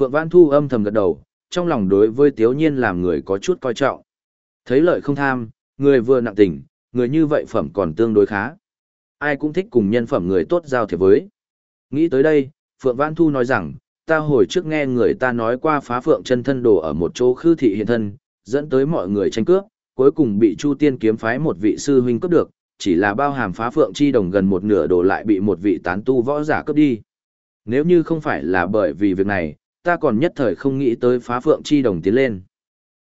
Phượng Vãn Thu âm thầm gật đầu, trong lòng đối với Tiếu Nhiên làm người có chút coi trọng. Thấy lợi không tham, người vừa nặng tình, người như vậy phẩm còn tương đối khá. Ai cũng thích cùng nhân phẩm người tốt giao thiệp với. Nghĩ tới đây, Phượng Vãn Thu nói rằng, ta hồi trước nghe người ta nói qua phá Phượng chân thân đồ ở một chỗ khư thị hiện thân, dẫn tới mọi người tranh cướp, cuối cùng bị Chu Tiên kiếm phái một vị sư huynh cướp được, chỉ là bao hàm phá Phượng chi đồng gần một nửa đồ lại bị một vị tán tu võ giả cướp đi. Nếu như không phải là bởi vì việc này, ta còn nhất thời không nghĩ tới phá Phượng chi đồng tiến lên.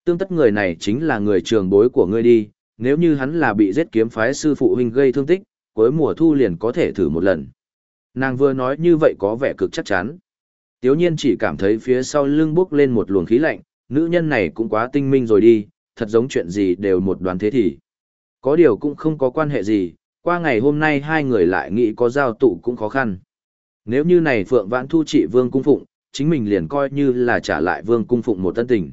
Tương tất người này chính là người trường bối của ngươi đi, nếu như hắn là bị giết kiếm phái sư phụ huynh gây thương tích, cuối mùa thu liền có thể thử một lần. Nàng vừa nói như vậy có vẻ cực chắc chắn. Tiếu nhiên chỉ cảm thấy phía sau lưng bước lên một luồng khí lạnh, nữ nhân này cũng quá tinh minh rồi đi, thật giống chuyện gì đều một đoàn thế thì. Có điều cũng không có quan hệ gì, qua ngày hôm nay hai người lại nghĩ có giao tụ cũng khó khăn. Nếu như này Phượng Vãn Thu trị Vương Cung Phụng, chính mình liền coi như là trả lại Vương Cung Phụng một tân tình.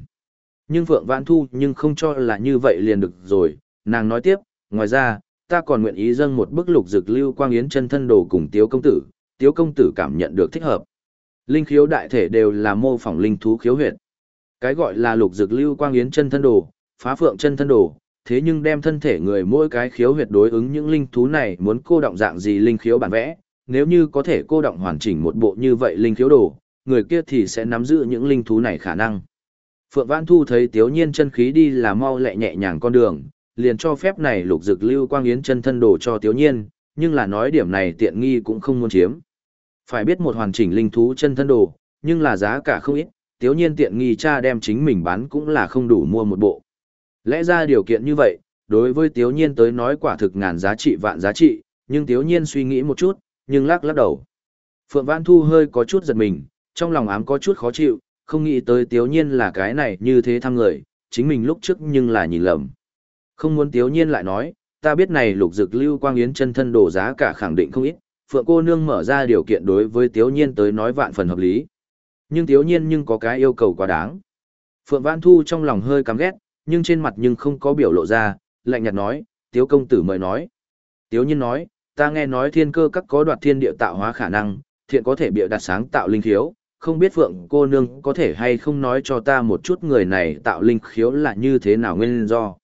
Nhưng Phượng Vãn Thu nhưng không cho là như vậy liền được rồi, nàng nói tiếp, ngoài ra, ta còn nguyện ý dâng một bức lục dực lưu quang yến chân thân đồ cùng tiếu công tử, tiếu công tử cảm nhận được thích hợp. Linh khiếu đại thể đều là mô phỏng linh thú khiếu huyệt. Cái gọi là lục dực lưu quang yến chân thân đồ, phá phượng chân thân đồ, thế nhưng đem thân thể người mỗi cái khiếu huyệt đối ứng những linh thú này muốn cô động dạng gì linh khiếu bản vẽ, nếu như có thể cô động hoàn chỉnh một bộ như vậy linh khiếu đồ, người kia thì sẽ nắm giữ những linh thú này khả năng. Phượng Vãn Thu thấy Tiếu Nhiên chân khí đi là mau lẹ nhẹ nhàng con đường, liền cho phép này lục dực lưu quang yến chân thân đồ cho Tiếu Nhiên, nhưng là nói điểm này tiện nghi cũng không muốn chiếm. Phải biết một hoàn chỉnh linh thú chân thân đồ, nhưng là giá cả không ít, Tiếu Nhiên tiện nghi cha đem chính mình bán cũng là không đủ mua một bộ. Lẽ ra điều kiện như vậy, đối với Tiếu Nhiên tới nói quả thực ngàn giá trị vạn giá trị, nhưng Tiếu Nhiên suy nghĩ một chút, nhưng lắc lắc đầu. Phượng Vãn Thu hơi có chút giật mình, trong lòng ám có chút khó chịu, không nghĩ tới Tiếu Nhiên là cái này như thế thăm người, chính mình lúc trước nhưng là nhìn lầm. Không muốn Tiếu Nhiên lại nói, ta biết này lục dực lưu quang yến chân thân đổ giá cả khẳng định không ít, Phượng cô nương mở ra điều kiện đối với Tiếu Nhiên tới nói vạn phần hợp lý. Nhưng Tiếu Nhiên nhưng có cái yêu cầu quá đáng. Phượng Vãn Thu trong lòng hơi căm ghét, nhưng trên mặt nhưng không có biểu lộ ra, lạnh nhạt nói, Tiếu công tử mời nói. Tiếu Nhiên nói, ta nghe nói thiên cơ các có đoạt thiên địa tạo hóa khả năng, thiện có thể bịa đặt sáng tạo linh khiếu, không biết Phượng cô nương có thể hay không nói cho ta một chút người này tạo linh khiếu là như thế nào nguyên do.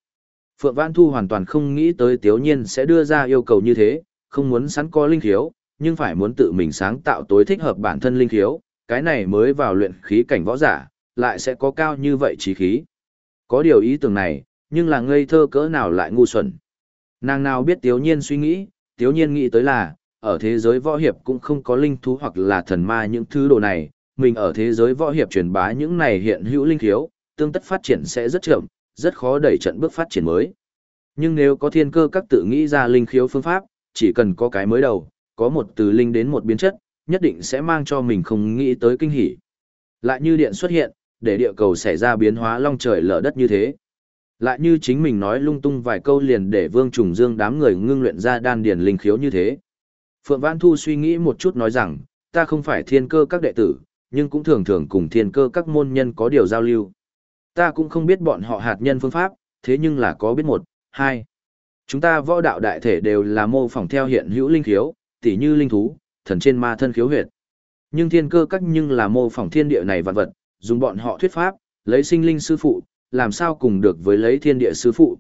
Phượng Vãn Thu hoàn toàn không nghĩ tới Tiếu Nhiên sẽ đưa ra yêu cầu như thế, không muốn sẵn có linh khiếu, nhưng phải muốn tự mình sáng tạo tối thích hợp bản thân linh khiếu, cái này mới vào luyện khí cảnh võ giả, lại sẽ có cao như vậy trí khí. Có điều ý tưởng này, nhưng là ngây thơ cỡ nào lại ngu xuẩn. Nàng nào biết Tiếu Nhiên suy nghĩ, Tiếu Nhiên nghĩ tới là, ở thế giới võ hiệp cũng không có linh thú hoặc là thần ma những thứ đồ này, mình ở thế giới võ hiệp truyền bá những này hiện hữu linh khiếu, tương tất phát triển sẽ rất chậm, rất khó đẩy trận bước phát triển mới. Nhưng nếu có thiên cơ các tự nghĩ ra linh khiếu phương pháp, chỉ cần có cái mới đầu, có một từ linh đến một biến chất, nhất định sẽ mang cho mình không nghĩ tới kinh hỉ. Lại như điện xuất hiện, để địa cầu xảy ra biến hóa long trời lở đất như thế. Lại như chính mình nói lung tung vài câu liền để Vương Trùng Dương đám người ngưng luyện ra đan điền linh khiếu như thế. Phượng Vãn Thu suy nghĩ một chút nói rằng, ta không phải thiên cơ các đệ tử, nhưng cũng thường thường cùng thiên cơ các môn nhân có điều giao lưu. Ta cũng không biết bọn họ hạt nhân phương pháp, thế nhưng là có biết một, hai. Chúng ta võ đạo đại thể đều là mô phỏng theo hiện hữu linh khiếu, tỉ như linh thú, thần trên ma thân khiếu huyệt. Nhưng thiên cơ các nhưng là mô phỏng thiên địa này vạn vật, dùng bọn họ thuyết pháp, lấy sinh linh sư phụ, làm sao cùng được với lấy thiên địa sư phụ.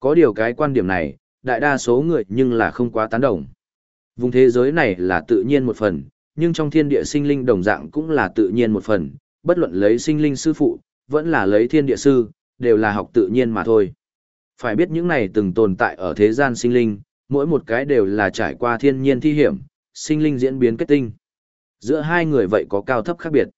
Có điều cái quan điểm này, đại đa số người nhưng là không quá tán đồng. Vùng thế giới này là tự nhiên một phần, nhưng trong thiên địa sinh linh đồng dạng cũng là tự nhiên một phần, bất luận lấy sinh linh sư phụ, vẫn là lấy thiên địa sư, đều là học tự nhiên mà thôi. Phải biết những này từng tồn tại ở thế gian sinh linh, mỗi một cái đều là trải qua thiên nhiên thi hiểm, sinh linh diễn biến kết tinh. Giữa hai người vậy có cao thấp khác biệt.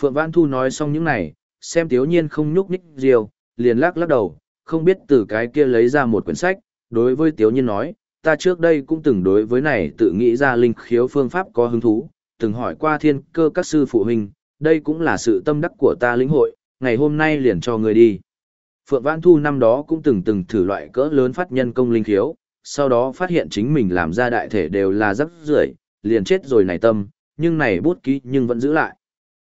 Phượng Vãn Thu nói xong những này, xem Tiếu Nhiên không nhúc nhích riêu, liền lắc lắc đầu, không biết từ cái kia lấy ra một quyển sách, đối với Tiếu Nhiên nói, ta trước đây cũng từng đối với này tự nghĩ ra linh khiếu phương pháp có hứng thú, từng hỏi qua thiên cơ các sư phụ huynh, đây cũng là sự tâm đắc của ta lĩnh hội, ngày hôm nay liền cho người đi. Phượng Vãn Thu năm đó cũng từng từng thử loại cỡ lớn phát nhân công linh khiếu, sau đó phát hiện chính mình làm ra đại thể đều là rắc rưởi, liền chết rồi này tâm, nhưng này bút ký nhưng vẫn giữ lại.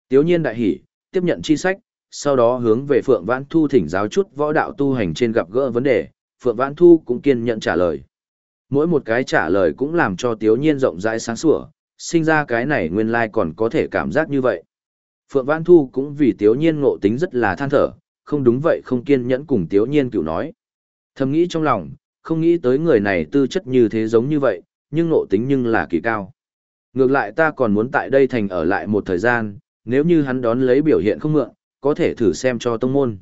Tiếu nhiên đại hỉ, tiếp nhận chi sách, sau đó hướng về Phượng Vãn Thu thỉnh giáo chút võ đạo tu hành trên gặp gỡ vấn đề, Phượng Vãn Thu cũng kiên nhận trả lời. Mỗi một cái trả lời cũng làm cho Tiếu nhiên rộng rãi sáng sủa, sinh ra cái này nguyên lai like còn có thể cảm giác như vậy. Phượng Vãn Thu cũng vì Tiếu Nhiên ngộ tính rất là than thở, không đúng vậy không kiên nhẫn cùng Tiếu Nhiên cựu nói. Thầm nghĩ trong lòng, không nghĩ tới người này tư chất như thế giống như vậy, nhưng ngộ tính nhưng là kỳ cao. Ngược lại ta còn muốn tại đây thành ở lại một thời gian, nếu như hắn đón lấy biểu hiện không mượn, có thể thử xem cho tông môn.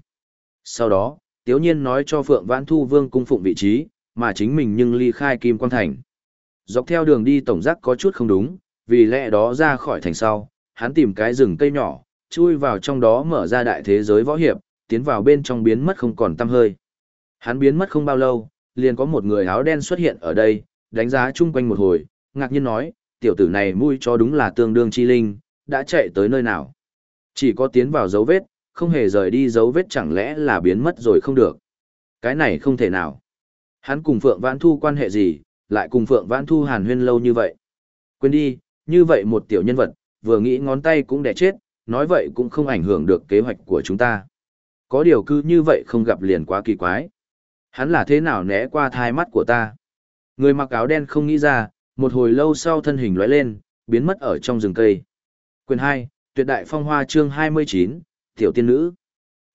Sau đó, Tiếu Nhiên nói cho Phượng Vãn Thu Vương cung phụng vị trí, mà chính mình nhưng ly khai Kim Quang Thành. Dọc theo đường đi tổng giác có chút không đúng, vì lẽ đó ra khỏi thành sau, hắn tìm cái rừng cây nhỏ, chui vào trong đó mở ra đại thế giới võ hiệp, tiến vào bên trong biến mất không còn tăm hơi. Hắn biến mất không bao lâu, liền có một người áo đen xuất hiện ở đây, đánh giá chung quanh một hồi, ngạc nhiên nói, tiểu tử này mui cho đúng là tương đương chi linh, đã chạy tới nơi nào. Chỉ có tiến vào dấu vết, không hề rời đi dấu vết chẳng lẽ là biến mất rồi không được. Cái này không thể nào. Hắn cùng Phượng Vãn Thu quan hệ gì, lại cùng Phượng Vãn Thu hàn huyên lâu như vậy. Quên đi, như vậy một tiểu nhân vật, vừa nghĩ ngón tay cũng đẻ chết, nói vậy cũng không ảnh hưởng được kế hoạch của chúng ta. Có điều cứ như vậy không gặp liền quá kỳ quái. Hắn là thế nào né qua thai mắt của ta? Người mặc áo đen không nghĩ ra, một hồi lâu sau thân hình lóe lên, biến mất ở trong rừng cây. Quyền 2, Tuyệt đại phong hoa chương 29, Tiểu tiên nữ.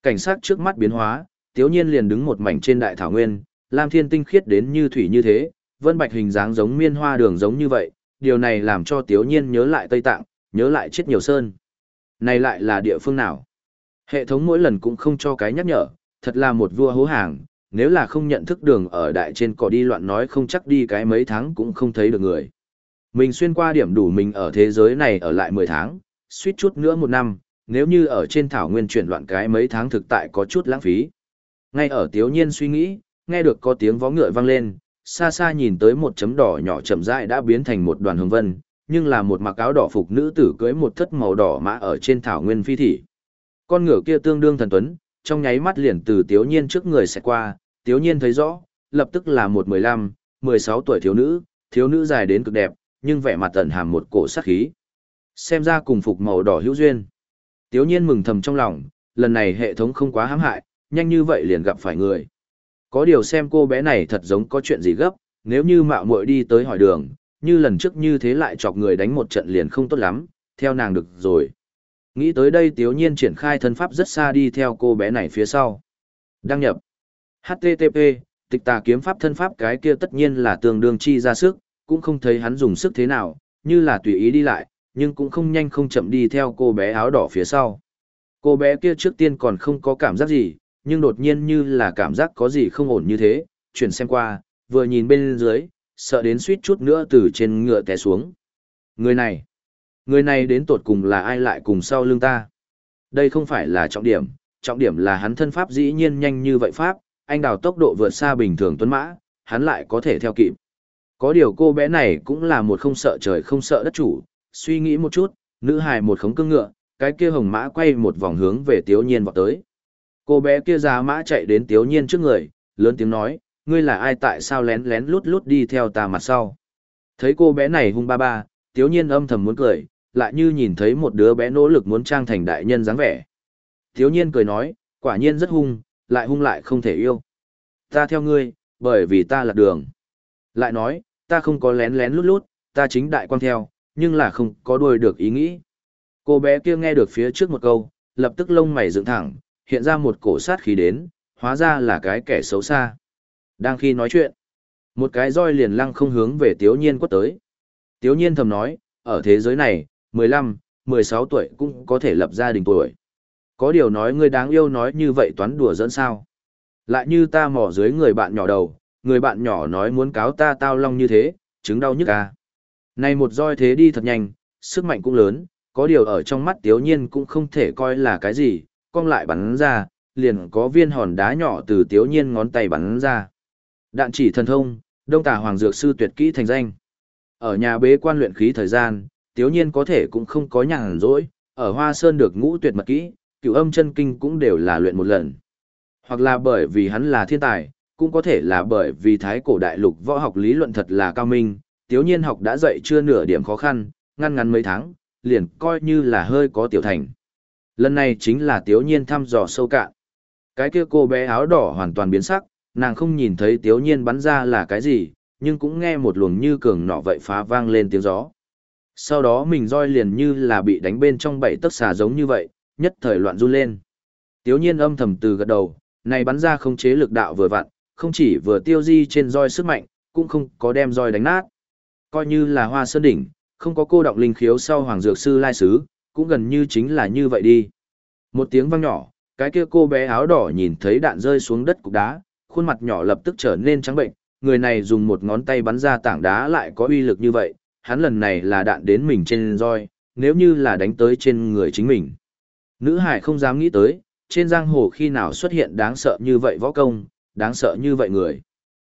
Cảnh sát trước mắt biến hóa, Tiếu Nhiên liền đứng một mảnh trên đại thảo nguyên, lam thiên tinh khiết đến như thủy như thế, vân bạch hình dáng giống miên hoa đường giống như vậy, điều này làm cho Tiếu Nhiên nhớ lại Tây Tạng, nhớ lại chết nhiều sơn. Này lại là địa phương nào? Hệ thống mỗi lần cũng không cho cái nhắc nhở, thật là một vua hố hàng, nếu là không nhận thức đường ở đại trên cỏ đi loạn nói không chắc đi cái mấy tháng cũng không thấy được người. Mình xuyên qua điểm đủ mình ở thế giới này ở lại 10 tháng, suýt chút nữa một năm, nếu như ở trên thảo nguyên chuyển loạn cái mấy tháng thực tại có chút lãng phí. Ngay ở tiếu nhiên suy nghĩ, nghe được có tiếng vó ngựa vang lên, xa xa nhìn tới một chấm đỏ nhỏ chậm rãi đã biến thành một đoàn hồng vân, nhưng là một mặc áo đỏ phục nữ tử cưới một thất màu đỏ mã ở trên thảo nguyên phi thị. Con ngựa kia tương đương thần tuấn, trong nháy mắt liền từ tiếu nhiên trước người sẽ qua, tiếu nhiên thấy rõ, lập tức là một mười lăm, mười sáu tuổi thiếu nữ, thiếu nữ dài đến cực đẹp, nhưng vẻ mặt tẩn hàm một cổ sát khí. Xem ra cùng phục màu đỏ hữu duyên. Tiếu nhiên mừng thầm trong lòng, lần này hệ thống không quá hãm hại, nhanh như vậy liền gặp phải người. Có điều xem cô bé này thật giống có chuyện gì gấp, nếu như mạo muội đi tới hỏi đường, như lần trước như thế lại chọc người đánh một trận liền không tốt lắm, theo nàng được rồi. Nghĩ tới đây tiếu nhiên triển khai thân pháp rất xa đi theo cô bé này phía sau. Đăng nhập. HTTP, tịch tà kiếm pháp thân pháp cái kia tất nhiên là tương đương chi ra sức, cũng không thấy hắn dùng sức thế nào, như là tùy ý đi lại, nhưng cũng không nhanh không chậm đi theo cô bé áo đỏ phía sau. Cô bé kia trước tiên còn không có cảm giác gì, nhưng đột nhiên như là cảm giác có gì không ổn như thế, chuyển xem qua, vừa nhìn bên dưới, sợ đến suýt chút nữa từ trên ngựa té xuống. Người này, người này đến tột cùng là ai lại cùng sau lưng ta? Đây không phải là trọng điểm, trọng điểm là hắn thân pháp dĩ nhiên nhanh như vậy pháp, anh đào tốc độ vượt xa bình thường tuấn mã, hắn lại có thể theo kịp. Có điều cô bé này cũng là một không sợ trời không sợ đất chủ, suy nghĩ một chút, nữ hài một khống cương ngựa, cái kia hồng mã quay một vòng hướng về tiếu nhiên vọt tới. Cô bé kia ra mã chạy đến tiếu nhiên trước người, lớn tiếng nói, ngươi là ai tại sao lén lén lút lút đi theo ta mặt sau. Thấy cô bé này hung ba ba, tiếu nhiên âm thầm muốn cười, lại như nhìn thấy một đứa bé nỗ lực muốn trang thành đại nhân dáng vẻ. Tiếu nhiên cười nói, quả nhiên rất hung, lại hung lại không thể yêu. Ta theo ngươi, bởi vì ta lạc đường. Lại nói, ta không có lén lén lút lút, ta chính đại quan theo, nhưng là không có đuôi được ý nghĩ. Cô bé kia nghe được phía trước một câu, lập tức lông mày dựng thẳng, hiện ra một cổ sát khí đến, hóa ra là cái kẻ xấu xa. Đang khi nói chuyện, một cái roi liền lăng không hướng về Tiếu Nhiên quất tới. Tiếu Nhiên thầm nói, ở thế giới này, 15, 16 tuổi cũng có thể lập gia đình tuổi. Có điều nói ngươi đáng yêu nói như vậy toán đùa dẫn sao. Lại như ta mỏ dưới người bạn nhỏ đầu, người bạn nhỏ nói muốn cáo ta tao long như thế, chứng đau nhức à. Này một roi thế đi thật nhanh, sức mạnh cũng lớn, có điều ở trong mắt tiếu nhiên cũng không thể coi là cái gì, cong lại bắn ra, liền có viên hòn đá nhỏ từ tiếu nhiên ngón tay bắn ra. Đạn chỉ thần thông, đông tà hoàng dược sư tuyệt kỹ thành danh. Ở nhà bế quan luyện khí thời gian, tiếu nhiên có thể cũng không có nhàn rỗi, ở hoa sơn được ngũ tuyệt mật kỹ, cửu âm chân kinh cũng đều là luyện một lần. Hoặc là bởi vì hắn là thiên tài, cũng có thể là bởi vì thái cổ đại lục võ học lý luận thật là cao minh, tiếu nhiên học đã dạy chưa nửa điểm khó khăn, ngăn ngắn mấy tháng, liền coi như là hơi có tiểu thành. Lần này chính là tiếu nhiên thăm dò sâu cạn. Cái kia cô bé áo đỏ hoàn toàn biến sắc, nàng không nhìn thấy tiếu nhiên bắn ra là cái gì, nhưng cũng nghe một luồng như cường nọ vậy phá vang lên tiếng gió. Sau đó mình roi liền như là bị đánh bên trong bảy tấc xà giống như vậy, nhất thời loạn run lên. Tiếu nhiên âm thầm từ gật đầu, này bắn ra không chế lực đạo vừa vặn, không chỉ vừa tiêu di trên roi sức mạnh, cũng không có đem roi đánh nát. Coi như là hoa sơn đỉnh, không có cô động linh khiếu sau hoàng dược sư lai sứ, cũng gần như chính là như vậy đi. Một tiếng vang nhỏ, cái kia cô bé áo đỏ nhìn thấy đạn rơi xuống đất cục đá, khuôn mặt nhỏ lập tức trở nên trắng bệnh, người này dùng một ngón tay bắn ra tảng đá lại có uy lực như vậy, hắn lần này là đạn đến mình trên roi, nếu như là đánh tới trên người chính mình. Nữ hải không dám nghĩ tới, trên giang hồ khi nào xuất hiện đáng sợ như vậy võ công, đáng sợ như vậy người.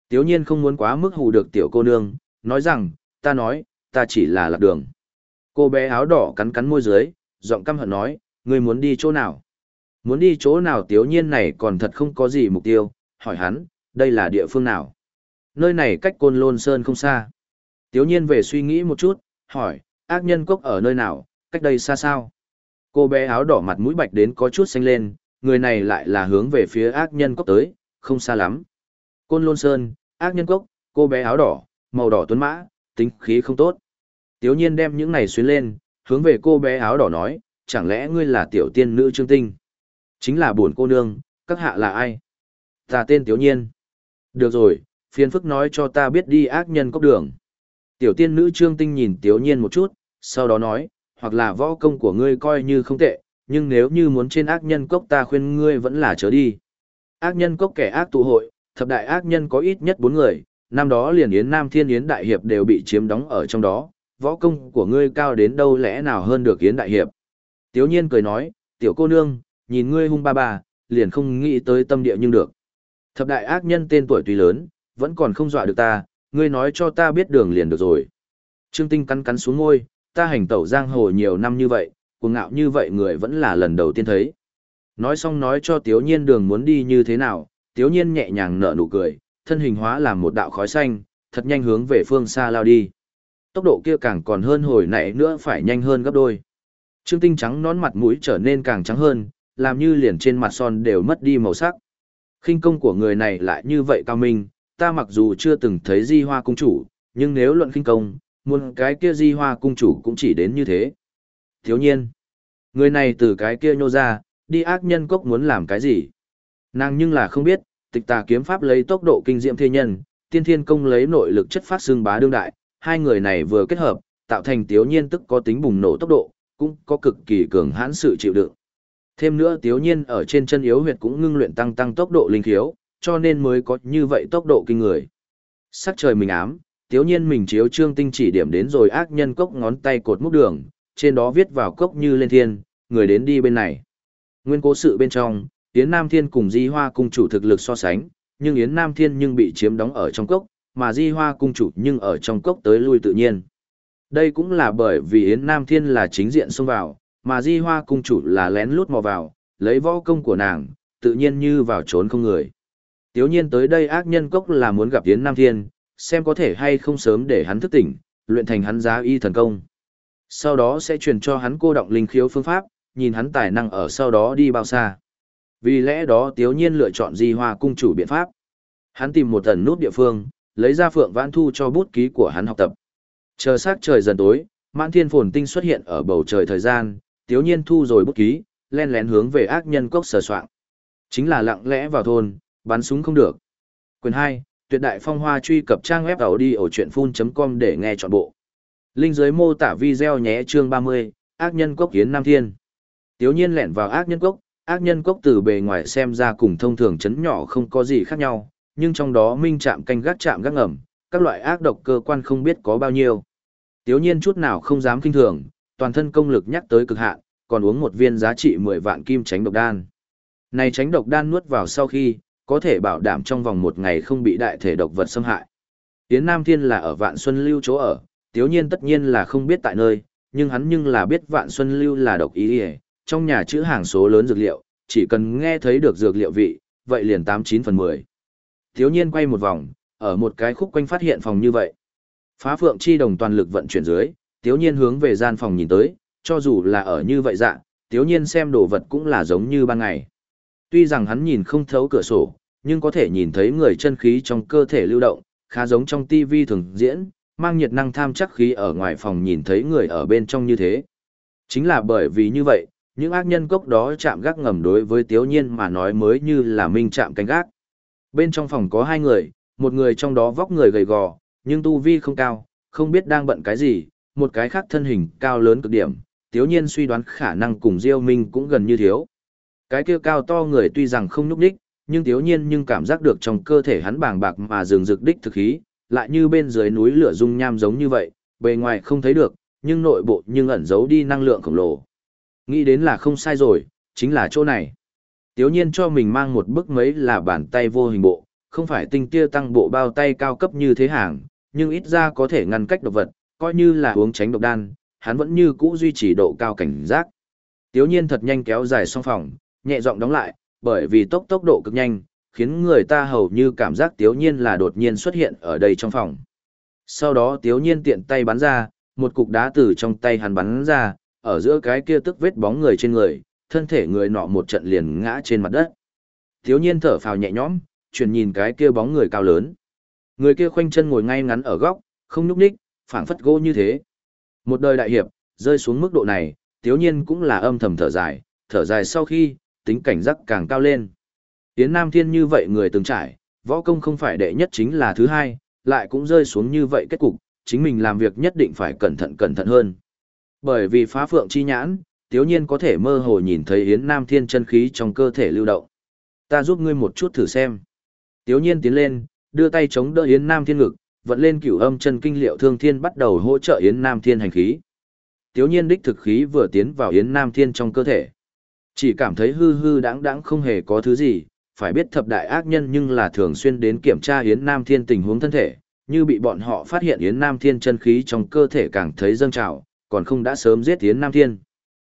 Tiếu nhiên không muốn quá mức hù được tiểu cô nương, nói rằng, ta nói, ta chỉ là lạc đường. Cô bé áo đỏ cắn cắn môi dưới, giọng căm hận nói, ngươi muốn đi chỗ nào? Muốn đi chỗ nào tiếu nhiên này còn thật không có gì mục tiêu, hỏi hắn, đây là địa phương nào? Nơi này cách côn lôn sơn không xa. Tiếu nhiên về suy nghĩ một chút, hỏi, ác nhân cốc ở nơi nào, cách đây xa sao? Cô bé áo đỏ mặt mũi bạch đến có chút xanh lên, người này lại là hướng về phía ác nhân cốc tới, không xa lắm. Côn lôn sơn, ác nhân cốc, cô bé áo đỏ, màu đỏ tuấn mã, tính khí không tốt. Tiếu nhiên đem những này xuyến lên, hướng về cô bé áo đỏ nói, chẳng lẽ ngươi là tiểu tiên nữ trương tinh? Chính là buồn cô nương, các hạ là ai? Ta tên Tiếu nhiên. Được rồi, phiền phức nói cho ta biết đi ác nhân cốc đường. Tiểu tiên nữ trương tinh nhìn Tiếu nhiên một chút, sau đó nói, hoặc là võ công của ngươi coi như không tệ, nhưng nếu như muốn trên ác nhân cốc ta khuyên ngươi vẫn là chớ đi. Ác nhân cốc kẻ ác tụ hội, thập đại ác nhân có ít nhất bốn người, năm đó liền Yến Nam Thiên Yến Đại Hiệp đều bị chiếm đóng ở trong đó, võ công của ngươi cao đến đâu lẽ nào hơn được Yến Đại Hiệp. Tiếu nhiên cười nói, tiểu cô nương, nhìn ngươi hung ba ba, liền không nghĩ tới tâm địa nhưng được. Thập đại ác nhân tên tuổi tuy lớn, vẫn còn không dọa được ta, ngươi nói cho ta biết đường liền được rồi. Trương Tinh cắn cắn xuống ngôi, ta hành tẩu giang hồ nhiều năm như vậy, cuồng ngạo như vậy người vẫn là lần đầu tiên thấy. Nói xong nói cho Tiếu Nhiên đường muốn đi như thế nào, Tiếu Nhiên nhẹ nhàng nở nụ cười, thân hình hóa làm một đạo khói xanh, thật nhanh hướng về phương xa lao đi. Tốc độ kia càng còn hơn hồi nãy nữa phải nhanh hơn gấp đôi. Trương Tinh trắng nón mặt mũi trở nên càng trắng hơn, làm như liền trên mặt son đều mất đi màu sắc. khinh công của người này lại như vậy cao minh, ta mặc dù chưa từng thấy di hoa cung chủ, nhưng nếu luận khinh công, muôn cái kia di hoa cung chủ cũng chỉ đến như thế. Thiếu nhiên, người này từ cái kia nhô ra, đi ác nhân cốc muốn làm cái gì? Nàng nhưng là không biết, tịch tà kiếm pháp lấy tốc độ kinh diệm thiên nhân, tiên thiên công lấy nội lực chất phát xương bá đương đại, hai người này vừa kết hợp, tạo thành tiếu nhiên tức có tính bùng nổ tốc độ, cũng có cực kỳ cường hãn sự chịu đựng. Thêm nữa tiếu nhiên ở trên chân yếu huyệt cũng ngưng luyện tăng tăng tốc độ linh khiếu, cho nên mới có như vậy tốc độ kinh người. Sắc trời mình ám, tiếu nhiên mình chiếu trương tinh chỉ điểm đến rồi ác nhân cốc ngón tay cột múc đường, trên đó viết vào cốc như lên thiên, người đến đi bên này. Nguyên cố sự bên trong, Yến Nam Thiên cùng Di Hoa cung chủ thực lực so sánh, nhưng Yến Nam Thiên nhưng bị chiếm đóng ở trong cốc, mà Di Hoa cung chủ nhưng ở trong cốc tới lui tự nhiên. Đây cũng là bởi vì Yến Nam Thiên là chính diện xông vào, mà Di Hoa cung chủ là lén lút mò vào, lấy võ công của nàng, tự nhiên như vào trốn không người. Tiếu nhiên tới đây ác nhân cốc là muốn gặp Yến Nam Thiên, xem có thể hay không sớm để hắn thức tỉnh, luyện thành hắn giá y thần công. Sau đó sẽ truyền cho hắn cô động linh khiếu phương pháp, nhìn hắn tài năng ở sau đó đi bao xa. Vì lẽ đó Tiếu Nhiên lựa chọn Di Hoa cung chủ biện pháp. Hắn tìm một tần nút địa phương, lấy ra Phượng Vãn Thu cho bút ký của hắn học tập. Chờ sắc trời dần tối, Mãn Thiên Phồn Tinh xuất hiện ở bầu trời thời gian, Tiếu Nhiên thu rồi bút ký, len lén hướng về ác nhân cốc sờ soạng. Chính là lặng lẽ vào thôn, bắn súng không được. Quyền 2, tuyệt đại phong hoa truy cập trang web đầu đi ở chuyện full.com để nghe trọn bộ. Linh dưới mô tả video nhé chương 30, ác nhân cốc kiến Nam Thiên. Tiếu nhiên lẻn vào ác nhân cốc, ác nhân cốc từ bề ngoài xem ra cùng thông thường chấn nhỏ không có gì khác nhau, nhưng trong đó minh chạm canh gác chạm gác ngầm, các loại ác độc cơ quan không biết có bao nhiêu. Tiếu nhiên chút nào không dám kinh thường, toàn thân công lực nhắc tới cực hạn, còn uống một viên giá trị 10 vạn kim tránh độc đan. Này tránh độc đan nuốt vào sau khi, có thể bảo đảm trong vòng một ngày không bị đại thể độc vật xâm hại. Yến Nam Thiên là ở Vạn Xuân Lưu chỗ ở, tiếu nhiên tất nhiên là không biết tại nơi, nhưng hắn nhưng là biết Vạn Xuân Lưu là độc ý hề, trong nhà chữ hàng số lớn dược liệu, chỉ cần nghe thấy được dược liệu vị, vậy liền 89 phần 10. Thiếu nhiên quay một vòng, ở một cái khúc quanh phát hiện phòng như vậy. Phá phượng chi đồng toàn lực vận chuyển dưới, thiếu nhiên hướng về gian phòng nhìn tới, cho dù là ở như vậy dạng, thiếu nhiên xem đồ vật cũng là giống như ban ngày. Tuy rằng hắn nhìn không thấu cửa sổ, nhưng có thể nhìn thấy người chân khí trong cơ thể lưu động, khá giống trong tivi thường diễn, mang nhiệt năng tham chắc khí ở ngoài phòng nhìn thấy người ở bên trong như thế. Chính là bởi vì như vậy, những ác nhân cốc đó chạm gác ngầm đối với Tiếu Nhiên mà nói mới như là minh chạm canh gác. Bên trong phòng có hai người, một người trong đó vóc người gầy gò, nhưng tu vi không cao, không biết đang bận cái gì, một cái khác thân hình cao lớn cực điểm, Tiếu Nhiên suy đoán khả năng cùng Diêu Minh cũng gần như thiếu. Cái kia cao to người tuy rằng không nhúc đích, nhưng Tiếu Nhiên nhưng cảm giác được trong cơ thể hắn bàng bạc mà dường dực đích thực khí, lại như bên dưới núi lửa dung nham giống như vậy, bề ngoài không thấy được, nhưng nội bộ nhưng ẩn giấu đi năng lượng khổng lồ. Nghĩ đến là không sai rồi, chính là chỗ này. Tiếu nhiên cho mình mang một bức mấy là bàn tay vô hình bộ, không phải tinh tia tăng bộ bao tay cao cấp như thế hàng, nhưng ít ra có thể ngăn cách độc vật, coi như là uống tránh độc đan, hắn vẫn như cũ duy trì độ cao cảnh giác. Tiếu nhiên thật nhanh kéo dài xong phòng, nhẹ giọng đóng lại, bởi vì tốc tốc độ cực nhanh, khiến người ta hầu như cảm giác tiếu nhiên là đột nhiên xuất hiện ở đây trong phòng. Sau đó tiếu nhiên tiện tay bắn ra, một cục đá từ trong tay hắn bắn ra, ở giữa cái kia tức vết bóng người trên người, thân thể người nọ một trận liền ngã trên mặt đất. thiếu nhiên thở phào nhẹ nhõm, chuyển nhìn cái kia bóng người cao lớn. Người kia khoanh chân ngồi ngay ngắn ở góc, không nhúc nhích, phảng phất gỗ như thế. Một đời đại hiệp, rơi xuống mức độ này, thiếu nhiên cũng là âm thầm thở dài, thở dài sau khi, tính cảnh giác càng cao lên. Yến Nam Thiên như vậy người từng trải, võ công không phải đệ nhất chính là thứ hai, lại cũng rơi xuống như vậy kết cục, chính mình làm việc nhất định phải cẩn thận cẩn thận hơn. Bởi vì phá phượng chi nhãn, tiếu nhiên có thể mơ hồ nhìn thấy Yến Nam Thiên chân khí trong cơ thể lưu động. Ta giúp ngươi một chút thử xem. Tiếu nhiên tiến lên, đưa tay chống đỡ Yến Nam Thiên ngực, vận lên cửu âm chân kinh liệu thương thiên bắt đầu hỗ trợ Yến Nam Thiên hành khí. Tiếu nhiên đích thực khí vừa tiến vào Yến Nam Thiên trong cơ thể. Chỉ cảm thấy hư hư đáng đáng không hề có thứ gì, phải biết thập đại ác nhân nhưng là thường xuyên đến kiểm tra Yến Nam Thiên tình huống thân thể, như bị bọn họ phát hiện Yến Nam Thiên chân khí trong cơ thể càng thấy dâng trào, còn không đã sớm giết Yến Nam Thiên.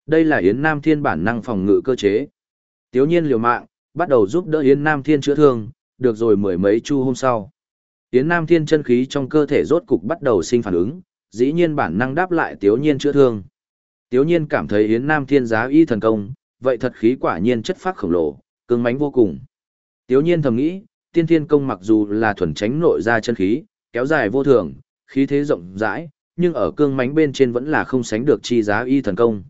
Đây là Yến Nam Thiên bản năng phòng ngự cơ chế. Tiếu nhiên liều mạng, bắt đầu giúp đỡ Yến Nam Thiên chữa thương, được rồi mười mấy chu hôm sau. Yến Nam Thiên chân khí trong cơ thể rốt cục bắt đầu sinh phản ứng, dĩ nhiên bản năng đáp lại Tiếu nhiên chữa thương. Tiếu nhiên cảm thấy Yến Nam Thiên giá y thần công, vậy thật khí quả nhiên chất phát khổng lồ, cứng mánh vô cùng. Tiếu nhiên thầm nghĩ, tiên thiên công mặc dù là thuần tránh nội ra chân khí, kéo dài vô thường, khí thế rộng rãi, nhưng ở cương mánh bên trên vẫn là không sánh được chi giá y thần công.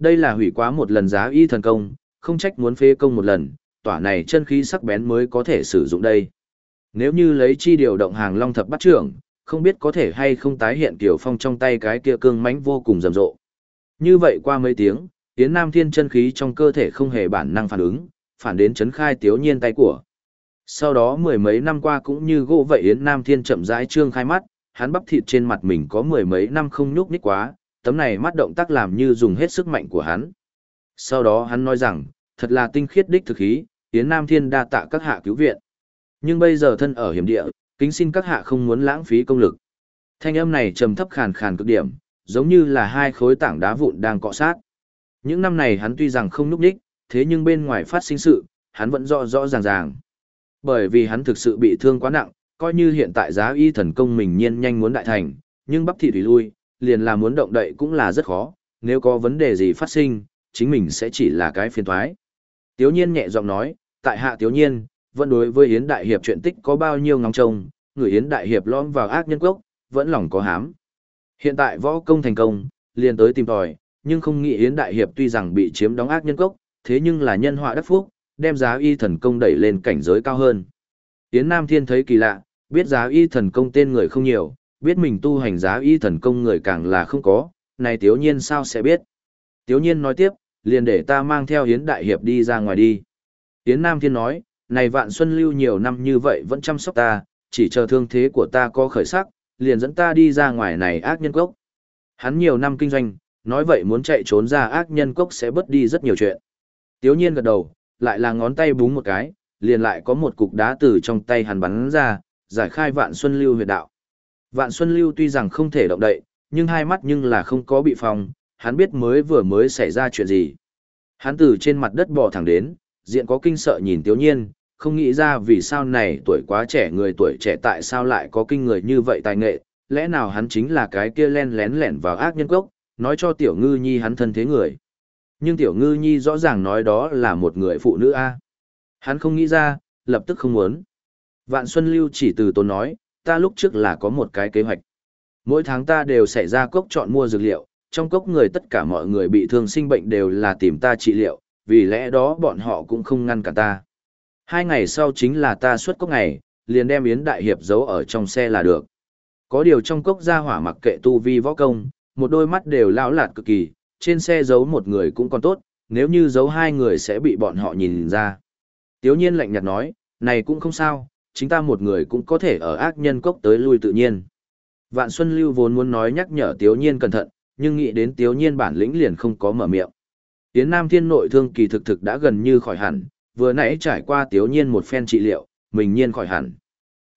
Đây là hủy quá một lần giá y thần công, không trách muốn phê công một lần, tỏa này chân khí sắc bén mới có thể sử dụng đây. Nếu như lấy chi điều động hàng long thập bắt trưởng, không biết có thể hay không tái hiện kiểu phong trong tay cái kia cương mánh vô cùng rầm rộ. Như vậy qua mấy tiếng, Yến Nam Thiên chân khí trong cơ thể không hề bản năng phản ứng, phản đến chấn khai tiếu nhiên tay của. Sau đó mười mấy năm qua cũng như gỗ vậy Yến Nam Thiên chậm rãi trương khai mắt, hắn bắp thịt trên mặt mình có mười mấy năm không nhúc nhích quá, tấm này mắt động tác làm như dùng hết sức mạnh của hắn. Sau đó hắn nói rằng, thật là tinh khiết đích thực khí, Yến Nam Thiên đa tạ các hạ cứu viện. Nhưng bây giờ thân ở hiểm địa, kính xin các hạ không muốn lãng phí công lực. Thanh âm này trầm thấp khàn khàn cực điểm, giống như là hai khối tảng đá vụn đang cọ sát. Những năm này hắn tuy rằng không núp đích, thế nhưng bên ngoài phát sinh sự, hắn vẫn rõ rõ ràng ràng. Bởi vì hắn thực sự bị thương quá nặng, coi như hiện tại giá y thần công mình nhiên nhanh muốn đại thành, nhưng bắp thị thủy lui, liền là muốn động đậy cũng là rất khó, nếu có vấn đề gì phát sinh, chính mình sẽ chỉ là cái phiền thoái. Tiếu nhiên nhẹ giọng nói, tại hạ tiếu nhiên, vẫn đối với Yến Đại Hiệp chuyện tích có bao nhiêu ngóng trông, người Yến Đại Hiệp lõm vào ác nhân quốc, vẫn lòng có hám. Hiện tại võ công thành công, liền tới tìm tòi, nhưng không nghĩ Yến Đại Hiệp tuy rằng bị chiếm đóng ác nhân cốc, thế nhưng là nhân họa đắc phúc, đem giá y thần công đẩy lên cảnh giới cao hơn. Yến Nam Thiên thấy kỳ lạ, biết giá y thần công tên người không nhiều, biết mình tu hành giá y thần công người càng là không có, này tiếu nhiên sao sẽ biết. Tiếu nhiên nói tiếp, liền để ta mang theo Yến Đại Hiệp đi ra ngoài đi. Yến Nam Thiên nói, này vạn xuân lưu nhiều năm như vậy vẫn chăm sóc ta, chỉ chờ thương thế của ta có khởi sắc, liền dẫn ta đi ra ngoài này ác nhân cốc. Hắn nhiều năm kinh doanh, nói vậy muốn chạy trốn ra ác nhân cốc sẽ bớt đi rất nhiều chuyện. Tiếu nhiên gật đầu, lại là ngón tay búng một cái, liền lại có một cục đá từ trong tay hắn bắn ra, giải khai vạn xuân lưu huyệt đạo. Vạn xuân lưu tuy rằng không thể động đậy, nhưng hai mắt nhưng là không có bị phòng, hắn biết mới vừa mới xảy ra chuyện gì. Hắn từ trên mặt đất bò thẳng đến, diện có kinh sợ nhìn tiếu nhiên, không nghĩ ra vì sao này tuổi quá trẻ người tuổi trẻ tại sao lại có kinh người như vậy tài nghệ, lẽ nào hắn chính là cái kia len lén lẻn vào ác nhân cốc, nói cho tiểu ngư nhi hắn thân thế người. Nhưng tiểu ngư nhi rõ ràng nói đó là một người phụ nữ A. Hắn không nghĩ ra, lập tức không muốn. Vạn Xuân Lưu chỉ từ tốn nói, ta lúc trước là có một cái kế hoạch. Mỗi tháng ta đều xảy ra cốc chọn mua dược liệu, trong cốc người tất cả mọi người bị thương sinh bệnh đều là tìm ta trị liệu, vì lẽ đó bọn họ cũng không ngăn cả ta. Hai ngày sau chính là ta xuất cốc ngày, liền đem Yến Đại Hiệp giấu ở trong xe là được. Có điều trong cốc ra hỏa mặc kệ tu vi võ công, một đôi mắt đều lão lạt cực kỳ, trên xe giấu một người cũng còn tốt, nếu như giấu hai người sẽ bị bọn họ nhìn ra. Tiếu nhiên lạnh nhạt nói, này cũng không sao, chính ta một người cũng có thể ở ác nhân cốc tới lui tự nhiên. Vạn Xuân Lưu vốn muốn nói nhắc nhở Tiếu nhiên cẩn thận, nhưng nghĩ đến Tiếu nhiên bản lĩnh liền không có mở miệng. Tiến Nam Thiên nội thương kỳ thực thực đã gần như khỏi hẳn, vừa nãy trải qua Tiếu nhiên một phen trị liệu, mình nhiên khỏi hẳn.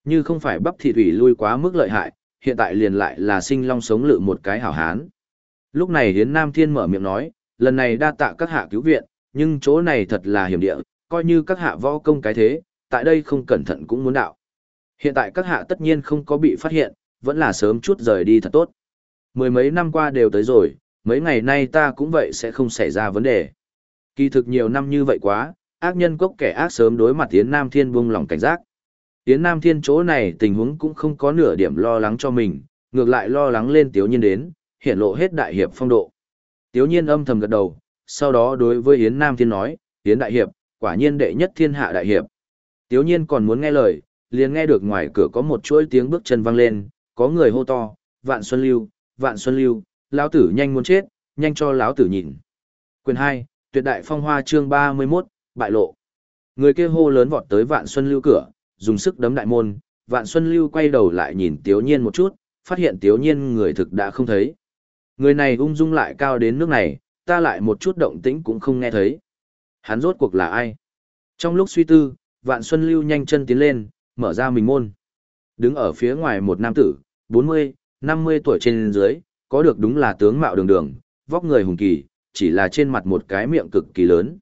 Như không phải bắp thị thủy lui quá mức lợi hại, hiện tại liền lại là sinh long sống lự một cái hảo hán. Lúc này Hiến Nam Thiên mở miệng nói, lần này đa tạ các hạ cứu viện, nhưng chỗ này thật là hiểm địa, coi như các hạ võ công cái thế, tại đây không cẩn thận cũng muốn đạo. Hiện tại các hạ tất nhiên không có bị phát hiện, vẫn là sớm chút rời đi thật tốt. Mười mấy năm qua đều tới rồi, mấy ngày nay ta cũng vậy sẽ không xảy ra vấn đề. Kỳ thực nhiều năm như vậy quá, ác nhân cốc kẻ ác sớm đối mặt yến Nam Thiên buông lòng cảnh giác. yến Nam Thiên chỗ này tình huống cũng không có nửa điểm lo lắng cho mình, ngược lại lo lắng lên Tiếu Nhiên đến, hiện lộ hết đại hiệp phong độ. Tiếu Nhiên âm thầm gật đầu, sau đó đối với Yến Nam Thiên nói, Yến Đại Hiệp, quả nhiên đệ nhất thiên hạ đại hiệp. Tiếu Nhiên còn muốn nghe lời, liền nghe được ngoài cửa có một chuỗi tiếng bước chân vang lên, có người hô to, Vạn Xuân Lưu, Vạn Xuân Lưu, lão tử nhanh muốn chết, nhanh cho lão tử nhìn. Quyền 2, Tuyệt đại phong hoa chương 31, bại lộ. Người kia hô lớn vọt tới Vạn Xuân Lưu cửa, dùng sức đấm đại môn, Vạn Xuân Lưu quay đầu lại nhìn Tiếu Nhiên một chút, phát hiện Tiếu Nhiên người thực đã không thấy. Người này ung dung lại cao đến nước này, ta lại một chút động tĩnh cũng không nghe thấy. Hắn rốt cuộc là ai? Trong lúc suy tư, Vạn Xuân Lưu nhanh chân tiến lên, mở ra mình môn. Đứng ở phía ngoài một nam tử, 40, 50 tuổi trên dưới, có được đúng là tướng mạo đường đường, vóc người hùng kỳ, chỉ là trên mặt một cái miệng cực kỳ lớn.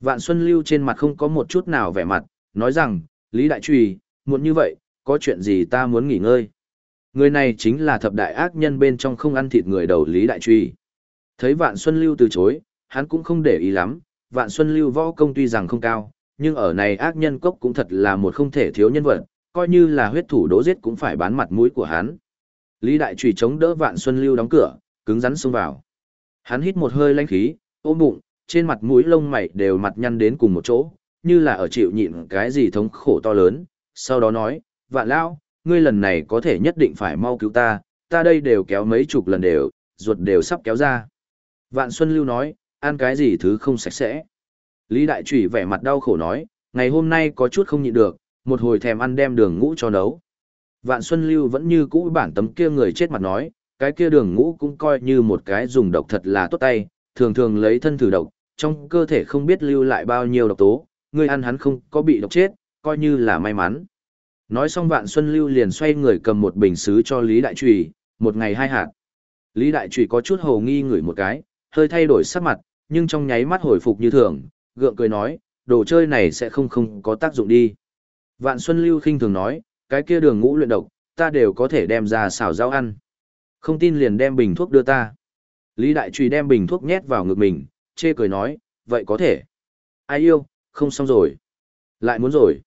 Vạn Xuân Lưu trên mặt không có một chút nào vẻ mặt, nói rằng, Lý Đại Trùy, muộn như vậy, có chuyện gì ta muốn nghỉ ngơi. Người này chính là thập đại ác nhân bên trong không ăn thịt người đầu Lý Đại Truy. Thấy Vạn Xuân Lưu từ chối, hắn cũng không để ý lắm, Vạn Xuân Lưu võ công tuy rằng không cao, nhưng ở này ác nhân cốc cũng thật là một không thể thiếu nhân vật, coi như là huyết thủ đố giết cũng phải bán mặt mũi của hắn. Lý Đại Trùy chống đỡ Vạn Xuân Lưu đóng cửa, cứng rắn xông vào. Hắn hít một hơi lãnh khí, ôm bụng, trên mặt mũi lông mày đều mặt nhăn đến cùng một chỗ, như là ở chịu nhịn cái gì thống khổ to lớn, sau đó nói, Vạn Lão, ngươi lần này có thể nhất định phải mau cứu ta, ta đây đều kéo mấy chục lần đều, ruột đều sắp kéo ra. Vạn Xuân Lưu nói, ăn cái gì thứ không sạch sẽ. Lý Đại Trùy vẻ mặt đau khổ nói, ngày hôm nay có chút không nhịn được, một hồi thèm ăn đem đường ngũ cho nấu. Vạn Xuân Lưu vẫn như cũ bản tấm kia người chết mặt nói, cái kia đường ngũ cũng coi như một cái dùng độc thật là tốt tay, thường thường lấy thân thử độc, trong cơ thể không biết lưu lại bao nhiêu độc tố, người ăn hắn không có bị độc chết, coi như là may mắn. Nói xong Vạn Xuân Lưu liền xoay người cầm một bình sứ cho Lý Đại Trùy, một ngày hai hạt. Lý Đại Trùy có chút hồ nghi ngửi một cái, hơi thay đổi sắc mặt, nhưng trong nháy mắt hồi phục như thường, gượng cười nói, đồ chơi này sẽ không không có tác dụng đi. Vạn Xuân Lưu khinh thường nói, cái kia đường ngũ luyện độc, ta đều có thể đem ra xào rau ăn. Không tin liền đem bình thuốc đưa ta. Lý Đại Trùy đem bình thuốc nhét vào ngực mình, chê cười nói, vậy có thể. Ai yêu, không xong rồi. Lại muốn rồi.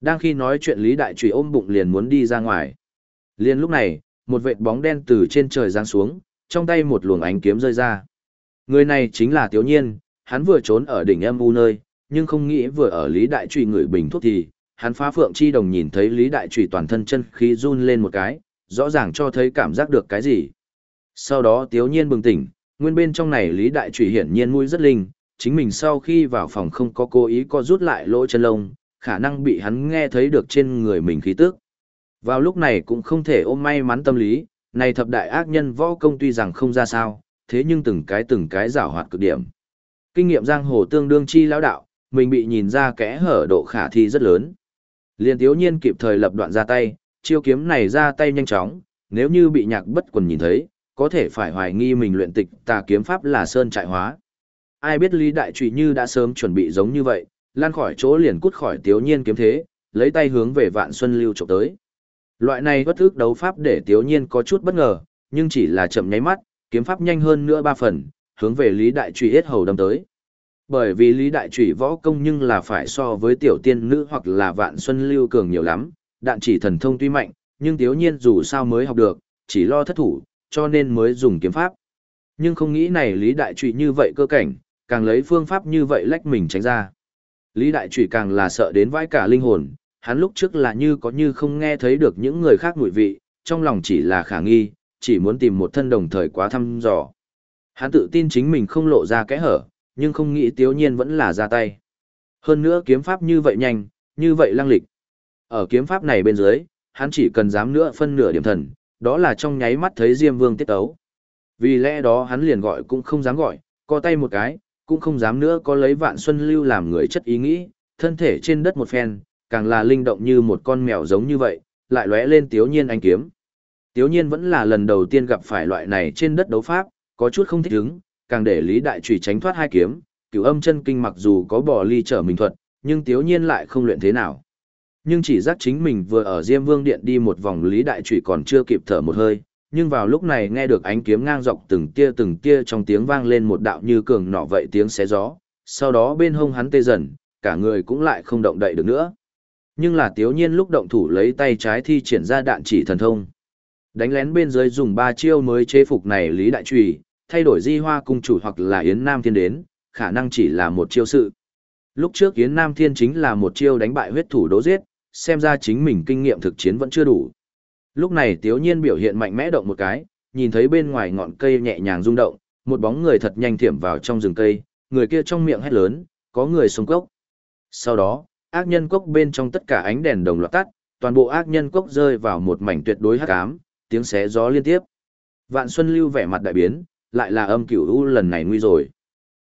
Đang khi nói chuyện Lý Đại Trùy ôm bụng liền muốn đi ra ngoài. Liền lúc này, một vệt bóng đen từ trên trời giáng xuống, trong tay một luồng ánh kiếm rơi ra. Người này chính là Tiếu Nhiên, hắn vừa trốn ở đỉnh âm u nơi, nhưng không nghĩ vừa ở Lý Đại Trùy người bình thuốc thì, hắn phá phượng chi đồng nhìn thấy Lý Đại Trùy toàn thân chân khí run lên một cái, rõ ràng cho thấy cảm giác được cái gì. Sau đó Tiếu Nhiên bừng tỉnh, nguyên bên trong này Lý Đại Trùy hiển nhiên mũi rất linh, chính mình sau khi vào phòng không có cố ý co rút lại lỗ chân lông, khả năng bị hắn nghe thấy được trên người mình khí tức. Vào lúc này cũng không thể ôm may mắn tâm lý, này thập đại ác nhân võ công tuy rằng không ra sao, thế nhưng từng cái từng cái giảo hoạt cực điểm. Kinh nghiệm giang hồ tương đương chi lão đạo, mình bị nhìn ra kẽ hở độ khả thi rất lớn. Liên thiếu nhiên kịp thời lập đoạn ra tay, chiêu kiếm này ra tay nhanh chóng, nếu như bị nhạc bất quần nhìn thấy, có thể phải hoài nghi mình luyện tịch tà kiếm pháp là sơn trại hóa. Ai biết Lý Đại Trụy như đã sớm chuẩn bị giống như vậy, lan khỏi chỗ liền cút khỏi Tiếu Nhiên kiếm thế, lấy tay hướng về Vạn Xuân Lưu chụp tới. Loại này bất ức đấu pháp để Tiếu Nhiên có chút bất ngờ, nhưng chỉ là chậm nháy mắt, kiếm pháp nhanh hơn nữa ba phần, hướng về Lý Đại Trụy hết hầu đâm tới. Bởi vì Lý Đại Trụy võ công nhưng là phải so với tiểu tiên nữ hoặc là Vạn Xuân Lưu cường nhiều lắm, đạn chỉ thần thông tuy mạnh, nhưng thiếu Nhiên dù sao mới học được, chỉ lo thất thủ, cho nên mới dùng kiếm pháp. Nhưng không nghĩ này Lý Đại Trụy như vậy cơ cảnh, càng lấy phương pháp như vậy lách mình tránh ra. Lý Đại Trụy càng là sợ đến vãi cả linh hồn, hắn lúc trước là như có như không nghe thấy được những người khác mùi vị, trong lòng chỉ là khả nghi, chỉ muốn tìm một thân đồng thời quá thăm dò. Hắn tự tin chính mình không lộ ra kẽ hở, nhưng không nghĩ tiếu nhiên vẫn là ra tay. Hơn nữa kiếm pháp như vậy nhanh, như vậy lăng lịch. Ở kiếm pháp này bên dưới, hắn chỉ cần dám nữa phân nửa điểm thần, đó là trong nháy mắt thấy Diêm Vương tiết ấu. Vì lẽ đó hắn liền gọi cũng không dám gọi, co tay một cái, cũng không dám nữa có lấy vạn xuân lưu làm người chất ý nghĩ, thân thể trên đất một phen, càng là linh động như một con mèo giống như vậy, lại lóe lên tiếu nhiên anh kiếm. Tiếu nhiên vẫn là lần đầu tiên gặp phải loại này trên đất đấu pháp, có chút không thích ứng, càng để Lý Đại Trùy tránh thoát hai kiếm, cửu âm chân kinh mặc dù có bỏ ly trở mình thuật, nhưng tiếu nhiên lại không luyện thế nào. Nhưng chỉ giác chính mình vừa ở Diêm Vương Điện đi một vòng Lý Đại Trùy còn chưa kịp thở một hơi, nhưng vào lúc này nghe được ánh kiếm ngang dọc từng tia từng tia trong tiếng vang lên một đạo như cường nọ vậy tiếng xé gió, sau đó bên hông hắn tê dần, cả người cũng lại không động đậy được nữa. Nhưng là tiếu nhiên lúc động thủ lấy tay trái thi triển ra đạn chỉ thần thông. Đánh lén bên dưới dùng ba chiêu mới chế phục này Lý Đại Trùy, thay đổi di hoa cung chủ hoặc là Yến Nam Thiên đến, khả năng chỉ là một chiêu sự. Lúc trước Yến Nam Thiên chính là một chiêu đánh bại huyết thủ đố giết, xem ra chính mình kinh nghiệm thực chiến vẫn chưa đủ. Lúc này Tiếu Nhiên biểu hiện mạnh mẽ động một cái, nhìn thấy bên ngoài ngọn cây nhẹ nhàng rung động, một bóng người thật nhanh thiểm vào trong rừng cây, người kia trong miệng hét lớn, có người xuống cốc. Sau đó, ác nhân cốc bên trong tất cả ánh đèn đồng loạt tắt, toàn bộ ác nhân cốc rơi vào một mảnh tuyệt đối hắc ám, tiếng xé gió liên tiếp. Vạn Xuân Lưu vẻ mặt đại biến, lại là âm cửu u lần này nguy rồi.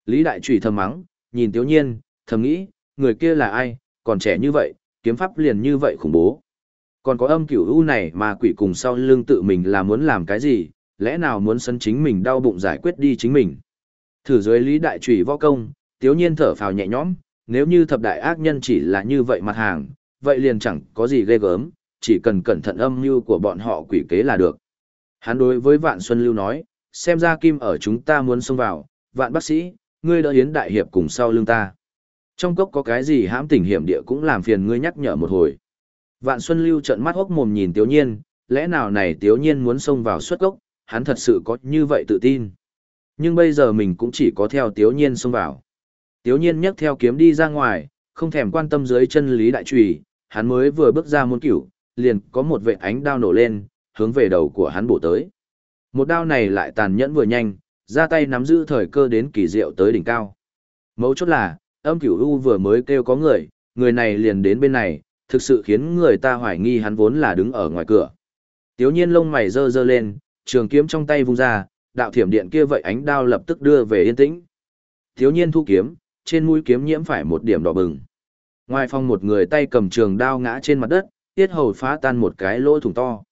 Lý Đại Trùy thầm mắng, nhìn Tiếu Nhiên, thầm nghĩ, người kia là ai, còn trẻ như vậy, kiếm pháp liền như vậy khủng bố. Còn có âm cửu u này mà quỷ cùng sau lưng tự mình là muốn làm cái gì, lẽ nào muốn sân chính mình đau bụng giải quyết đi chính mình. Thử dưới Lý Đại Trùy võ công, Tiếu Nhiên thở phào nhẹ nhõm, nếu như thập đại ác nhân chỉ là như vậy mặt hàng, vậy liền chẳng có gì ghê gớm, chỉ cần cẩn thận âm mưu của bọn họ quỷ kế là được. Hắn đối với Vạn Xuân Lưu nói, xem ra kim ở chúng ta muốn xông vào, vạn bác sĩ, ngươi đỡ hiến đại hiệp cùng sau lưng ta. Trong cốc có cái gì hãm tình hiểm địa cũng làm phiền ngươi nhắc nhở một hồi. Vạn Xuân Lưu trợn mắt hốc mồm nhìn Tiếu Nhiên, lẽ nào này Tiếu Nhiên muốn xông vào xuất cốc, hắn thật sự có như vậy tự tin. Nhưng bây giờ mình cũng chỉ có theo Tiếu Nhiên xông vào. Tiếu Nhiên nhấc theo kiếm đi ra ngoài, không thèm quan tâm dưới chân Lý Đại Trùy, hắn mới vừa bước ra môn cửu, liền có một vệ ánh đao nổ lên, hướng về đầu của hắn bổ tới. Một đao này lại tàn nhẫn vừa nhanh, ra tay nắm giữ thời cơ đến kỳ diệu tới đỉnh cao. Mấu chốt là, âm cửu u vừa mới kêu có người, người này liền đến bên này, thực sự khiến người ta hoài nghi hắn vốn là đứng ở ngoài cửa. Tiếu nhiên lông mày dơ dơ lên, trường kiếm trong tay vung ra, đạo thiểm điện kia vậy ánh đao lập tức đưa về yên tĩnh. Tiếu nhiên thu kiếm, trên mũi kiếm nhiễm phải một điểm đỏ bừng. Ngoài phòng một người tay cầm trường đao ngã trên mặt đất, tiết hầu phá tan một cái lỗ thủng to.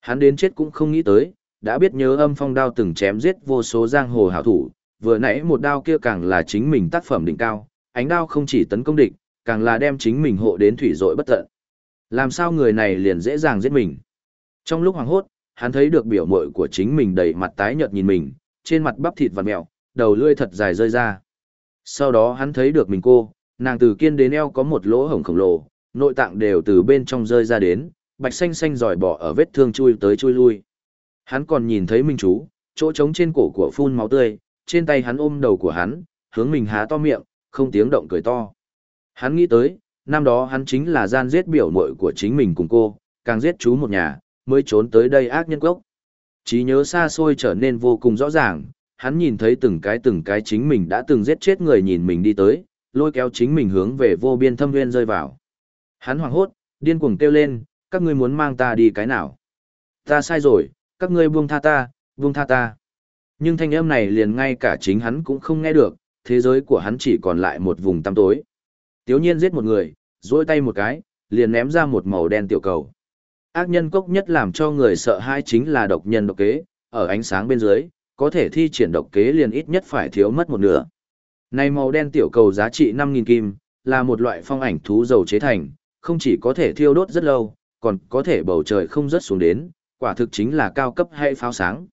Hắn đến chết cũng không nghĩ tới, đã biết nhớ âm phong đao từng chém giết vô số giang hồ hảo thủ, vừa nãy một đao kia càng là chính mình tác phẩm đỉnh cao, ánh đao không chỉ tấn công địch, càng là đem chính mình hộ đến thủy dội bất tận. Làm sao người này liền dễ dàng giết mình? Trong lúc hoàng hốt, hắn thấy được biểu mội của chính mình đầy mặt tái nhợt nhìn mình, trên mặt bắp thịt và mẹo, đầu lưỡi thật dài rơi ra. Sau đó hắn thấy được mình cô, nàng từ kiên đến eo có một lỗ hổng khổng lồ, nội tạng đều từ bên trong rơi ra đến, bạch xanh xanh giỏi bỏ ở vết thương chui tới chui lui. Hắn còn nhìn thấy Minh chú, chỗ trống trên cổ của phun máu tươi, trên tay hắn ôm đầu của hắn, hướng mình há to miệng, không tiếng động cười to. Hắn nghĩ tới, năm đó hắn chính là gian giết biểu muội của chính mình cùng cô, càng giết chú một nhà, mới trốn tới đây ác nhân cốc. Trí nhớ xa xôi trở nên vô cùng rõ ràng, hắn nhìn thấy từng cái từng cái chính mình đã từng giết chết người nhìn mình đi tới, lôi kéo chính mình hướng về vô biên thâm nguyên rơi vào. Hắn hoảng hốt, điên cuồng kêu lên, các ngươi muốn mang ta đi cái nào? Ta sai rồi, các ngươi buông tha ta, buông tha ta. Nhưng thanh âm này liền ngay cả chính hắn cũng không nghe được, thế giới của hắn chỉ còn lại một vùng tăm tối. Tiếu nhiên giết một người, duỗi tay một cái, liền ném ra một màu đen tiểu cầu. Ác nhân cốc nhất làm cho người sợ hãi chính là độc nhân độc kế, ở ánh sáng bên dưới, có thể thi triển độc kế liền ít nhất phải thiếu mất một nửa. Này màu đen tiểu cầu giá trị 5.000 kim, là một loại phong ảnh thú dầu chế thành, không chỉ có thể thiêu đốt rất lâu, còn có thể bầu trời không rớt xuống đến, quả thực chính là cao cấp hay pháo sáng.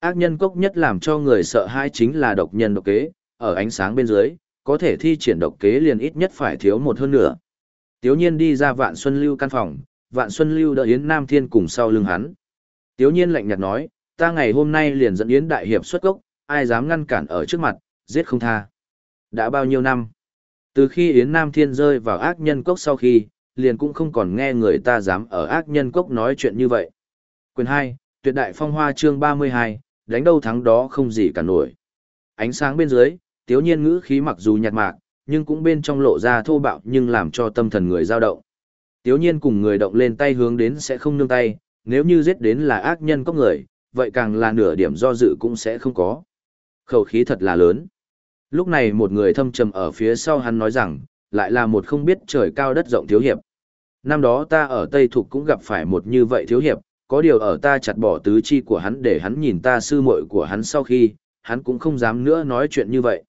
Ác nhân cốc nhất làm cho người sợ hãi chính là độc nhân độc kế, ở ánh sáng bên dưới, có thể thi triển độc kế liền ít nhất phải thiếu một hơn nữa. Tiếu nhiên đi ra vạn xuân lưu căn phòng, vạn xuân lưu đợi Yến Nam Thiên cùng sau lưng hắn. Tiếu nhiên lạnh nhạt nói, ta ngày hôm nay liền dẫn Yến Đại Hiệp xuất gốc, ai dám ngăn cản ở trước mặt, giết không tha. Đã bao nhiêu năm? Từ khi Yến Nam Thiên rơi vào ác nhân cốc sau khi, liền cũng không còn nghe người ta dám ở ác nhân cốc nói chuyện như vậy. Quyền 2, tuyệt đại phong hoa chương 32, đánh đâu thắng đó không gì cả nổi. Ánh sáng bên dưới, tiếu nhiên ngữ khí mặc dù nhạt mạc, nhưng cũng bên trong lộ ra thô bạo nhưng làm cho tâm thần người dao động. Tiếu nhiên cùng người động lên tay hướng đến sẽ không nương tay, nếu như giết đến là ác nhân có người, vậy càng là nửa điểm do dự cũng sẽ không có. Khẩu khí thật là lớn. Lúc này một người thâm trầm ở phía sau hắn nói rằng, lại là một không biết trời cao đất rộng thiếu hiệp. Năm đó ta ở Tây Thục cũng gặp phải một như vậy thiếu hiệp, có điều ở ta chặt bỏ tứ chi của hắn để hắn nhìn ta sư muội của hắn sau khi, hắn cũng không dám nữa nói chuyện như vậy.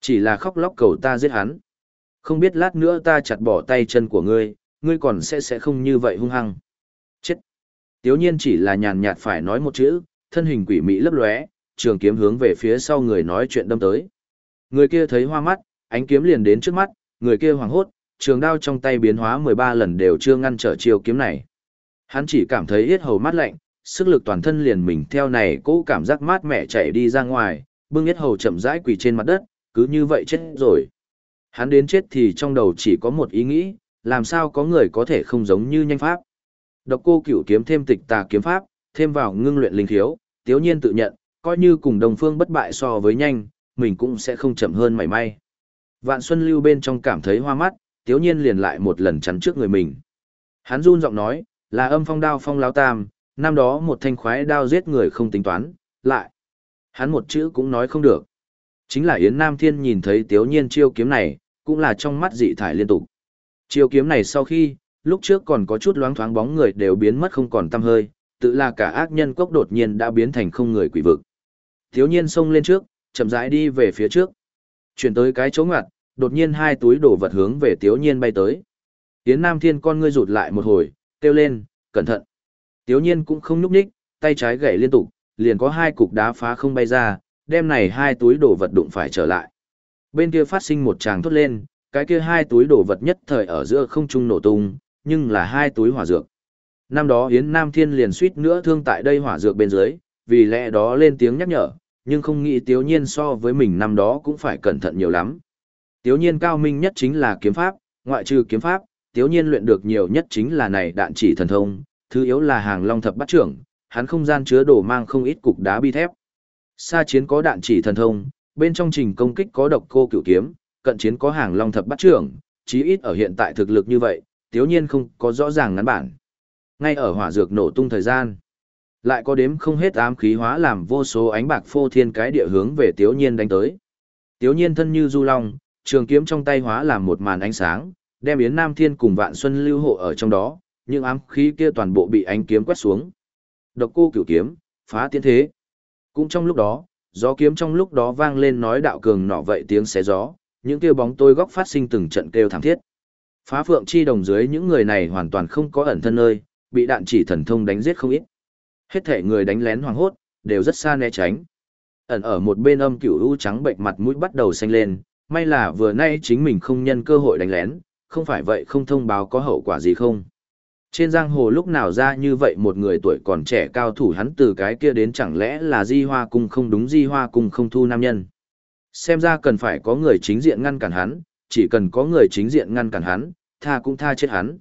Chỉ là khóc lóc cầu ta giết hắn. Không biết lát nữa ta chặt bỏ tay chân của ngươi, ngươi còn sẽ sẽ không như vậy hung hăng. Chết! Tiếu nhiên chỉ là nhàn nhạt phải nói một chữ, thân hình quỷ mị lấp lóe, trường kiếm hướng về phía sau người nói chuyện đâm tới. Người kia thấy hoa mắt, ánh kiếm liền đến trước mắt, người kia hoảng hốt, trường đao trong tay biến hóa 13 lần đều chưa ngăn trở chiều kiếm này. Hắn chỉ cảm thấy yết hầu mát lạnh, sức lực toàn thân liền mình theo này cố cảm giác mát mẻ chạy đi ra ngoài, bưng yết hầu chậm rãi quỳ trên mặt đất, cứ như vậy chết rồi. Hắn đến chết thì trong đầu chỉ có một ý nghĩ, làm sao có người có thể không giống như nhanh pháp. Độc cô cửu kiếm thêm tịch tà kiếm pháp, thêm vào ngưng luyện linh thiếu, tiếu nhiên tự nhận, coi như cùng đồng phương bất bại so với nhanh, mình cũng sẽ không chậm hơn mảy may. Vạn Xuân Lưu bên trong cảm thấy hoa mắt, tiếu nhiên liền lại một lần chắn trước người mình. Hắn run giọng nói, là âm phong đao phong láo tam, năm đó một thanh khoái đao giết người không tính toán, lại. Hắn một chữ cũng nói không được. Chính là Yến Nam Thiên nhìn thấy tiếu nhiên chiêu kiếm này, cũng là trong mắt dị thải liên tục. Chiêu kiếm này sau khi, lúc trước còn có chút loáng thoáng bóng người đều biến mất không còn tăm hơi, tự là cả ác nhân cốc đột nhiên đã biến thành không người quỷ vực. Tiếu nhiên xông lên trước, chậm rãi đi về phía trước. Chuyển tới cái chỗ ngoặt, đột nhiên hai túi đổ vật hướng về Tiếu nhiên bay tới. Yến Nam Thiên con ngươi rụt lại một hồi, kêu lên, cẩn thận. Tiếu nhiên cũng không nhúc nhích, tay trái gậy liên tục, liền có hai cục đá phá không bay ra, đem này hai túi đồ vật đụng phải trở lại. Bên kia phát sinh một tràng thốt lên, cái kia hai túi đồ vật nhất thời ở giữa không trung nổ tung, nhưng là hai túi hỏa dược. Năm đó Yến Nam Thiên liền suýt nữa thương tại đây hỏa dược bên dưới, vì lẽ đó lên tiếng nhắc nhở, nhưng không nghĩ Tiếu Nhiên so với mình năm đó cũng phải cẩn thận nhiều lắm. Tiếu Nhiên cao minh nhất chính là kiếm pháp, ngoại trừ kiếm pháp, Tiếu Nhiên luyện được nhiều nhất chính là này đạn chỉ thần thông, thứ yếu là hàng long thập bát trưởng, hắn không gian chứa đồ mang không ít cục đá bi thép. Xa chiến có đạn chỉ thần thông, bên trong trình công kích có độc cô cửu kiếm, cận chiến có hàng long thập bát trưởng, chí ít ở hiện tại thực lực như vậy, tiếu nhiên không có rõ ràng ngắn bản. Ngay ở hỏa dược nổ tung thời gian, lại có đếm không hết ám khí hóa làm vô số ánh bạc phô thiên cái địa hướng về tiếu nhiên đánh tới. Tiếu nhiên thân như du long, trường kiếm trong tay hóa làm một màn ánh sáng, đem Yến Nam Thiên cùng Vạn Xuân lưu hộ ở trong đó, những ám khí kia toàn bộ bị ánh kiếm quét xuống. Độc cô cửu kiếm, phá tiến thế. Cũng trong lúc đó, gió kiếm trong lúc đó vang lên nói đạo cường nọ vậy tiếng xé gió, những kia bóng tôi góc phát sinh từng trận kêu thảm thiết. Phá phượng chi đồng dưới những người này hoàn toàn không có ẩn thân nơi, bị đạn chỉ thần thông đánh giết không ít. Hết thể người đánh lén hoàng hốt, đều rất xa né tránh. Ẩn ở một bên âm cửu u trắng bệnh mặt mũi bắt đầu xanh lên, may là vừa nay chính mình không nhân cơ hội đánh lén, không phải vậy không thông báo có hậu quả gì không. Trên giang hồ lúc nào ra như vậy một người tuổi còn trẻ cao thủ hắn từ cái kia đến chẳng lẽ là di hoa cung không đúng di hoa cung không thu nam nhân. Xem ra cần phải có người chính diện ngăn cản hắn, chỉ cần có người chính diện ngăn cản hắn, tha cũng tha chết hắn.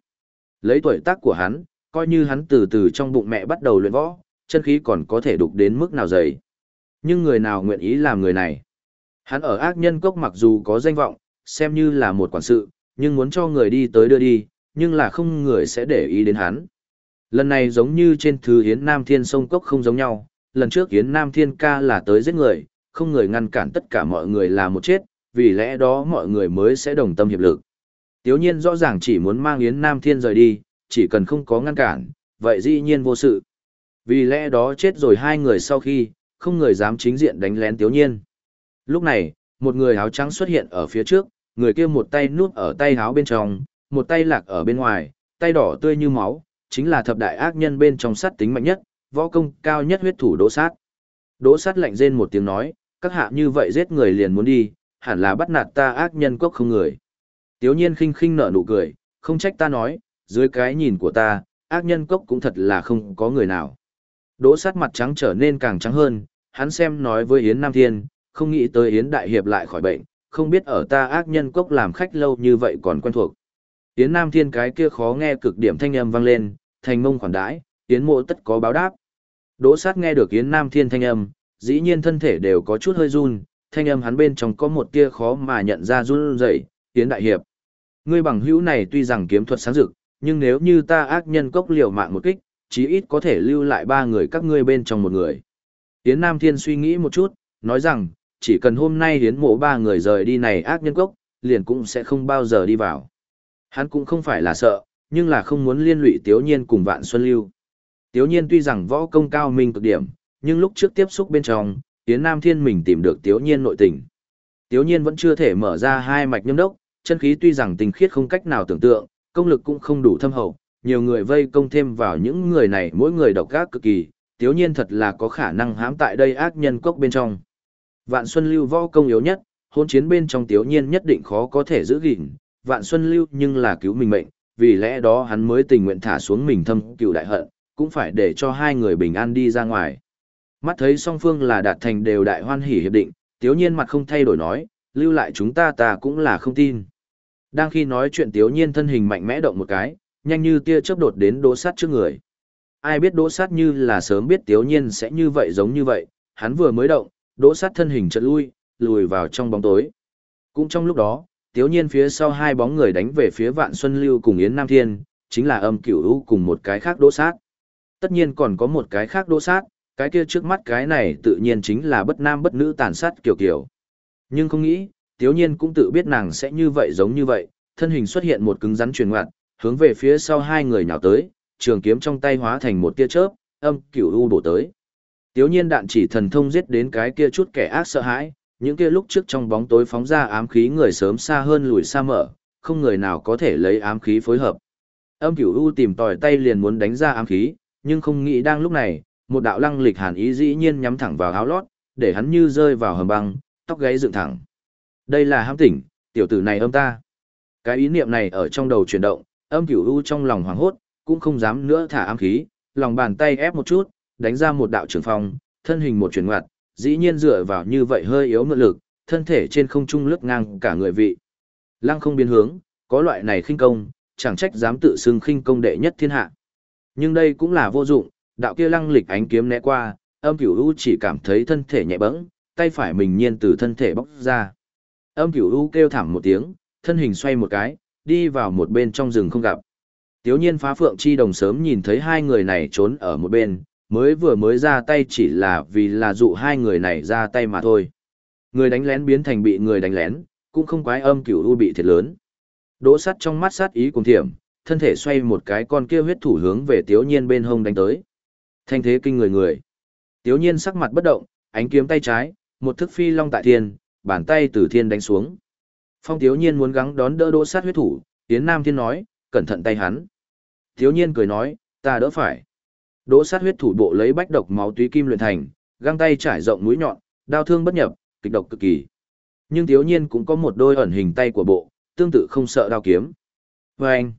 Lấy tuổi tác của hắn, coi như hắn từ từ trong bụng mẹ bắt đầu luyện võ, chân khí còn có thể đục đến mức nào dày. Nhưng người nào nguyện ý làm người này? Hắn ở ác nhân cốc mặc dù có danh vọng, xem như là một quản sự, nhưng muốn cho người đi tới đưa đi, nhưng là không người sẽ để ý đến hắn. Lần này giống như trên thứ Yến Nam Thiên sông cốc không giống nhau, lần trước Yến Nam Thiên ca là tới giết người, không người ngăn cản tất cả mọi người là một chết, vì lẽ đó mọi người mới sẽ đồng tâm hiệp lực. Tiếu nhiên rõ ràng chỉ muốn mang Yến Nam Thiên rời đi, chỉ cần không có ngăn cản, vậy dĩ nhiên vô sự. Vì lẽ đó chết rồi hai người sau khi, không người dám chính diện đánh lén Tiếu nhiên. Lúc này, một người áo trắng xuất hiện ở phía trước, người kia một tay nuốt ở tay háo bên trong, một tay lạc ở bên ngoài, tay đỏ tươi như máu, chính là thập đại ác nhân bên trong sát tính mạnh nhất, võ công cao nhất huyết thủ đỗ sát. Đỗ sát lạnh rên một tiếng nói, các hạ như vậy giết người liền muốn đi, hẳn là bắt nạt ta ác nhân cốc không người. Tiếu nhiên khinh khinh nở nụ cười, không trách ta nói, dưới cái nhìn của ta, ác nhân cốc cũng thật là không có người nào. Đỗ sát mặt trắng trở nên càng trắng hơn, hắn xem nói với Yến Nam Thiên, không nghĩ tới Yến Đại Hiệp lại khỏi bệnh, không biết ở ta ác nhân cốc làm khách lâu như vậy còn quen thuộc. Yến Nam Thiên cái kia khó nghe cực điểm thanh âm vang lên, thành mông khoản đãi, Yến mộ tất có báo đáp. Đỗ sát nghe được Yến Nam Thiên thanh âm, dĩ nhiên thân thể đều có chút hơi run, thanh âm hắn bên trong có một tia khó mà nhận ra run rẩy, Yến Đại Hiệp. Ngươi bằng hữu này tuy rằng kiếm thuật sáng rực, nhưng nếu như ta ác nhân cốc liều mạng một kích, chí ít có thể lưu lại ba người các ngươi bên trong một người. Yến Nam Thiên suy nghĩ một chút, nói rằng, chỉ cần hôm nay hiến mộ ba người rời đi này ác nhân cốc, liền cũng sẽ không bao giờ đi vào. Hắn cũng không phải là sợ, nhưng là không muốn liên lụy Tiếu Nhiên cùng Vạn Xuân Lưu. Tiếu Nhiên tuy rằng võ công cao minh cực điểm, nhưng lúc trước tiếp xúc bên trong, Yến Nam Thiên mình tìm được Tiếu Nhiên nội tình. Tiếu Nhiên vẫn chưa thể mở ra hai mạch nhâm đốc, chân khí tuy rằng tình khiết không cách nào tưởng tượng, công lực cũng không đủ thâm hậu, nhiều người vây công thêm vào những người này mỗi người độc ác cực kỳ, Tiếu Nhiên thật là có khả năng hãm tại đây ác nhân cốc bên trong. Vạn Xuân Lưu võ công yếu nhất, hôn chiến bên trong Tiếu Nhiên nhất định khó có thể giữ gìn, Vạn Xuân Lưu nhưng là cứu mình mệnh, vì lẽ đó hắn mới tình nguyện thả xuống mình thâm cựu đại hận, cũng phải để cho hai người bình an đi ra ngoài. Mắt thấy song phương là đạt thành đều đại hoan hỉ hiệp định, Tiếu Nhiên mặt không thay đổi nói, lưu lại chúng ta ta cũng là không tin. Đang khi nói chuyện Tiếu Nhiên thân hình mạnh mẽ động một cái, nhanh như tia chớp đột đến đỗ sát trước người. Ai biết đỗ sát như là sớm biết Tiếu Nhiên sẽ như vậy giống như vậy, hắn vừa mới động, đỗ sát thân hình chợt lui, lùi vào trong bóng tối. Cũng trong lúc đó, Tiếu Nhiên phía sau hai bóng người đánh về phía Vạn Xuân Lưu cùng Yến Nam Thiên, chính là âm cửu u cùng một cái khác đỗ sát. Tất nhiên còn có một cái khác đỗ sát, cái kia trước mắt cái này tự nhiên chính là bất nam bất nữ tàn sát kiểu kiểu. Nhưng không nghĩ, Tiếu Nhiên cũng tự biết nàng sẽ như vậy giống như vậy, thân hình xuất hiện một cứng rắn truyền ngoặt, hướng về phía sau hai người nhào tới, trường kiếm trong tay hóa thành một tia chớp, âm cửu u đổ tới. Tiếu Nhiên đạn chỉ thần thông giết đến cái kia chút kẻ ác sợ hãi, những kia lúc trước trong bóng tối phóng ra ám khí người sớm xa hơn lùi xa mở, không người nào có thể lấy ám khí phối hợp. Âm cửu u tìm tòi tay liền muốn đánh ra ám khí, nhưng không nghĩ đang lúc này, một đạo lăng lịch hàn ý dĩ nhiên nhắm thẳng vào áo lót, để hắn như rơi vào hầm băng, tóc gáy dựng thẳng. Đây là ham tỉnh, tiểu tử này âm ta. Cái ý niệm này ở trong đầu chuyển động, âm cửu u trong lòng hoảng hốt, cũng không dám nữa thả ám khí, lòng bàn tay ép một chút, đánh ra một đạo trường phong, thân hình một chuyển ngoặt, dĩ nhiên dựa vào như vậy hơi yếu mượn lực, thân thể trên không trung lướt ngang cả người vị. Lăng không biến hướng, có loại này khinh công, chẳng trách dám tự xưng khinh công đệ nhất thiên hạ. Nhưng đây cũng là vô dụng, đạo kia lăng lịch ánh kiếm né qua, âm cửu u chỉ cảm thấy thân thể nhẹ bẫng, tay phải mình nhiên từ thân thể bóc ra. Âm cửu u kêu thảm một tiếng, thân hình xoay một cái, đi vào một bên trong rừng không gặp. Tiếu nhiên phá phượng chi đồng sớm nhìn thấy hai người này trốn ở một bên, mới vừa mới ra tay chỉ là vì là dụ hai người này ra tay mà thôi. Người đánh lén biến thành bị người đánh lén, cũng không quái âm cửu u bị thiệt lớn. Đỗ sắt trong mắt sát ý cùng thiểm, thân thể xoay một cái con kia huyết thủ hướng về tiếu nhiên bên hông đánh tới. Thanh thế kinh người người. Tiếu nhiên sắc mặt bất động, ánh kiếm tay trái, một thức phi long tại thiên, bàn tay từ thiên đánh xuống. Phong tiếu nhiên muốn gắng đón đỡ đỗ sát huyết thủ, tiến nam thiên nói, cẩn thận tay hắn. Tiếu nhiên cười nói, ta đỡ phải. Đỗ sát huyết thủ bộ lấy bách độc máu túy kim luyện thành, găng tay trải rộng mũi nhọn, đao thương bất nhập, kịch độc cực kỳ. Nhưng thiếu Nhiên cũng có một đôi ẩn hình tay của bộ, tương tự không sợ đao kiếm. Và anh,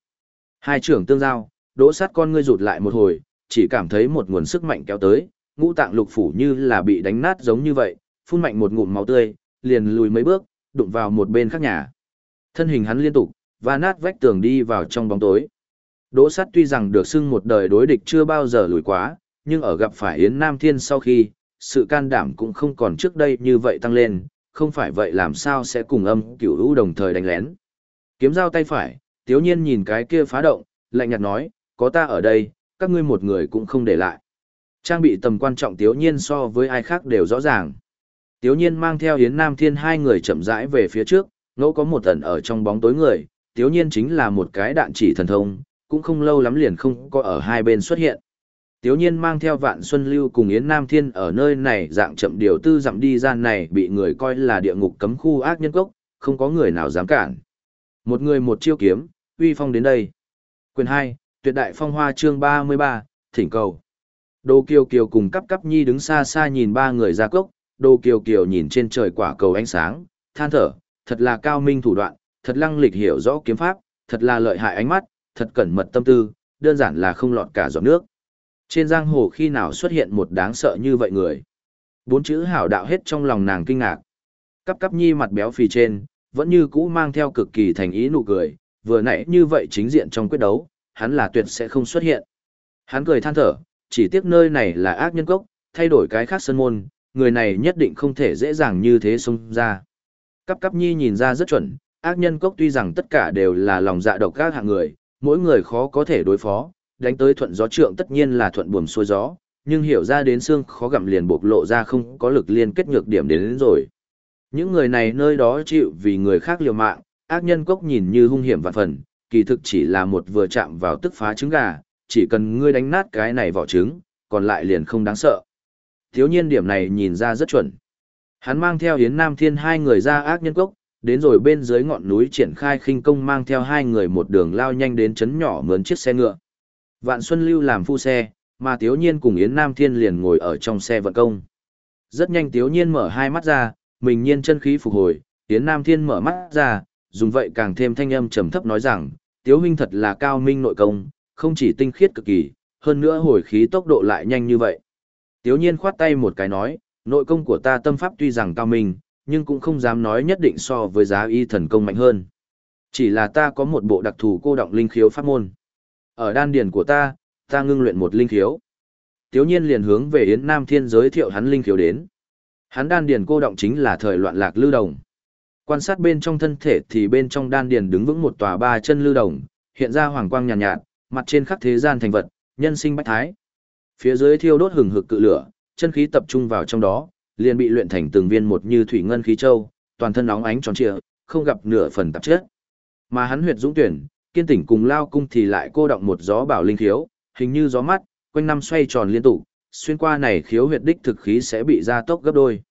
hai trưởng tương giao, đỗ sát con ngươi rụt lại một hồi, chỉ cảm thấy một nguồn sức mạnh kéo tới, ngũ tạng lục phủ như là bị đánh nát giống như vậy, phun mạnh một ngụm máu tươi, liền lùi mấy bước, đụng vào một bên khác nhà. Thân hình hắn liên tục, và nát vách tường đi vào trong bóng tối. Đỗ sát tuy rằng được xưng một đời đối địch chưa bao giờ lùi quá, nhưng ở gặp phải Yến Nam Thiên sau khi, sự can đảm cũng không còn trước đây như vậy tăng lên, không phải vậy làm sao sẽ cùng âm cửu hữu đồng thời đánh lén. Kiếm dao tay phải, tiếu nhiên nhìn cái kia phá động, lạnh nhạt nói, có ta ở đây, các ngươi một người cũng không để lại. Trang bị tầm quan trọng tiếu nhiên so với ai khác đều rõ ràng. Tiếu nhiên mang theo Yến Nam Thiên hai người chậm rãi về phía trước, ngẫu có một tần ở trong bóng tối người, tiếu nhiên chính là một cái đạn chỉ thần thông, cũng không lâu lắm liền không có ở hai bên xuất hiện. Tiếu nhiên mang theo vạn xuân lưu cùng Yến Nam Thiên ở nơi này dạng chậm điều tư dặm đi gian này bị người coi là địa ngục cấm khu ác nhân cốc, không có người nào dám cản. Một người một chiêu kiếm, uy phong đến đây. Quyền 2, tuyệt đại phong hoa chương 33, thỉnh cầu. Đô Kiều Kiều cùng cắp cắp nhi đứng xa xa nhìn ba người ra cốc, Đô Kiều Kiều nhìn trên trời quả cầu ánh sáng, than thở, thật là cao minh thủ đoạn, thật lăng lịch hiểu rõ kiếm pháp, thật là lợi hại ánh mắt, thật cẩn mật tâm tư, đơn giản là không lọt cả giọt nước. Trên giang hồ khi nào xuất hiện một đáng sợ như vậy người. Bốn chữ hảo đạo hết trong lòng nàng kinh ngạc. Cắp cắp nhi mặt béo phì trên, vẫn như cũ mang theo cực kỳ thành ý nụ cười, vừa nãy như vậy chính diện trong quyết đấu, hắn là tuyệt sẽ không xuất hiện. Hắn cười than thở, chỉ tiếc nơi này là ác nhân cốc, thay đổi cái khác sân môn, người này nhất định không thể dễ dàng như thế xông ra. Cắp cắp nhi nhìn ra rất chuẩn, ác nhân cốc tuy rằng tất cả đều là lòng dạ độc các hạng người, mỗi người khó có thể đối phó, đánh tới thuận gió trượng tất nhiên là thuận buồm xuôi gió, nhưng hiểu ra đến xương khó gặm liền bộc lộ ra không có lực liên kết nhược điểm đến, đến rồi. Những người này nơi đó chịu vì người khác liều mạng, ác nhân cốc nhìn như hung hiểm vạn phần, kỳ thực chỉ là một vừa chạm vào tức phá trứng gà, chỉ cần ngươi đánh nát cái này vỏ trứng, còn lại liền không đáng sợ. Thiếu nhiên điểm này nhìn ra rất chuẩn. Hắn mang theo Yến Nam Thiên hai người ra ác nhân cốc, đến rồi bên dưới ngọn núi triển khai khinh công mang theo hai người một đường lao nhanh đến chấn nhỏ mướn chiếc xe ngựa. Vạn Xuân Lưu làm phu xe, mà Tiếu Nhiên cùng Yến Nam Thiên liền ngồi ở trong xe vận công. Rất nhanh Tiếu Nhiên mở hai mắt ra, mình nhiên chân khí phục hồi, Yến Nam Thiên mở mắt ra, dùng vậy càng thêm thanh âm trầm thấp nói rằng, Tiếu huynh thật là cao minh nội công, không chỉ tinh khiết cực kỳ, hơn nữa hồi khí tốc độ lại nhanh như vậy. Tiếu Nhiên khoát tay một cái nói, nội công của ta tâm pháp tuy rằng cao minh, nhưng cũng không dám nói nhất định so với giá y thần công mạnh hơn. Chỉ là ta có một bộ đặc thù cô động linh khiếu pháp môn. Ở đan điền của ta, ta ngưng luyện một linh khiếu. Tiếu nhiên liền hướng về Yến Nam Thiên giới thiệu hắn linh khiếu đến. Hắn đan điền cô động chính là thời loạn lạc lưu đồng. Quan sát bên trong thân thể thì bên trong đan điền đứng vững một tòa ba chân lưu đồng, hiện ra hoàng quang nhàn nhạt, nhạt, mặt trên khắp thế gian thành vật, nhân sinh bách thái. Phía dưới thiêu đốt hừng hực cự lửa, chân khí tập trung vào trong đó, liền bị luyện thành từng viên một như thủy ngân khí châu, toàn thân nóng ánh tròn trịa, không gặp nửa phần tạp chất. Mà hắn huyệt dũng tuyển, kiên tỉnh cùng lao cung thì lại cô động một gió bảo linh khiếu, hình như gió mắt, quanh năm xoay tròn liên tục, xuyên qua này khiếu huyệt đích thực khí sẽ bị gia tốc gấp đôi.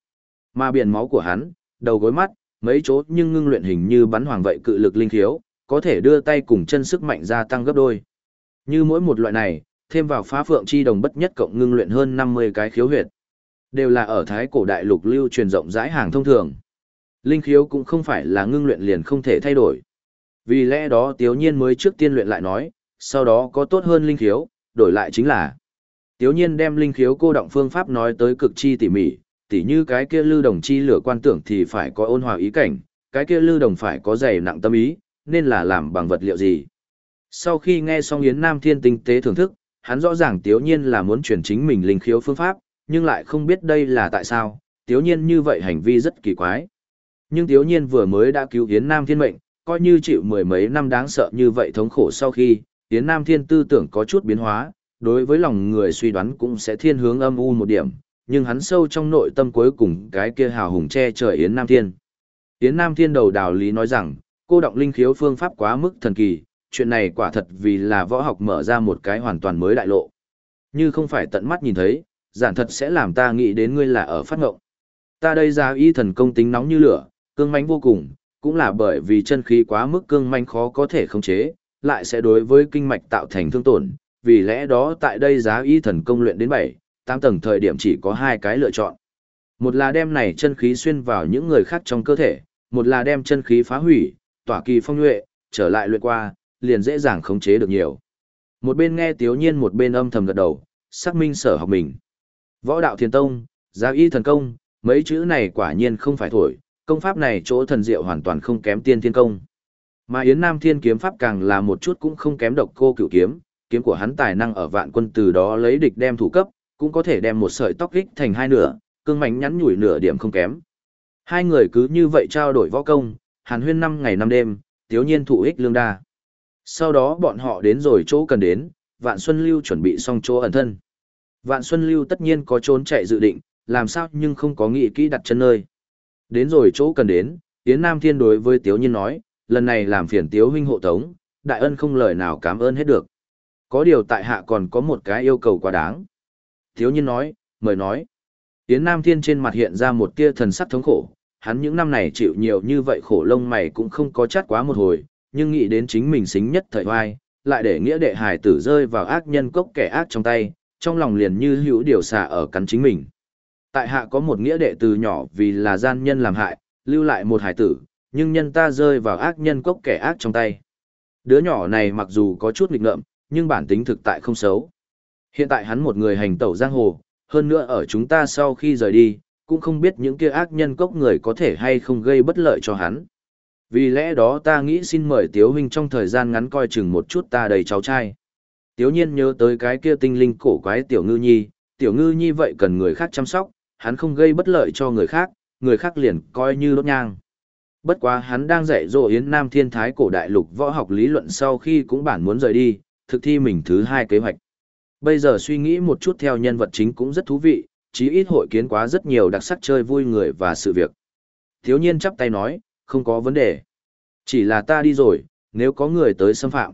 Mà biển máu của hắn, đầu gối mắt, mấy chỗ nhưng ngưng luyện hình như bắn hoàng vậy cự lực linh khiếu, có thể đưa tay cùng chân sức mạnh gia tăng gấp đôi. Như mỗi một loại này, thêm vào phá phượng chi đồng bất nhất cộng ngưng luyện hơn 50 cái khiếu huyệt. Đều là ở thái cổ đại lục lưu truyền rộng rãi hàng thông thường. Linh khiếu cũng không phải là ngưng luyện liền không thể thay đổi. Vì lẽ đó Tiếu Nhiên mới trước tiên luyện lại nói, sau đó có tốt hơn linh khiếu, đổi lại chính là. Tiếu Nhiên đem linh khiếu cô động phương pháp nói tới cực chi tỉ mỉ, tỉ như cái kia lưu đồng chi lửa quan tưởng thì phải có ôn hòa ý cảnh, cái kia lưu đồng phải có dày nặng tâm ý, nên là làm bằng vật liệu gì. Sau khi nghe xong Yến Nam Thiên tinh tế thưởng thức, hắn rõ ràng Tiếu Nhiên là muốn truyền chính mình linh khiếu phương pháp, nhưng lại không biết đây là tại sao, Tiếu Nhiên như vậy hành vi rất kỳ quái. Nhưng Tiếu Nhiên vừa mới đã cứu Yến Nam Thiên mệnh, coi như chịu mười mấy năm đáng sợ như vậy thống khổ sau khi, Yến Nam Thiên tư tưởng có chút biến hóa, đối với lòng người suy đoán cũng sẽ thiên hướng âm u một điểm, nhưng hắn sâu trong nội tâm cuối cùng cái kia hào hùng che trời Yến Nam Thiên. Yến Nam Thiên đầu đào lý nói rằng, cô động linh khiếu phương pháp quá mức thần kỳ, chuyện này quả thật vì là võ học mở ra một cái hoàn toàn mới đại lộ. Như không phải tận mắt nhìn thấy, giản thật sẽ làm ta nghĩ đến ngươi là ở phát ngộng. Ta đây ra y thần công tính nóng như lửa, cương mãnh vô cùng, cũng là bởi vì chân khí quá mức cương manh khó có thể khống chế, lại sẽ đối với kinh mạch tạo thành thương tổn, vì lẽ đó tại đây giá y thần công luyện đến 7, 8 tầng thời điểm chỉ có hai cái lựa chọn. Một là đem này chân khí xuyên vào những người khác trong cơ thể, một là đem chân khí phá hủy, tỏa kỳ phong nhuệ, trở lại luyện qua, liền dễ dàng khống chế được nhiều. Một bên nghe Tiếu Nhiên một bên âm thầm gật đầu, xác minh sở học mình. Võ đạo thiền tông, gia y thần công, mấy chữ này quả nhiên không phải thổi, công pháp này chỗ thần diệu hoàn toàn không kém tiên thiên công. Mà Yến Nam Thiên kiếm pháp càng là một chút cũng không kém độc cô cửu kiếm, kiếm của hắn tài năng ở vạn quân từ đó lấy địch đem thủ cấp, cũng có thể đem một sợi tóc rích thành hai nửa, cương mảnh nhắn nhủi nửa điểm không kém. Hai người cứ như vậy trao đổi võ công, hàn huyên năm ngày năm đêm, tiếu nhiên thụ ích lương đa. Sau đó bọn họ đến rồi chỗ cần đến, Vạn Xuân Lưu chuẩn bị xong chỗ ẩn thân. Vạn Xuân Lưu tất nhiên có trốn chạy dự định, làm sao nhưng không có nghĩ kỹ đặt chân nơi. Đến rồi chỗ cần đến, Yến Nam Thiên đối với Tiếu Nhiên nói, lần này làm phiền Tiếu huynh hộ tống, đại ân không lời nào cảm ơn hết được. Có điều tại hạ còn có một cái yêu cầu quá đáng. Tiếu Nhiên nói, mời nói. Yến Nam Thiên trên mặt hiện ra một tia thần sắc thống khổ, hắn những năm này chịu nhiều như vậy khổ lông mày cũng không có chát quá một hồi, nhưng nghĩ đến chính mình xính nhất thời hoai, lại để nghĩa đệ hài tử rơi vào ác nhân cốc kẻ ác trong tay, trong lòng liền như hữu điều xả ở cắn chính mình. Tại hạ có một nghĩa đệ từ nhỏ vì là gian nhân làm hại, lưu lại một hải tử, nhưng nhân ta rơi vào ác nhân cốc kẻ ác trong tay. Đứa nhỏ này mặc dù có chút nghịch ngợm, nhưng bản tính thực tại không xấu. Hiện tại hắn một người hành tẩu giang hồ, hơn nữa ở chúng ta sau khi rời đi, cũng không biết những kia ác nhân cốc người có thể hay không gây bất lợi cho hắn. Vì lẽ đó ta nghĩ xin mời Tiếu Huynh trong thời gian ngắn coi chừng một chút ta đầy cháu trai. Tiếu nhiên nhớ tới cái kia tinh linh cổ quái Tiểu Ngư Nhi, Tiểu Ngư Nhi vậy cần người khác chăm sóc, hắn không gây bất lợi cho người khác, người khác liền coi như đốt nhang. Bất quá hắn đang dạy dỗ Yến Nam Thiên Thái cổ đại lục võ học lý luận sau khi cũng bản muốn rời đi, thực thi mình thứ hai kế hoạch. Bây giờ suy nghĩ một chút theo nhân vật chính cũng rất thú vị, chí ít hội kiến quá rất nhiều đặc sắc chơi vui người và sự việc. Thiếu nhiên chắp tay nói, không có vấn đề. Chỉ là ta đi rồi, nếu có người tới xâm phạm.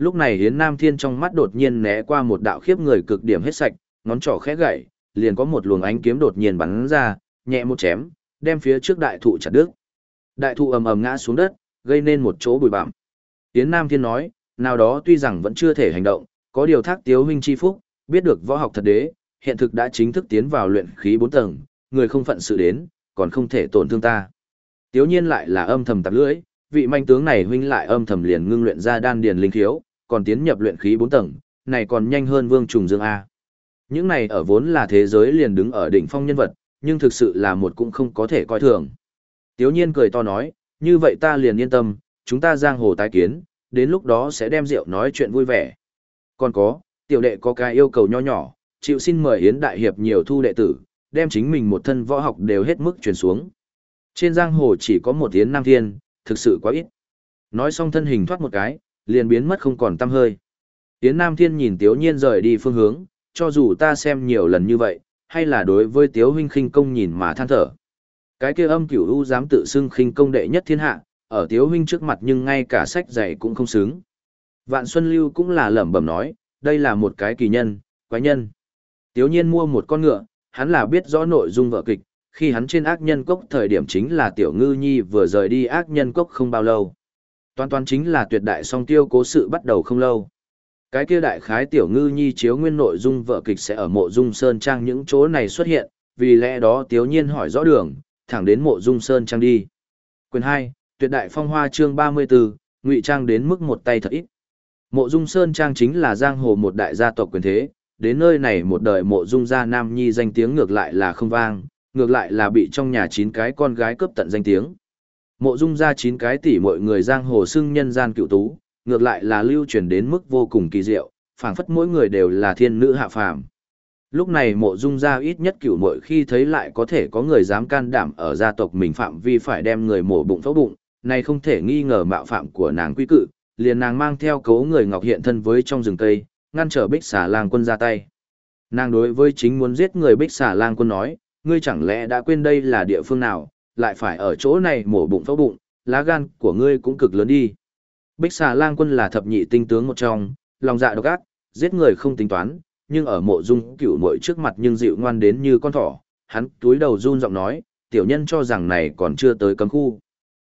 Lúc này Yến Nam Thiên trong mắt đột nhiên né qua một đạo khiếp người cực điểm hết sạch, ngón trỏ khẽ gậy, liền có một luồng ánh kiếm đột nhiên bắn ra, nhẹ một chém, đem phía trước đại thụ chặt đứt. Đại thụ ầm ầm ngã xuống đất, gây nên một chỗ bụi bặm. Yến Nam Thiên nói, nào đó tuy rằng vẫn chưa thể hành động, có điều thác tiếu huynh chi phúc, biết được võ học thật đế, hiện thực đã chính thức tiến vào luyện khí bốn tầng, người không phận sự đến, còn không thể tổn thương ta. Tiếu nhiên lại là âm thầm tạp lưỡi, vị manh tướng này huynh lại âm thầm liền ngưng luyện ra đan điền linh khiếu, còn tiến nhập luyện khí 4 tầng, này còn nhanh hơn Vương Trùng Dương A. Những này ở vốn là thế giới liền đứng ở đỉnh phong nhân vật, nhưng thực sự là một cũng không có thể coi thường. Tiếu nhiên cười to nói, như vậy ta liền yên tâm, chúng ta giang hồ tái kiến, đến lúc đó sẽ đem rượu nói chuyện vui vẻ. Còn có, tiểu đệ có cái yêu cầu nho nhỏ, chịu xin mời Yến Đại Hiệp nhiều thu đệ tử, đem chính mình một thân võ học đều hết mức truyền xuống. Trên giang hồ chỉ có một Yến Nam Thiên, thực sự quá ít. Nói xong thân hình thoát một cái, liền biến mất không còn tăm hơi. Yến Nam Thiên nhìn Tiếu Nhiên rời đi phương hướng, cho dù ta xem nhiều lần như vậy, hay là đối với Tiếu huynh khinh công nhìn mà than thở. Cái kia âm cửu u dám tự xưng khinh công đệ nhất thiên hạ, ở Tiếu huynh trước mặt nhưng ngay cả sách dạy cũng không xứng. Vạn Xuân Lưu cũng là lẩm bẩm nói, đây là một cái kỳ nhân, quái nhân. Tiếu nhiên mua một con ngựa, hắn là biết rõ nội dung vở kịch, khi hắn trên ác nhân cốc thời điểm chính là Tiểu Ngư Nhi vừa rời đi ác nhân cốc không bao lâu. Toàn toàn chính là tuyệt đại song tiêu cố sự bắt đầu không lâu. Cái kia đại khái Tiểu Ngư Nhi chiếu nguyên nội dung vợ kịch sẽ ở mộ dung sơn trang những chỗ này xuất hiện, vì lẽ đó Tiếu nhiên hỏi rõ đường, thẳng đến mộ dung sơn trang đi. Quyền 2, tuyệt đại phong hoa chương 34, ngụy trang đến mức một tay thật ít. Mộ Dung Sơn Trang chính là giang hồ một đại gia tộc quyền thế, đến nơi này một đời mộ dung gia nam nhi danh tiếng ngược lại là không vang, ngược lại là bị trong nhà chín cái con gái cướp tận danh tiếng. Mộ dung gia chín cái tỷ mọi người giang hồ xưng nhân gian cựu tú, ngược lại là lưu truyền đến mức vô cùng kỳ diệu, phảng phất mỗi người đều là thiên nữ hạ phàm. Lúc này mộ dung gia ít nhất cựu mội khi thấy lại có thể có người dám can đảm ở gia tộc mình phạm vi phải đem người mổ bụng phẫu bụng, này không thể nghi ngờ mạo phạm của nàng quy cự, liền nàng mang theo cấu người ngọc hiện thân với trong rừng cây, ngăn trở bích xà lang quân ra tay. Nàng đối với chính muốn giết người bích xà lang quân nói, ngươi chẳng lẽ đã quên đây là địa phương nào, lại phải ở chỗ này mổ bụng phẫu bụng, lá gan của ngươi cũng cực lớn đi. Bích xà lang quân là thập nhị tinh tướng một trong, lòng dạ độc ác, giết người không tính toán, nhưng ở mộ dung cửu mội trước mặt nhưng dịu ngoan đến như con thỏ, hắn túi đầu run giọng nói, tiểu nhân cho rằng này còn chưa tới cấm khu.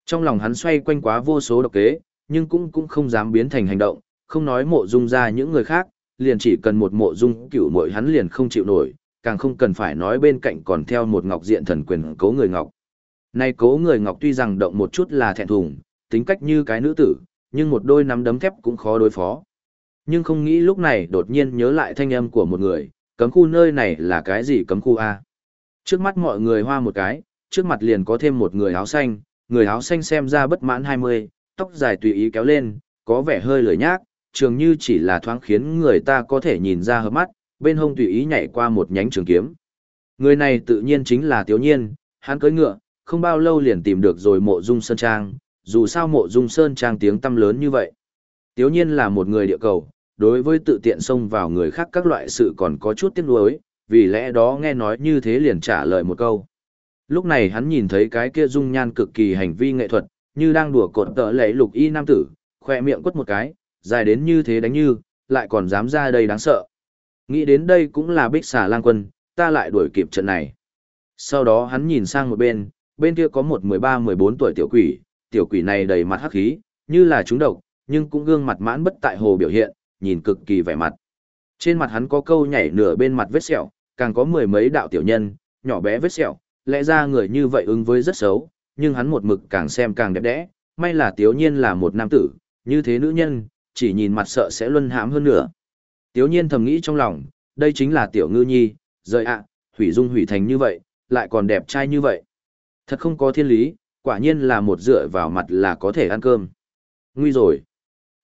Trong lòng hắn xoay quanh quá vô số độc kế, nhưng cũng cũng không dám biến thành hành động, không nói mộ dung ra những người khác, liền chỉ cần một mộ dung cửu mội hắn liền không chịu nổi, càng không cần phải nói bên cạnh còn theo một ngọc diện thần quyền cố người ngọc. Nay cố người ngọc tuy rằng động một chút là thẹn thùng, tính cách như cái nữ tử, nhưng một đôi nắm đấm thép cũng khó đối phó. Nhưng không nghĩ lúc này đột nhiên nhớ lại thanh âm của một người, cấm khu nơi này là cái gì cấm khu A. Trước mắt mọi người hoa một cái, trước mặt liền có thêm một người áo xanh, người áo xanh xem ra bất mãn 20, tóc dài tùy ý kéo lên, có vẻ hơi lười nhác, trường như chỉ là thoáng khiến người ta có thể nhìn ra hợp mắt, bên hông tùy ý nhảy qua một nhánh trường kiếm. Người này tự nhiên chính là Tiếu Nhiên, hắn cưỡi ngựa, không bao lâu liền tìm được rồi mộ dung Sơn Trang, dù sao mộ dung Sơn Trang tiếng tâm lớn như vậy. Tiếu Nhiên là một người địa cầu, đối với tự tiện xông vào người khác các loại sự còn có chút tiếc nuối, vì lẽ đó nghe nói như thế liền trả lời một câu. Lúc này hắn nhìn thấy cái kia dung nhan cực kỳ hành vi nghệ thuật, như đang đùa cột tợ lệ lục y nam tử, khoe miệng quất một cái, dài đến như thế đánh như, lại còn dám ra đây đáng sợ. Nghĩ đến đây cũng là bích xà lang quân, ta lại đuổi kịp trận này. Sau đó hắn nhìn sang một bên, bên kia có một 13-14 tuổi tiểu quỷ, tiểu quỷ này đầy mặt hắc khí, như là trúng độc, nhưng cũng gương mặt mãn bất tại hồ biểu hiện, nhìn cực kỳ vẻ mặt. Trên mặt hắn có câu nhảy nửa bên mặt vết sẹo, càng có mười mấy đạo tiểu nhân, nhỏ bé vết sẹo, lẽ ra người như vậy ứng với rất xấu, nhưng hắn một mực càng xem càng đẹp đẽ, may là tiểu Nhiên là một nam tử, như thế nữ nhân, chỉ nhìn mặt sợ sẽ luân hãm hơn nữa. tiểu Nhiên thầm nghĩ trong lòng, đây chính là tiểu ngư nhi, rời ạ, hủy dung hủy thành như vậy, lại còn đẹp trai như vậy. Thật không có thiên lý, quả nhiên là một dựa vào mặt là có thể ăn cơm. Nguy rồi.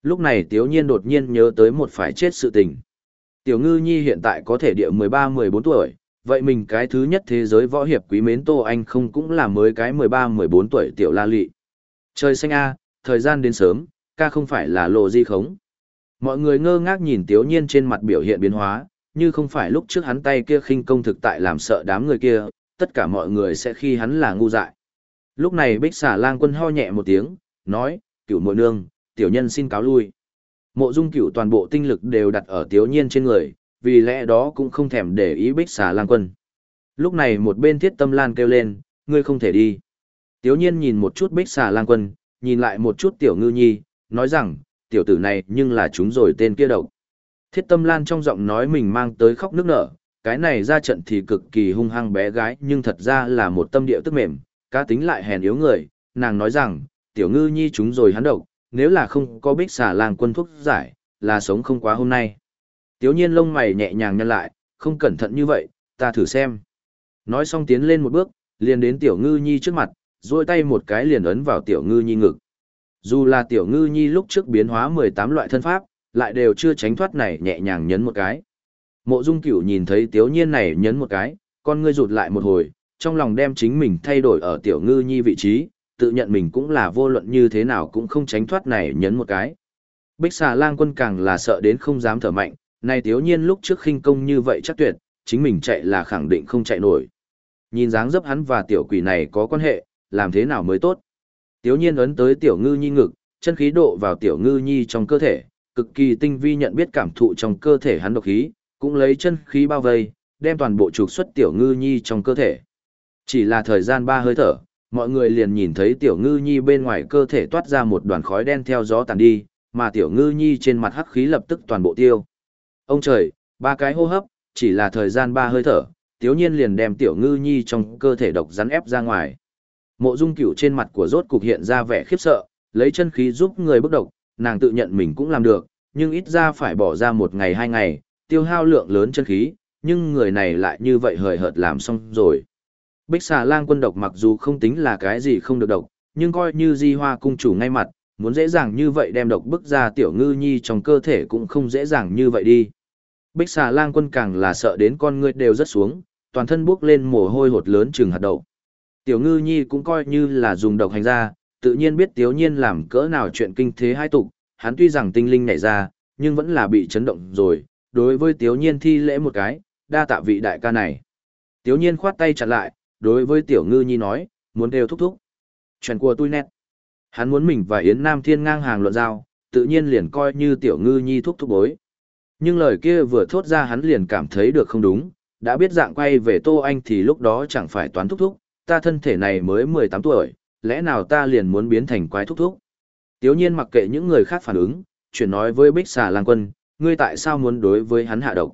Lúc này Tiếu Nhiên đột nhiên nhớ tới một phải chết sự tình. Tiểu Ngư Nhi hiện tại có thể địa 13-14 tuổi, vậy mình cái thứ nhất thế giới võ hiệp quý mến Tô Anh không cũng là mới cái 13-14 tuổi tiểu la lị. Trời xanh a, thời gian đến sớm, ca không phải là lộ di khống. Mọi người ngơ ngác nhìn Tiếu Nhiên trên mặt biểu hiện biến hóa, như không phải lúc trước hắn tay kia khinh công thực tại làm sợ đám người kia, tất cả mọi người sẽ khi hắn là ngu dại. Lúc này Bích Xà Lang Quân ho nhẹ một tiếng, nói, cửu mội nương, tiểu nhân xin cáo lui. Mộ Dung Cửu toàn bộ tinh lực đều đặt ở Tiếu Nhiên trên người, vì lẽ đó cũng không thèm để ý Bích Xà Lang Quân. Lúc này một bên Thiết Tâm Lan kêu lên, ngươi không thể đi. Tiếu Nhiên nhìn một chút Bích Xà Lang Quân, nhìn lại một chút Tiểu Ngư Nhi, nói rằng, tiểu tử này nhưng là chúng rồi tên kia độc. Thiết Tâm Lan trong giọng nói mình mang tới khóc nước nở, cái này ra trận thì cực kỳ hung hăng bé gái nhưng thật ra là một tâm địa tức mềm, cá tính lại hèn yếu người, nàng nói rằng, tiểu ngư nhi chúng rồi hắn độc, nếu là không có bích xà làng quân thuốc giải, là sống không quá hôm nay. Tiếu nhiên lông mày nhẹ nhàng nhăn lại, không cẩn thận như vậy, ta thử xem. Nói xong tiến lên một bước, liền đến tiểu ngư nhi trước mặt, duỗi tay một cái liền ấn vào tiểu ngư nhi ngực. Dù là tiểu ngư nhi lúc trước biến hóa 18 loại thân pháp, lại đều chưa tránh thoát này nhẹ nhàng nhấn một cái. Mộ Dung Cửu nhìn thấy Tiếu Nhiên này nhấn một cái, con ngươi rụt lại một hồi, trong lòng đem chính mình thay đổi ở Tiểu Ngư Nhi vị trí, tự nhận mình cũng là vô luận như thế nào cũng không tránh thoát này nhấn một cái. Bích Xà Lang Quân càng là sợ đến không dám thở mạnh, này Tiếu Nhiên lúc trước khinh công như vậy chắc tuyệt, chính mình chạy là khẳng định không chạy nổi. Nhìn dáng dấp hắn và tiểu quỷ này có quan hệ, làm thế nào mới tốt. Tiếu Nhiên ấn tới Tiểu Ngư Nhi ngực, chân khí độ vào Tiểu Ngư Nhi trong cơ thể, cực kỳ tinh vi nhận biết cảm thụ trong cơ thể hắn độc khí, cũng lấy chân khí bao vây, đem toàn bộ trục xuất tiểu ngư nhi trong cơ thể. Chỉ là thời gian ba hơi thở, mọi người liền nhìn thấy tiểu ngư nhi bên ngoài cơ thể toát ra một đoàn khói đen theo gió tàn đi, mà tiểu ngư nhi trên mặt hắc khí lập tức toàn bộ tiêu. Ông trời, ba cái hô hấp, chỉ là thời gian ba hơi thở, tiếu nhiên liền đem tiểu ngư nhi trong cơ thể độc rắn ép ra ngoài. Mộ dung cửu trên mặt của rốt cục hiện ra vẻ khiếp sợ, lấy chân khí giúp người bức độc, nàng tự nhận mình cũng làm được, nhưng ít ra phải bỏ ra một ngày hai ngày, tiêu hao lượng lớn chân khí, nhưng người này lại như vậy hời hợt làm xong rồi. Bích xà lang quân độc mặc dù không tính là cái gì không được độc, nhưng coi như di hoa cung chủ ngay mặt, muốn dễ dàng như vậy đem độc bức ra tiểu ngư nhi trong cơ thể cũng không dễ dàng như vậy đi. Bích xà lang quân càng là sợ đến con người đều rất xuống, toàn thân bước lên mồ hôi hột lớn chừng hạt đậu. Tiểu ngư nhi cũng coi như là dùng độc hành ra, tự nhiên biết tiếu nhiên làm cỡ nào chuyện kinh thế hai tục, hắn tuy rằng tinh linh nhảy ra, nhưng vẫn là bị chấn động rồi, đối với Tiếu Nhiên thi lễ một cái, đa tạ vị đại ca này. Tiếu Nhiên khoát tay chặt lại, đối với Tiểu Ngư Nhi nói, muốn đều thúc thúc. Chuyện của tôi nét. Hắn muốn mình và Yến Nam Thiên ngang hàng luận giao, tự nhiên liền coi như Tiểu Ngư Nhi thúc thúc bối. Nhưng lời kia vừa thốt ra hắn liền cảm thấy được không đúng, đã biết dạng quay về Tô Anh thì lúc đó chẳng phải toán thúc thúc, ta thân thể này mới 18 tuổi, lẽ nào ta liền muốn biến thành quái thúc thúc. Tiếu nhiên mặc kệ những người khác phản ứng, chuyển nói với Bích Xà Lang Quân, ngươi tại sao muốn đối với hắn hạ độc?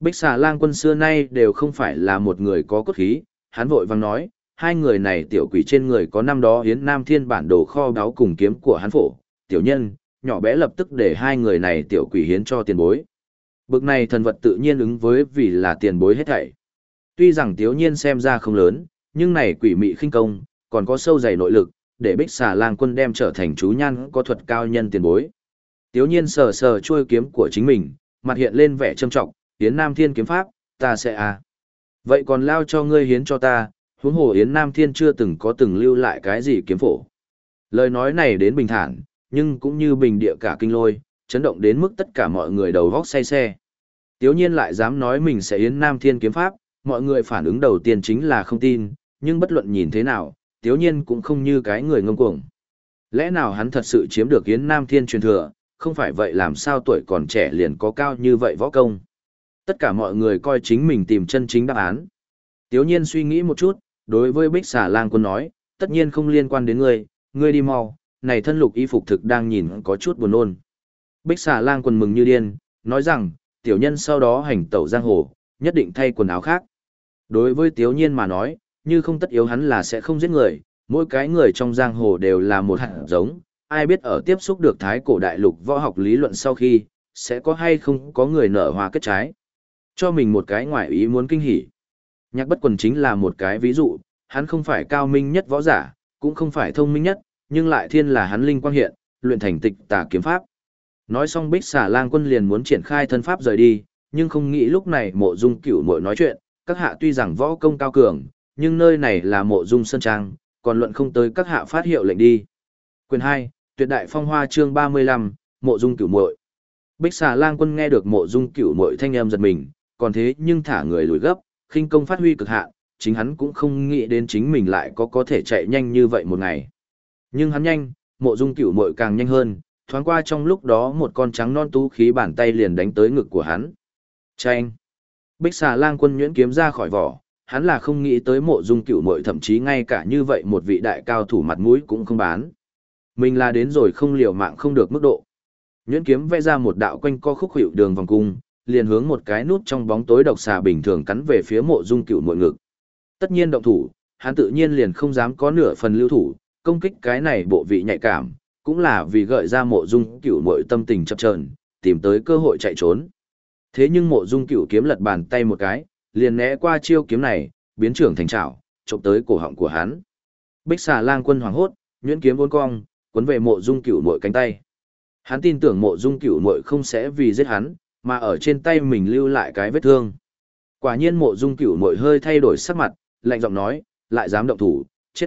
Bích xà lang quân xưa nay đều không phải là một người có cốt khí, hắn vội vang nói, hai người này tiểu quỷ trên người có năm đó hiến nam thiên bản đồ kho đáo cùng kiếm của hắn phổ, tiểu nhân, nhỏ bé lập tức để hai người này tiểu quỷ hiến cho tiền bối. Bực này thần vật tự nhiên ứng với vì là tiền bối hết thảy. Tuy rằng tiểu nhiên xem ra không lớn, nhưng này quỷ mị khinh công, còn có sâu dày nội lực, để bích xà lang quân đem trở thành chú nhan có thuật cao nhân tiền bối. Tiếu nhiên sờ sờ chuôi kiếm của chính mình, mặt hiện lên vẻ trâm trọng, Yến Nam Thiên kiếm pháp, ta sẽ à. Vậy còn lao cho ngươi hiến cho ta, huống hồ Yến Nam Thiên chưa từng có từng lưu lại cái gì kiếm phổ. Lời nói này đến bình thản, nhưng cũng như bình địa cả kinh lôi, chấn động đến mức tất cả mọi người đầu góc say xe. Tiếu nhiên lại dám nói mình sẽ Yến Nam Thiên kiếm pháp, mọi người phản ứng đầu tiên chính là không tin, nhưng bất luận nhìn thế nào, Tiếu nhiên cũng không như cái người ngông cuồng. Lẽ nào hắn thật sự chiếm được Yến Nam Thiên truyền thừa, không phải vậy làm sao tuổi còn trẻ liền có cao như vậy võ công. Tất cả mọi người coi chính mình tìm chân chính đáp án. Tiếu nhiên suy nghĩ một chút, đối với bích xà lang quân nói, tất nhiên không liên quan đến ngươi, ngươi đi mau, này thân lục y phục thực đang nhìn có chút buồn nôn. Bích xà lang quân mừng như điên, nói rằng, tiểu nhân sau đó hành tẩu giang hồ, nhất định thay quần áo khác. Đối với tiếu nhiên mà nói, như không tất yếu hắn là sẽ không giết người, mỗi cái người trong giang hồ đều là một hạt giống, ai biết ở tiếp xúc được thái cổ đại lục võ học lý luận sau khi, sẽ có hay không có người nở hoa kết trái. Cho mình một cái ngoại ý muốn kinh hỉ. Nhạc bất quần chính là một cái ví dụ, hắn không phải cao minh nhất võ giả, cũng không phải thông minh nhất, nhưng lại thiên là hắn linh quang hiện, luyện thành tịch tà kiếm pháp. Nói xong bích xà lang quân liền muốn triển khai thân pháp rời đi, nhưng không nghĩ lúc này mộ dung cửu mội nói chuyện, các hạ tuy rằng võ công cao cường, nhưng nơi này là mộ dung sân trang, còn luận không tới các hạ phát hiệu lệnh đi. Quyền 2, tuyệt đại phong hoa chương 35, mộ dung cửu muội Bích xà lang quân nghe được mộ dung cửu muội thanh âm giật mình, còn thế nhưng thả người lùi gấp, khinh công phát huy cực hạn, chính hắn cũng không nghĩ đến chính mình lại có có thể chạy nhanh như vậy một ngày. Nhưng hắn nhanh, mộ dung cửu muội càng nhanh hơn, thoáng qua trong lúc đó một con trắng non tú khí bàn tay liền đánh tới ngực của hắn. Chanh! Bích xà lang quân nhuyễn kiếm ra khỏi vỏ, hắn là không nghĩ tới mộ dung cửu muội thậm chí ngay cả như vậy một vị đại cao thủ mặt mũi cũng không bán. Mình là đến rồi không liều mạng không được mức độ. Nhuyễn kiếm vẽ ra một đạo quanh co khúc hiệu đường vòng cung, liền hướng một cái nút trong bóng tối độc xà bình thường cắn về phía mộ dung cửu muội ngực. Tất nhiên động thủ, hắn tự nhiên liền không dám có nửa phần lưu thủ, công kích cái này bộ vị nhạy cảm, cũng là vì gợi ra mộ dung cửu muội tâm tình chập chờn, tìm tới cơ hội chạy trốn. Thế nhưng mộ dung cửu kiếm lật bàn tay một cái, liền né qua chiêu kiếm này, biến trưởng thành trảo, chụp tới cổ họng của hắn. Bích xà lang quân hoàng hốt, nhuyễn kiếm vốn cong, cuốn về mộ dung cửu muội cánh tay. Hắn tin tưởng mộ dung cửu muội không sẽ vì giết hắn, mà ở trên tay mình lưu lại cái vết thương. Quả nhiên mộ dung cửu muội hơi thay đổi sắc mặt, lạnh giọng nói, lại dám động thủ, chết.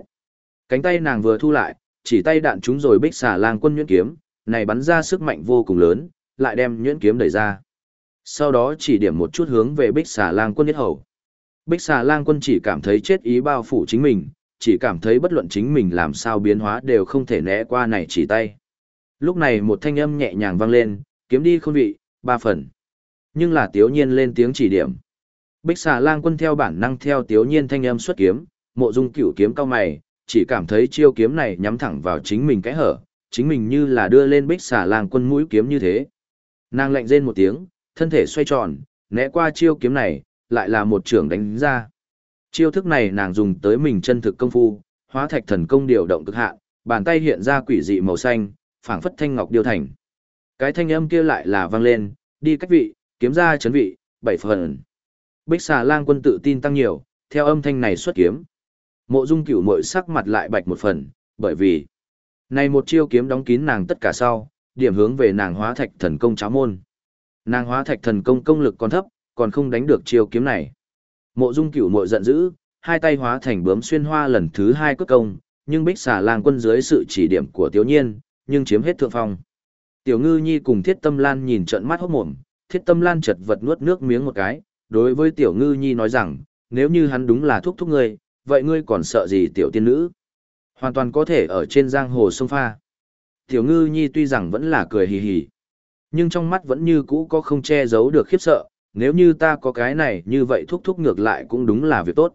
Cánh tay nàng vừa thu lại, chỉ tay đạn chúng rồi bích xà lang quân nhuyễn kiếm, này bắn ra sức mạnh vô cùng lớn, lại đem nhuyễn kiếm đẩy ra. Sau đó chỉ điểm một chút hướng về bích xà lang quân nhất hầu. Bích xà lang quân chỉ cảm thấy chết ý bao phủ chính mình, chỉ cảm thấy bất luận chính mình làm sao biến hóa đều không thể né qua này chỉ tay. Lúc này một thanh âm nhẹ nhàng vang lên, kiếm đi khôn vị, ba phần. Nhưng là tiếu nhiên lên tiếng chỉ điểm. Bích xà lang quân theo bản năng theo tiếu nhiên thanh âm xuất kiếm, mộ dung cửu kiếm cao mày, chỉ cảm thấy chiêu kiếm này nhắm thẳng vào chính mình cái hở, chính mình như là đưa lên bích xà lang quân mũi kiếm như thế. Nàng lạnh rên một tiếng, thân thể xoay tròn, né qua chiêu kiếm này, lại là một trường đánh ra. Chiêu thức này nàng dùng tới mình chân thực công phu, hóa thạch thần công điều động cực hạn, bàn tay hiện ra quỷ dị màu xanh, phảng phất thanh ngọc điêu thành. Cái thanh âm kia lại là vang lên, đi cách vị, kiếm ra chấn vị, bảy phần. Bích xà lang quân tự tin tăng nhiều, theo âm thanh này xuất kiếm. Mộ dung cửu mội sắc mặt lại bạch một phần, bởi vì này một chiêu kiếm đóng kín nàng tất cả sau, điểm hướng về nàng hóa thạch thần công cháo môn. Nàng hóa thạch thần công công lực còn thấp, còn không đánh được chiêu kiếm này. Mộ Dung Cửu mội giận dữ, hai tay hóa thành bướm xuyên hoa lần thứ hai cất công, nhưng Bích Xà Lang quân dưới sự chỉ điểm của Tiểu Nhiên, nhưng chiếm hết thượng phong. Tiểu Ngư Nhi cùng Thiết Tâm Lan nhìn trợn mắt hốt mồm, Thiết Tâm Lan chật vật nuốt nước miếng một cái, đối với Tiểu Ngư Nhi nói rằng, nếu như hắn đúng là thúc thúc ngươi, vậy ngươi còn sợ gì tiểu tiên nữ? Hoàn toàn có thể ở trên giang hồ sông pha. Tiểu Ngư Nhi tuy rằng vẫn là cười hì hì, nhưng trong mắt vẫn như cũ có không che giấu được khiếp sợ, nếu như ta có cái này như vậy thúc thúc ngược lại cũng đúng là việc tốt.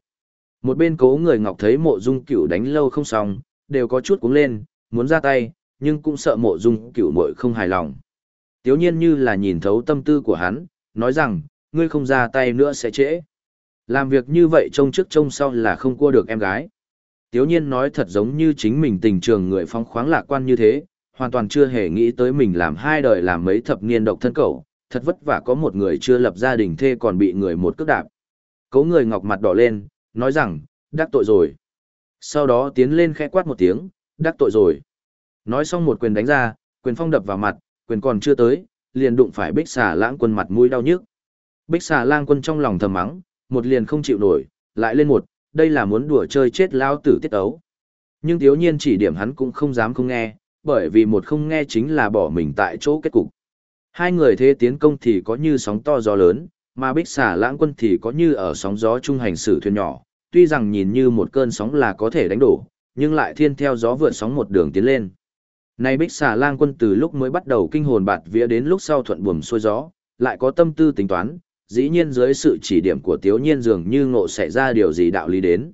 Một bên cố người ngọc thấy mộ dung cửu đánh lâu không xong, đều có chút cuống lên, muốn ra tay, nhưng cũng sợ mộ dung cửu muội không hài lòng. Tiếu nhiên như là nhìn thấu tâm tư của hắn, nói rằng, ngươi không ra tay nữa sẽ trễ. Làm việc như vậy trông trước trông sau là không cua được em gái. Tiếu nhiên nói thật giống như chính mình tình trường người phong khoáng lạc quan như thế, hoàn toàn chưa hề nghĩ tới mình làm hai đời làm mấy thập niên độc thân cầu, thật vất vả có một người chưa lập gia đình thê còn bị người một cước đạp. Cấu người ngọc mặt đỏ lên, nói rằng, đắc tội rồi. Sau đó tiến lên khẽ quát một tiếng, đắc tội rồi. Nói xong một quyền đánh ra, quyền phong đập vào mặt, quyền còn chưa tới, liền đụng phải bích xà lãng quân mặt mũi đau nhức. Bích xà lang quân trong lòng thầm mắng, một liền không chịu nổi, lại lên một, đây là muốn đùa chơi chết lao tử tiết ấu. Nhưng thiếu nhiên chỉ điểm hắn cũng không dám không nghe, bởi vì một không nghe chính là bỏ mình tại chỗ kết cục. Hai người thế tiến công thì có như sóng to gió lớn, mà bích xà lãng quân thì có như ở sóng gió trung hành xử thuyền nhỏ, tuy rằng nhìn như một cơn sóng là có thể đánh đổ, nhưng lại thiên theo gió vượt sóng một đường tiến lên. Nay bích xà lang quân từ lúc mới bắt đầu kinh hồn bạt vía đến lúc sau thuận buồm xuôi gió, lại có tâm tư tính toán, dĩ nhiên dưới sự chỉ điểm của tiếu nhiên dường như ngộ xảy ra điều gì đạo lý đến.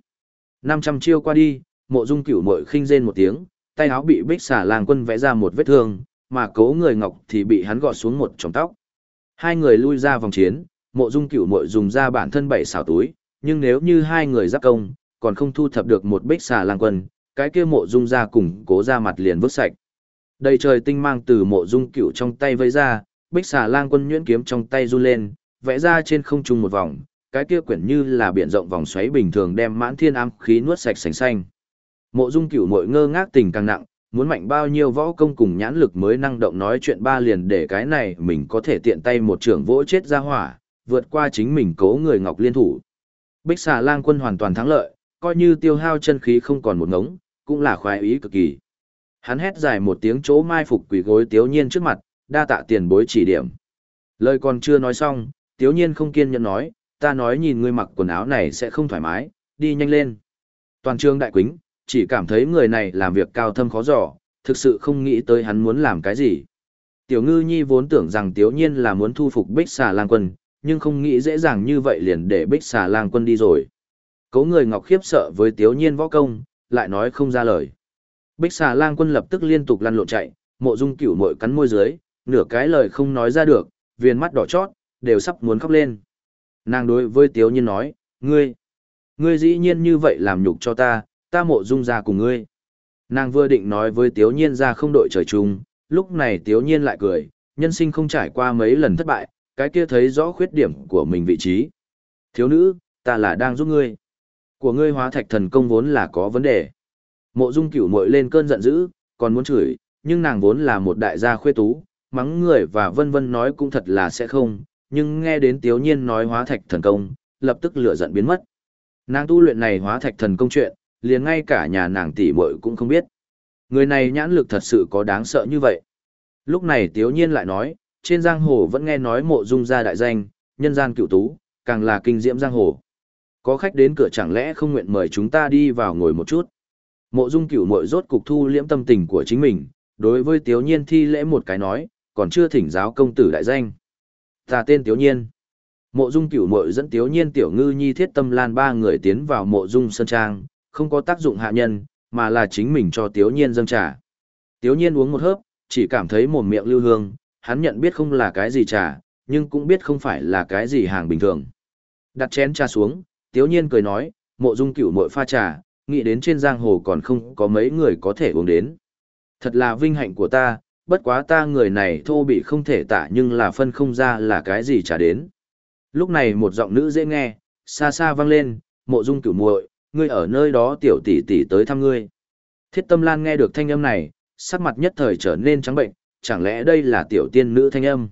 500 chiêu qua đi, mộ dung cửu mội khinh rên một tiếng, tay áo bị bích xà lang quân vẽ ra một vết thương, mà cố người ngọc thì bị hắn gọt xuống một tròng tóc. Hai người lui ra vòng chiến, mộ dung cửu mội dùng ra bản thân bảy xảo túi, nhưng nếu như hai người giáp công, còn không thu thập được một bích xà lang quân, cái kia mộ dung ra cùng cố ra mặt liền vứt sạch. Đầy trời tinh mang từ mộ dung cửu trong tay vây ra, bích xà lang quân nhuyễn kiếm trong tay run lên, vẽ ra trên không trung một vòng, cái kia quyển như là biển rộng vòng xoáy bình thường đem mãn thiên ám khí nuốt sạch sành xanh. Mộ Dung Cửu muội ngơ ngác tình càng nặng, muốn mạnh bao nhiêu võ công cùng nhãn lực mới năng động nói chuyện ba liền để cái này mình có thể tiện tay một trưởng vỗ chết ra hỏa, vượt qua chính mình cố người ngọc liên thủ. Bích xà lang quân hoàn toàn thắng lợi, coi như tiêu hao chân khí không còn một ngống, cũng là khoái ý cực kỳ. Hắn hét dài một tiếng chỗ mai phục quỷ gối tiếu nhiên trước mặt, đa tạ tiền bối chỉ điểm. Lời còn chưa nói xong, tiếu nhiên không kiên nhẫn nói, ta nói nhìn ngươi mặc quần áo này sẽ không thoải mái, đi nhanh lên. Toàn trường đại quính, chỉ cảm thấy người này làm việc cao thâm khó dò, thực sự không nghĩ tới hắn muốn làm cái gì. Tiểu ngư nhi vốn tưởng rằng tiếu nhiên là muốn thu phục bích xà lang quân, nhưng không nghĩ dễ dàng như vậy liền để bích xà lang quân đi rồi. Cấu người ngọc khiếp sợ với tiếu nhiên võ công, lại nói không ra lời. Bích xà lang quân lập tức liên tục lăn lộn chạy, mộ dung cửu mội cắn môi dưới, nửa cái lời không nói ra được, viền mắt đỏ chót, đều sắp muốn khóc lên. Nàng đối với tiếu nhiên nói, ngươi, ngươi dĩ nhiên như vậy làm nhục cho ta, ta mộ dung ra cùng ngươi. Nàng vừa định nói với tiếu nhiên ra không đội trời chung, lúc này tiếu nhiên lại cười, nhân sinh không trải qua mấy lần thất bại, cái kia thấy rõ khuyết điểm của mình vị trí. Thiếu nữ, ta là đang giúp ngươi. Của ngươi hóa thạch thần công vốn là có vấn đề. Mộ dung cửu mội lên cơn giận dữ, còn muốn chửi, nhưng nàng vốn là một đại gia khuê tú, mắng người và vân vân nói cũng thật là sẽ không, nhưng nghe đến tiếu nhiên nói hóa thạch thần công, lập tức lửa giận biến mất. Nàng tu luyện này hóa thạch thần công chuyện, liền ngay cả nhà nàng tỷ muội cũng không biết. Người này nhãn lực thật sự có đáng sợ như vậy. Lúc này tiếu nhiên lại nói, trên giang hồ vẫn nghe nói mộ dung gia đại danh, nhân gian cựu tú, càng là kinh diễm giang hồ. Có khách đến cửa chẳng lẽ không nguyện mời chúng ta đi vào ngồi một chút. Mộ dung cựu mội rốt cục thu liễm tâm tình của chính mình, đối với tiếu nhiên thi lễ một cái nói, còn chưa thỉnh giáo công tử đại danh. Ta tên tiếu nhiên. Mộ dung cửu mội dẫn tiếu nhiên tiểu ngư nhi thiết tâm lan ba người tiến vào mộ dung sơn trang, không có tác dụng hạ nhân, mà là chính mình cho tiếu nhiên dâng trà. Tiếu nhiên uống một hớp, chỉ cảm thấy mồm miệng lưu hương, hắn nhận biết không là cái gì trà, nhưng cũng biết không phải là cái gì hàng bình thường. Đặt chén trà xuống, tiếu nhiên cười nói, mộ dung cửu mội pha trà, nghĩ đến trên giang hồ còn không có mấy người có thể uống đến. Thật là vinh hạnh của ta, bất quá ta người này thô bị không thể tả nhưng là phân không ra là cái gì trà đến. Lúc này một giọng nữ dễ nghe, xa xa vang lên, mộ dung cửu muội, ngươi ở nơi đó tiểu tỷ tỷ tới thăm ngươi. Thiết tâm lan nghe được thanh âm này, sắc mặt nhất thời trở nên trắng bệnh, chẳng lẽ đây là tiểu tiên nữ thanh âm.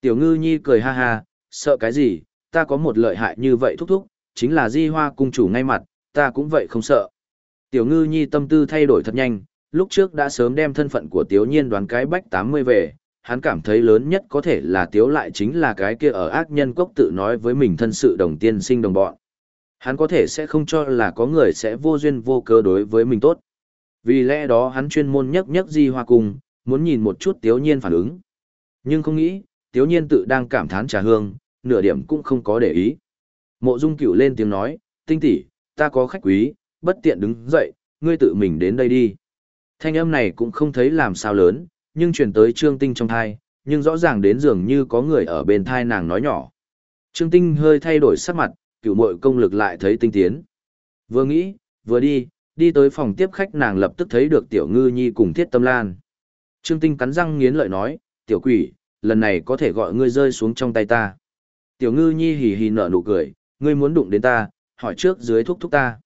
Tiểu ngư nhi cười ha ha, sợ cái gì, ta có một lợi hại như vậy thúc thúc, chính là di hoa cung chủ ngay mặt, ta cũng vậy không sợ. Tiểu ngư nhi tâm tư thay đổi thật nhanh, lúc trước đã sớm đem thân phận của Tiếu Nhiên đoán cái bách 80 về, hắn cảm thấy lớn nhất có thể là Tiếu lại chính là cái kia ở ác nhân cốc tự nói với mình thân sự đồng tiên sinh đồng bọn. Hắn có thể sẽ không cho là có người sẽ vô duyên vô cớ đối với mình tốt. Vì lẽ đó hắn chuyên môn nhấc nhấc di hoa cùng, muốn nhìn một chút Tiếu Nhiên phản ứng. Nhưng không nghĩ, Tiếu Nhiên tự đang cảm thán trà hương, nửa điểm cũng không có để ý. Mộ Dung Cửu lên tiếng nói, tinh tỷ, ta có khách quý, bất tiện đứng dậy, ngươi tự mình đến đây đi. Thanh âm này cũng không thấy làm sao lớn, nhưng truyền tới Trương Tinh trong thai, nhưng rõ ràng đến dường như có người ở bên thai nàng nói nhỏ. Trương Tinh hơi thay đổi sắc mặt, cựu mội công lực lại thấy tinh tiến. Vừa nghĩ, vừa đi, đi tới phòng tiếp khách nàng lập tức thấy được tiểu ngư nhi cùng thiết tâm lan. Trương Tinh cắn răng nghiến lợi nói, tiểu quỷ, lần này có thể gọi ngươi rơi xuống trong tay ta. Tiểu ngư nhi hì hì nở nụ cười, ngươi muốn đụng đến ta, hỏi trước dưới thúc thúc ta.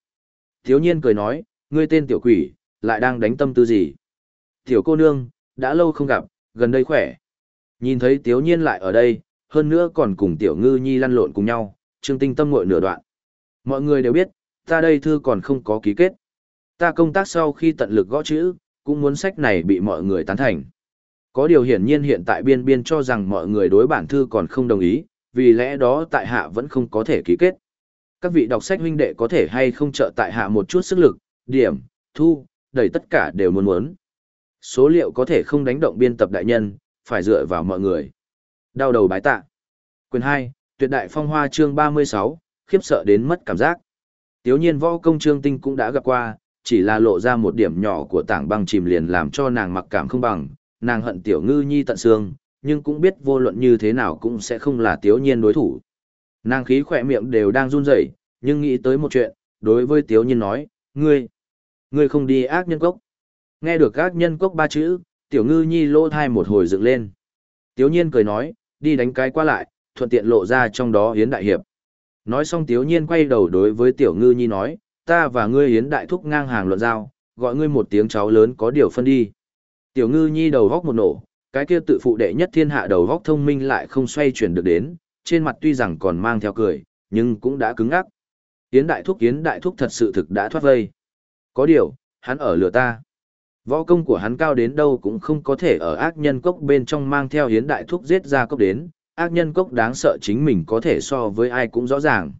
Thiếu nhiên cười nói, ngươi tên tiểu quỷ, lại đang đánh tâm tư gì? Tiểu cô nương, đã lâu không gặp, gần đây khỏe. Nhìn thấy tiếu nhiên lại ở đây, hơn nữa còn cùng tiểu ngư nhi lăn lộn cùng nhau, trương tinh tâm ngội nửa đoạn. Mọi người đều biết, ta đây thư còn không có ký kết. Ta công tác sau khi tận lực gõ chữ, cũng muốn sách này bị mọi người tán thành. Có điều hiển nhiên hiện tại biên biên cho rằng mọi người đối bản thư còn không đồng ý, vì lẽ đó tại hạ vẫn không có thể ký kết. Các vị đọc sách huynh đệ có thể hay không trợ tại hạ một chút sức lực, điểm, thu, đầy tất cả đều muốn muốn. Số liệu có thể không đánh động biên tập đại nhân, phải dựa vào mọi người. Đau đầu bái tạ. Quyền 2, tuyệt đại phong hoa chương 36, khiếp sợ đến mất cảm giác. Tiếu nhiên võ công trương tinh cũng đã gặp qua, chỉ là lộ ra một điểm nhỏ của tảng băng chìm liền làm cho nàng mặc cảm không bằng, nàng hận tiểu ngư nhi tận xương, nhưng cũng biết vô luận như thế nào cũng sẽ không là tiếu nhiên đối thủ. Nàng khí khỏe miệng đều đang run rẩy, nhưng nghĩ tới một chuyện, đối với tiếu nhiên nói, ngươi, ngươi không đi ác nhân cốc. Nghe được ác nhân cốc ba chữ, tiểu ngư nhi lô thai một hồi dựng lên. Tiếu nhiên cười nói, đi đánh cái qua lại, thuận tiện lộ ra trong đó hiến đại hiệp. Nói xong Tiếu Nhiên quay đầu đối với Tiểu Ngư Nhi nói, ta và ngươi hiến đại thúc ngang hàng luận giao, gọi ngươi một tiếng cháu lớn có điều phân đi. Tiểu Ngư Nhi đầu góc một nổ, cái kia tự phụ đệ nhất thiên hạ đầu góc thông minh lại không xoay chuyển được đến, trên mặt tuy rằng còn mang theo cười, nhưng cũng đã cứng ngắc. Yến đại thúc Yến đại thúc thật sự thực đã thoát vây. Có điều, hắn ở lừa ta. Võ công của hắn cao đến đâu cũng không có thể ở ác nhân cốc bên trong mang theo Yến đại thúc giết ra cốc đến, ác nhân cốc đáng sợ chính mình có thể so với ai cũng rõ ràng.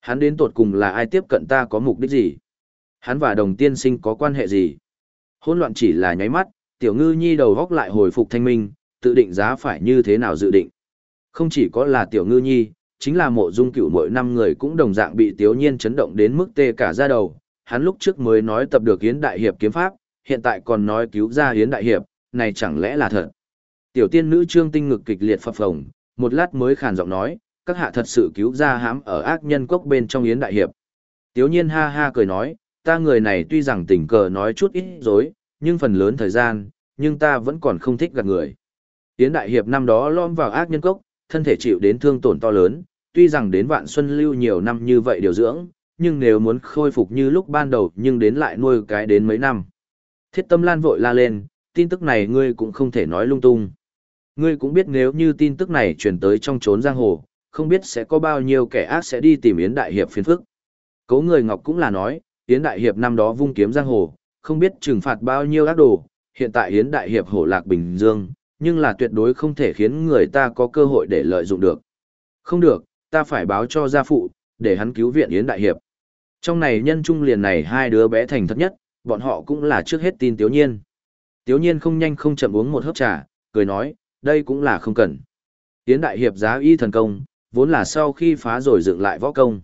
Hắn đến tột cùng là ai tiếp cận ta có mục đích gì? Hắn và đồng tiên sinh có quan hệ gì? Hỗn loạn chỉ là nháy mắt, tiểu ngư nhi đầu góc lại hồi phục thanh minh, tự định giá phải như thế nào dự định. Không chỉ có là tiểu ngư nhi, chính là mộ dung cửu mỗi năm người cũng đồng dạng bị tiểu nhiên chấn động đến mức tê cả ra đầu. Hắn lúc trước mới nói tập được hiến đại hiệp kiếm pháp, hiện tại còn nói cứu ra hiến đại hiệp, này chẳng lẽ là thật. Tiểu tiên nữ trương tinh ngực kịch liệt phập phồng, một lát mới khàn giọng nói, các hạ thật sự cứu ra hãm ở ác nhân cốc bên trong yến đại hiệp. Tiếu nhiên ha ha cười nói, ta người này tuy rằng tình cờ nói chút ít dối, nhưng phần lớn thời gian, nhưng ta vẫn còn không thích gạt người. Yến đại hiệp năm đó lom vào ác nhân cốc, thân thể chịu đến thương tổn to lớn, tuy rằng đến vạn xuân lưu nhiều năm như vậy điều dưỡng, nhưng nếu muốn khôi phục như lúc ban đầu nhưng đến lại nuôi cái đến mấy năm. Thiết tâm lan vội la lên, tin tức này ngươi cũng không thể nói lung tung. Ngươi cũng biết nếu như tin tức này truyền tới trong trốn giang hồ, không biết sẽ có bao nhiêu kẻ ác sẽ đi tìm Yến Đại Hiệp phiền phức. Cố người Ngọc cũng là nói, Yến Đại Hiệp năm đó vung kiếm giang hồ, không biết trừng phạt bao nhiêu ác đồ, hiện tại Yến Đại Hiệp hổ lạc bình dương, nhưng là tuyệt đối không thể khiến người ta có cơ hội để lợi dụng được. Không được, ta phải báo cho gia phụ, để hắn cứu viện Yến Đại Hiệp. Trong này nhân trung liền này hai đứa bé thành thật nhất, bọn họ cũng là trước hết tin Tiếu Nhiên. Tiếu Nhiên không nhanh không chậm uống một hớp trà, cười nói, đây cũng là không cần. Tiến Đại Hiệp giá y thần công, vốn là sau khi phá rồi dựng lại võ công.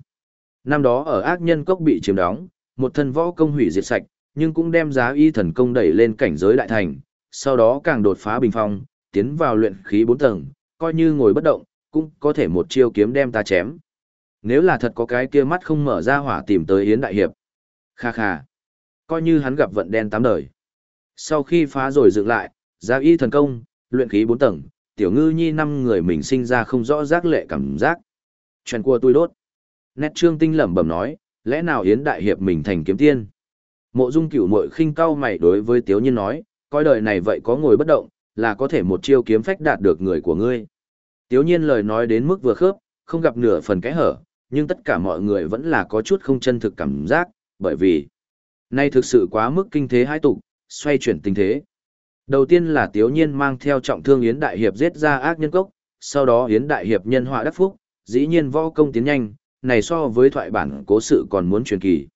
Năm đó ở ác nhân cốc bị chiếm đóng, một thân võ công hủy diệt sạch, nhưng cũng đem giá y thần công đẩy lên cảnh giới đại thành, sau đó càng đột phá bình phong, tiến vào luyện khí 4 tầng, coi như ngồi bất động, cũng có thể một chiêu kiếm đem ta chém. Nếu là thật có cái kia mắt không mở ra hỏa tìm tới Yến Đại Hiệp. Kha kha. Coi như hắn gặp vận đen tám đời. Sau khi phá rồi dựng lại, giá y thần công, luyện khí 4 tầng, tiểu ngư nhi năm người mình sinh ra không rõ giác lệ cảm giác. Chuyện của tôi đốt. Nét trương tinh lẩm bẩm nói, lẽ nào Yến Đại Hiệp mình thành kiếm tiên? Mộ dung cửu mội khinh cao mày đối với tiếu nhiên nói, coi đời này vậy có ngồi bất động, là có thể một chiêu kiếm phách đạt được người của ngươi. Tiếu nhiên lời nói đến mức vừa khớp, không gặp nửa phần cái hở, nhưng tất cả mọi người vẫn là có chút không chân thực cảm giác, bởi vì nay thực sự quá mức kinh thế hai tục, xoay chuyển tình thế. Đầu tiên là Tiếu Nhiên mang theo trọng thương Yến Đại Hiệp giết ra ác nhân cốc, sau đó Yến Đại Hiệp nhân họa đắc phúc, dĩ nhiên võ công tiến nhanh, này so với thoại bản cố sự còn muốn truyền kỳ.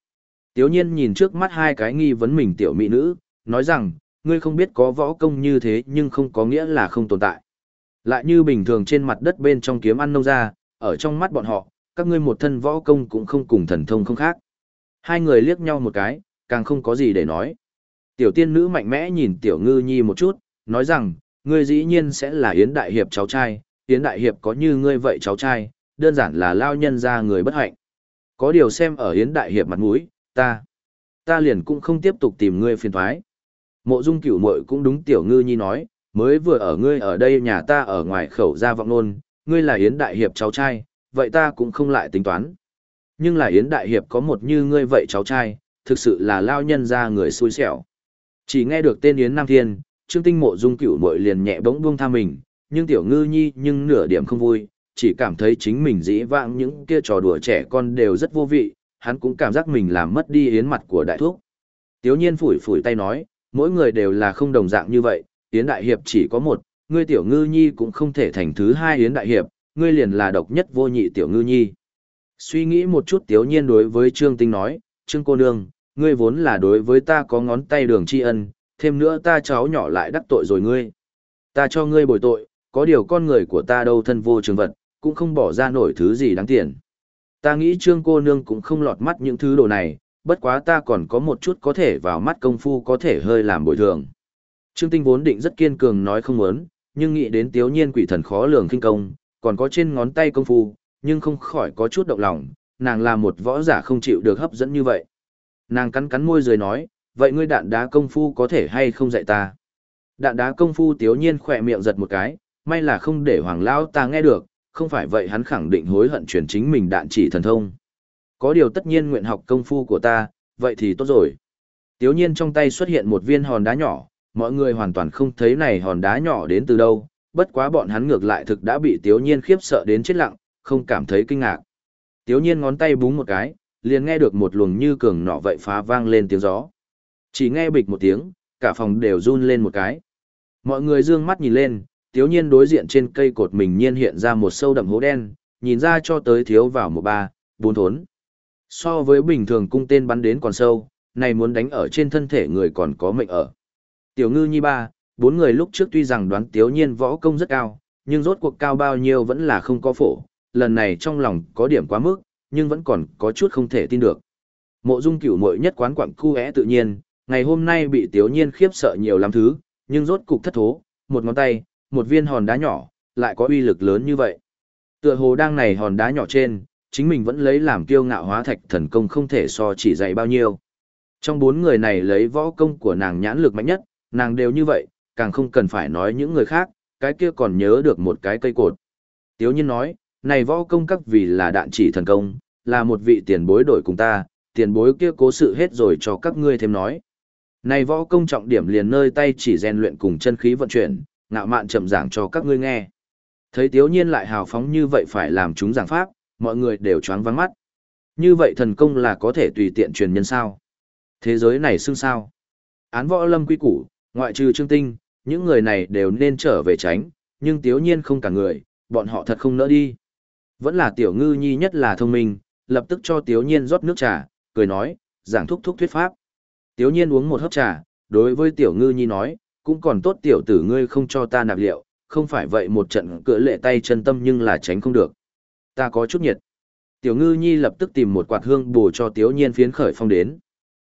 Tiếu Nhiên nhìn trước mắt hai cái nghi vấn mình tiểu mỹ nữ, nói rằng, ngươi không biết có võ công như thế nhưng không có nghĩa là không tồn tại. Lại như bình thường trên mặt đất bên trong kiếm ăn nông ra, ở trong mắt bọn họ, các ngươi một thân võ công cũng không cùng thần thông không khác. Hai người liếc nhau một cái, càng không có gì để nói. Tiểu tiên nữ mạnh mẽ nhìn tiểu ngư nhi một chút, nói rằng, ngươi dĩ nhiên sẽ là Yến Đại Hiệp cháu trai, Yến Đại Hiệp có như ngươi vậy cháu trai, đơn giản là lao nhân ra người bất hạnh. Có điều xem ở Yến Đại Hiệp mặt mũi, ta, ta liền cũng không tiếp tục tìm ngươi phiền thoái. Mộ dung cửu mội cũng đúng tiểu ngư nhi nói, mới vừa ở ngươi ở đây nhà ta ở ngoài khẩu ra vọng nôn, ngươi là Yến Đại Hiệp cháu trai, vậy ta cũng không lại tính toán. Nhưng là Yến Đại Hiệp có một như ngươi vậy cháu trai, thực sự là lao nhân ra người xui xẻo. Chỉ nghe được tên Yến Nam Thiên, Trương Tinh Mộ Dung Cửu Muội liền nhẹ bỗng buông tha mình, nhưng Tiểu Ngư Nhi nhưng nửa điểm không vui, chỉ cảm thấy chính mình dĩ vãng những kia trò đùa trẻ con đều rất vô vị, hắn cũng cảm giác mình làm mất đi yến mặt của đại thuốc. Tiếu Nhiên phủi phủi tay nói, mỗi người đều là không đồng dạng như vậy, yến đại hiệp chỉ có một, ngươi Tiểu Ngư Nhi cũng không thể thành thứ hai yến đại hiệp, ngươi liền là độc nhất vô nhị Tiểu Ngư Nhi. Suy nghĩ một chút Tiếu Nhiên đối với Trương Tinh nói, Trương cô nương, ngươi vốn là đối với ta có ngón tay đường tri ân, thêm nữa ta cháu nhỏ lại đắc tội rồi ngươi. Ta cho ngươi bồi tội, có điều con người của ta đâu thân vô trường vật, cũng không bỏ ra nổi thứ gì đáng tiền. Ta nghĩ trương cô nương cũng không lọt mắt những thứ đồ này, bất quá ta còn có một chút có thể vào mắt công phu có thể hơi làm bồi thường. Trương Tinh vốn định rất kiên cường nói không muốn, nhưng nghĩ đến tiếu nhiên quỷ thần khó lường kinh công, còn có trên ngón tay công phu, nhưng không khỏi có chút động lòng, nàng là một võ giả không chịu được hấp dẫn như vậy. Nàng cắn cắn môi rồi nói, vậy ngươi đạn đá công phu có thể hay không dạy ta? Đạn đá công phu tiếu nhiên khỏe miệng giật một cái, may là không để hoàng lão ta nghe được, không phải vậy hắn khẳng định hối hận chuyển chính mình đạn chỉ thần thông. Có điều tất nhiên nguyện học công phu của ta, vậy thì tốt rồi. Tiếu nhiên trong tay xuất hiện một viên hòn đá nhỏ, mọi người hoàn toàn không thấy này hòn đá nhỏ đến từ đâu, bất quá bọn hắn ngược lại thực đã bị tiếu nhiên khiếp sợ đến chết lặng, không cảm thấy kinh ngạc. Tiếu nhiên ngón tay búng một cái, liền nghe được một luồng như cường nọ vậy phá vang lên tiếng gió. Chỉ nghe bịch một tiếng, cả phòng đều run lên một cái. Mọi người dương mắt nhìn lên, tiếu nhiên đối diện trên cây cột mình nhiên hiện ra một sâu đậm hố đen, nhìn ra cho tới thiếu vào một ba, bốn thốn. So với bình thường cung tên bắn đến còn sâu, này muốn đánh ở trên thân thể người còn có mệnh ở. Tiểu ngư nhi ba, bốn người lúc trước tuy rằng đoán tiếu nhiên võ công rất cao, nhưng rốt cuộc cao bao nhiêu vẫn là không có phổ, lần này trong lòng có điểm quá mức, nhưng vẫn còn có chút không thể tin được. Mộ dung cửu muội nhất quán quặng cu tự nhiên, ngày hôm nay bị tiếu nhiên khiếp sợ nhiều lắm thứ, nhưng rốt cục thất thố, một ngón tay, một viên hòn đá nhỏ, lại có uy lực lớn như vậy. Tựa hồ đang này hòn đá nhỏ trên, chính mình vẫn lấy làm kiêu ngạo hóa thạch thần công không thể so chỉ dạy bao nhiêu. Trong bốn người này lấy võ công của nàng nhãn lực mạnh nhất, nàng đều như vậy, càng không cần phải nói những người khác, cái kia còn nhớ được một cái cây cột. Tiếu nhiên nói, này võ công các vì là đạn chỉ thần công, là một vị tiền bối đổi cùng ta, tiền bối kia cố sự hết rồi cho các ngươi thêm nói. Này võ công trọng điểm liền nơi tay chỉ rèn luyện cùng chân khí vận chuyển, ngạo mạn chậm giảng cho các ngươi nghe. Thấy Tiếu Nhiên lại hào phóng như vậy phải làm chúng giảng pháp, mọi người đều choáng vắng mắt. Như vậy thần công là có thể tùy tiện truyền nhân sao? Thế giới này xưng sao? Án võ lâm quy củ, ngoại trừ Trương Tinh, những người này đều nên trở về tránh, nhưng Tiếu Nhiên không cả người, bọn họ thật không nỡ đi. Vẫn là Tiểu Ngư Nhi nhất là thông minh, lập tức cho tiểu Nhiên rót nước trà, cười nói, giảng thúc thúc thuyết pháp. tiểu Nhiên uống một hớp trà, đối với Tiểu Ngư Nhi nói, cũng còn tốt tiểu tử ngươi không cho ta nạp liệu, không phải vậy một trận cỡ lệ tay chân tâm nhưng là tránh không được. Ta có chút nhiệt. Tiểu ngư nhi lập tức tìm một quạt hương bù cho tiểu nhiên phiến khởi phong đến.